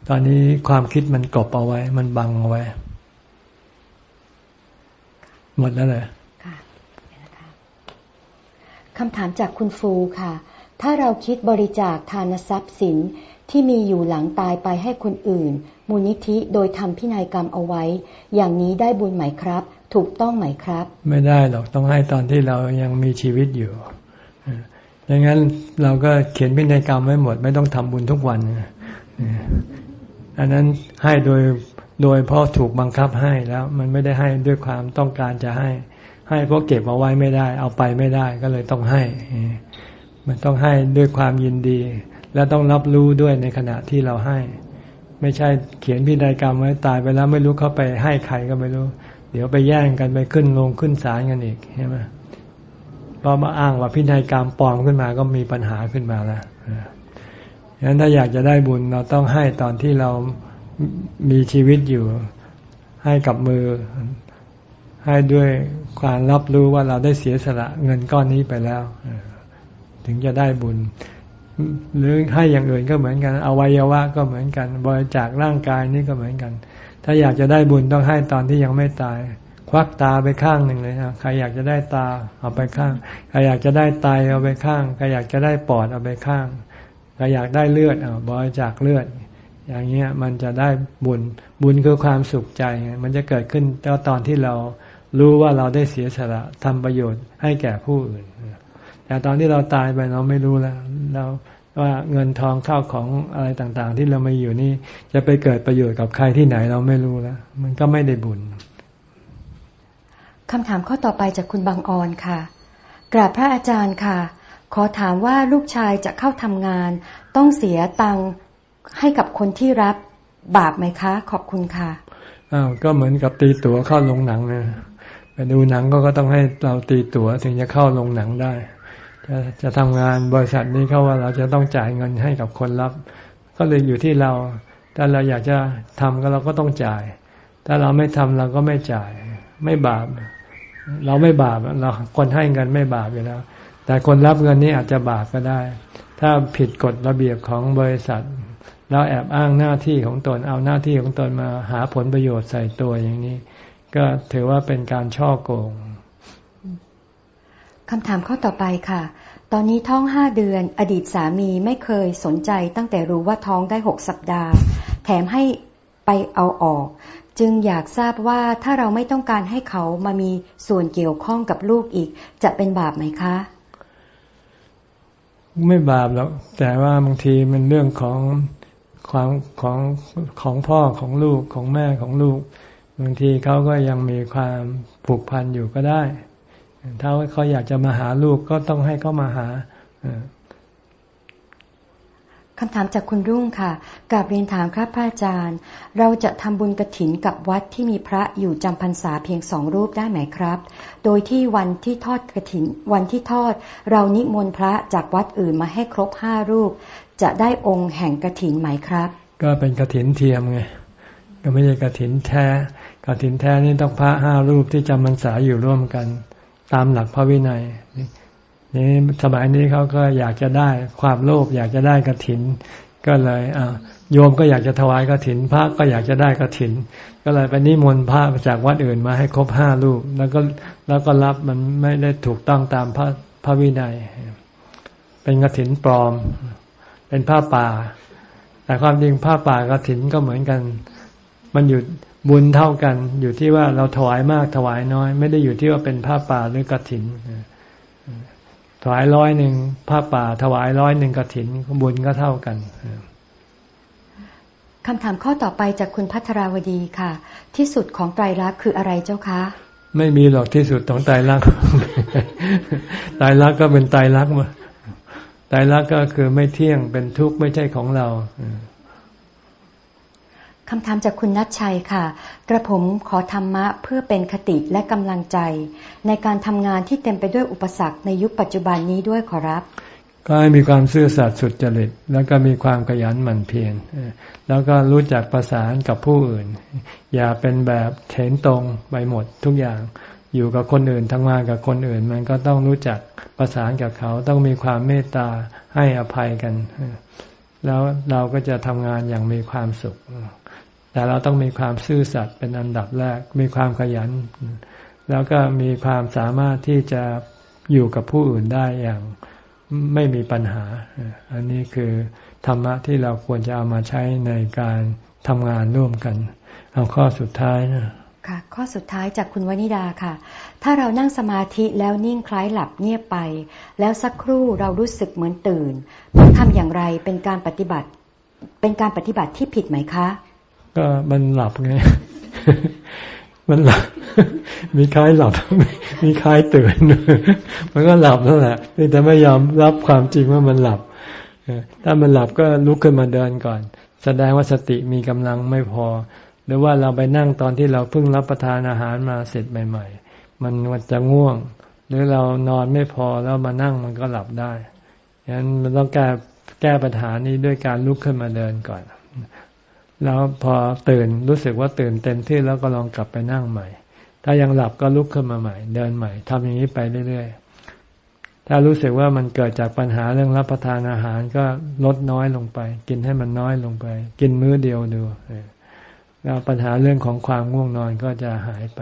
ตอนนี้ความคิดมันกบเอาไว้ มันบังเอาไว้ หมดแล้วเลยคำถามจากคุณฟูค่ะ ถ้าเราคิดบริจาคทานทรัพย์สินที่มีอยู่หลังตายไปให้คนอื่น มูลนิธิโดยทำพินัยกรรมเอาไว้ อย่างนี้ได้บุญไหมครับ ถูกต้องไหมครับ ไม่ได้หรอกต้องให้ตอนที่เรายังมีชีวิตอยู่ อย่างนั้นเราก็เขียนพินัยกรรมไว้หมด ไม่ต้องทำบุญทุกวันอันนั้นให้โดยโดยเพราะถูกบังคับให้แล้ว มันไม่ได้ให้ด้วยความต้องการจะให้ ให้เพราะเก็บเอาไว้ไม่ได้ เอาไปไม่ได้ก็เลยต้องให้ มันต้องให้ด้วยความยินดี และต้องรับรู้ด้วยในขณะที่เราให้ ไม่ใช่เขียนพินัยกรรมไว้ตายไปแล้วไม่รู้เขาไปให้ใครก็ไม่รู้ เดี๋ยวไปแย่งกันไปขึ้นลงขึ้นศาลกันอีกใช่ไหม พอมาอ้างว่าพินัยกรรมปลอมขึ้นมาก็มีปัญหาขึ้นมาแล้วฉะนั้นถ้าอยากจะได้บุญเราต้องให้ตอนที่เรามีชีวิตอยู่ ให้กับมือ ให้ด้วยความรับรู้ว่าเราได้เสียสละเงินก้อนนี้ไปแล้ว ถึงจะได้บุญ หรือให้อย่างอื่นก็เหมือนกันอวัยวะก็เหมือนกัน บริจาคร่างกายนี่ก็เหมือนกัน ถ้าอยากจะได้บุญต้องให้ตอนที่ยังไม่ตาย ควักตาไปข้างหนึ่งเลยนะใครอยากจะได้ตาเอาไปข้าง ใครอยากจะได้ไตเอาไปข้าง ใครอยากจะได้ปอดเอาไปข้าง ใครอยากได้เลือดเอาบริจาคเลือด อย่างเงี้ยมันจะได้บุญ บุญคือความสุขใจ มันจะเกิดขึ้นตอนที่เรารู้ว่าเราได้เสียสละทำประโยชน์ให้แก่ผู้อื่น แต่ตอนที่เราตายไปเราไม่รู้แล้วเราว่าเงินทองเข้าของอะไรต่างๆ ที่เรามาอยู่นี่จะไปเกิดประโยชน์กับใครที่ไหนเราไม่รู้แล้ว มันก็ไม่ได้บุญ คำถามข้อต่อไปจากคุณบางออนค่ะ กราบพระอาจารย์ค่ะ ขอถามว่าลูกชายจะเข้าทำงาน ต้องเสียตังค์ให้กับคนที่รับบาปไหมคะ ขอบคุณค่ะอ้าวก็เหมือนกับตีตั๋วเข้าลงหนังนะไปดูหนังก็ก็ต้องให้เราตีตั๋วถึงจะเข้าลงหนังได้ จะจะทำงานบริษัทนี้เขาว่าเราจะต้องจ่ายเงินให้กับคนรับ ก็เลยอยู่ที่เราถ้าเราอยากจะทำก็เราก็ต้องจ่าย ถ้าเราไม่ทำเราก็ไม่จ่าย ไม่บาป เราไม่บาปเราคนให้เงินไม่บาปอยู่แล้ว แต่คนรับเงินนี้อาจจะบาปก็ได้ ถ้าผิดกฎระเบียบของบริษัท แล้วแอบอ้างหน้าที่ของตนเอาหน้าที่ของตนมาหาผลประโยชน์ใส่ตัวอย่างนี้ ก็ถือว่าเป็นการช่อโกงคำถามข้อต่อไปค่ะ ตอนนี้ท้องห้าเดือน อดีตสามีไม่เคยสนใจตั้งแต่รู้ว่าท้องได้หกสัปดาห์ แถมให้ไปเอาออก จึงอยากทราบว่าถ้าเราไม่ต้องการให้เขามามีส่วนเกี่ยวข้องกับลูกอีก จะเป็นบาปไหมคะ ไม่บาปหรอกแต่ว่าบางทีมันเรื่องของความของของพ่อของลูกของแม่ของลูก บางทีเขาก็ยังมีความผูกพันอยู่ก็ได้ ถ้าเขาอยากจะมาหาลูกก็ต้องให้เขามาหา คำถามจากคุณรุ่งค่ะกาบเรียนถามครับพระอาจารย์ เราจะทำบุญกระถินกับวัดที่มีพระอยู่จำพรรษาเพียงสองรูปได้ไหมครับ โดยที่วันที่ทอดกระถิน วันที่ทอด เรานิมนต์พระจากวัดอื่นมาให้ครบห้ารูป จะได้องค์แห่งกระถินไหมครับ ก็เป็นกระถินเทียมไงก็ไม่ใช่กระถินแท้กระถินแท้นี่ต้องพระห้ารูปที่จำพรรษาอยู่ร่วมกัน ตามหลักพระวินัย นี่สมัยนี้เขาก็อยากจะได้ความโลภอยากจะได้กระถิน ก็เลยอ่าโยมก็อยากจะถวายกระถินพระก็อยากจะได้กระถิน ก็เลยไปนิมนต์พระจากวัดอื่นมาให้ครบห้ารูป แล้วก็แล้วก็รับมันไม่ได้ถูกต้องตามพระพระวินัย เป็นกระถินปลอม เป็นผ้าป่า แต่ความจริงผ้าป่ากระถินก็เหมือนกัน มันอยู่บุญเท่ากัน อยู่ที่ว่าเราถวายมากถวายน้อย ไม่ได้อยู่ที่ว่าเป็นผ้าป่าหรือกระถิน ถวายร้อยหนึ่งผ้าป่า ถวายร้อยหนึ่งกระถินบุญก็เท่ากันคำถามข้อต่อไปจากคุณพัทราวดีค่ะ ที่สุดของไตรลักษณ์คืออะไรเจ้าคะ ไม่มีหรอกที่สุดของไตรลักษณ์ไตรลักษณ์ก็เป็นไตรลักษณ์มาไตรลักษณ์ก็คือไม่เที่ยงเป็นทุกข์ไม่ใช่ของเรา คำถามจากคุณนัทชัยค่ะ กระผมขอธรรมะเพื่อเป็นคติและกำลังใจ ในการทำงานที่เต็มไปด้วยอุปสรรคในยุคปัจจุบันนี้ด้วยขอรับ ก็ให้มีความซื่อสัตย์สุจริต แล้วก็มีความขยันหมั่นเพียรแล้วก็รู้จักประสานกับผู้อื่น อย่าเป็นแบบเถนตรงไปหมดทุกอย่าง อยู่กับคนอื่นทำงานกับคนอื่น มันก็ต้องรู้จักประสานกับเขาต้องมีความเมตตาให้อภัยกัน แล้วเราก็จะทำงานอย่างมีความสุข แต่เราต้องมีความซื่อสัตย์เป็นอันดับแรก มีความขยัน แล้วก็มีความสามารถที่จะอยู่กับผู้อื่นได้อย่างไม่มีปัญหา อันนี้คือธรรมะที่เราควรจะเอามาใช้ในการทำงานร่วมกัน เอาข้อสุดท้ายนะค่ะข้อสุดท้ายจากคุณวนิดาค่ะ ถ้าเรานั่งสมาธิแล้วนิ่งคล้ายหลับเงียบไป แล้วสักครู่เรารู้สึกเหมือนตื่นต้องทำอย่างไรเป็นการปฏิบัติ เป็นการปฏิบัติที่ผิดไหมคะ ก็มันหลับไง มันหลับ มีคล้ายหลับ มีคล้ายตื่น มันก็หลับนั่นแหละแต่ไม่ยอมรับความจริงว่ามันหลับ ถ้ามันหลับก็ลุกขึ้นมาเดินก่อน แสดงว่าสติมีกำลังไม่พอ หรือว่าเราไปนั่งตอนที่เราเพิ่งรับประทานอาหารมาเสร็จใหม่ ๆ มันมันจะง่วง หรือเรานอนไม่พอแล้วมานั่งมันก็หลับได้ฉะนั้นมันต้องแก้แก้ปัญหานี้ด้วยการลุกขึ้นมาเดินก่อน แล้วพอตื่นรู้สึกว่าตื่นเต็มที่แล้วก็ลองกลับไปนั่งใหม่ ถ้ายังหลับก็ลุกขึ้นมาใหม่ เดินใหม่ทำอย่างนี้ไปเรื่อยๆ ถ้ารู้สึกว่ามันเกิดจากปัญหาเรื่องรับประทานอาหารก็ลดน้อยลงไป กินให้มันน้อยลงไป กินมื้อเดียวดูแล้วปัญหาเรื่องของความง่วงนอนก็จะหายไป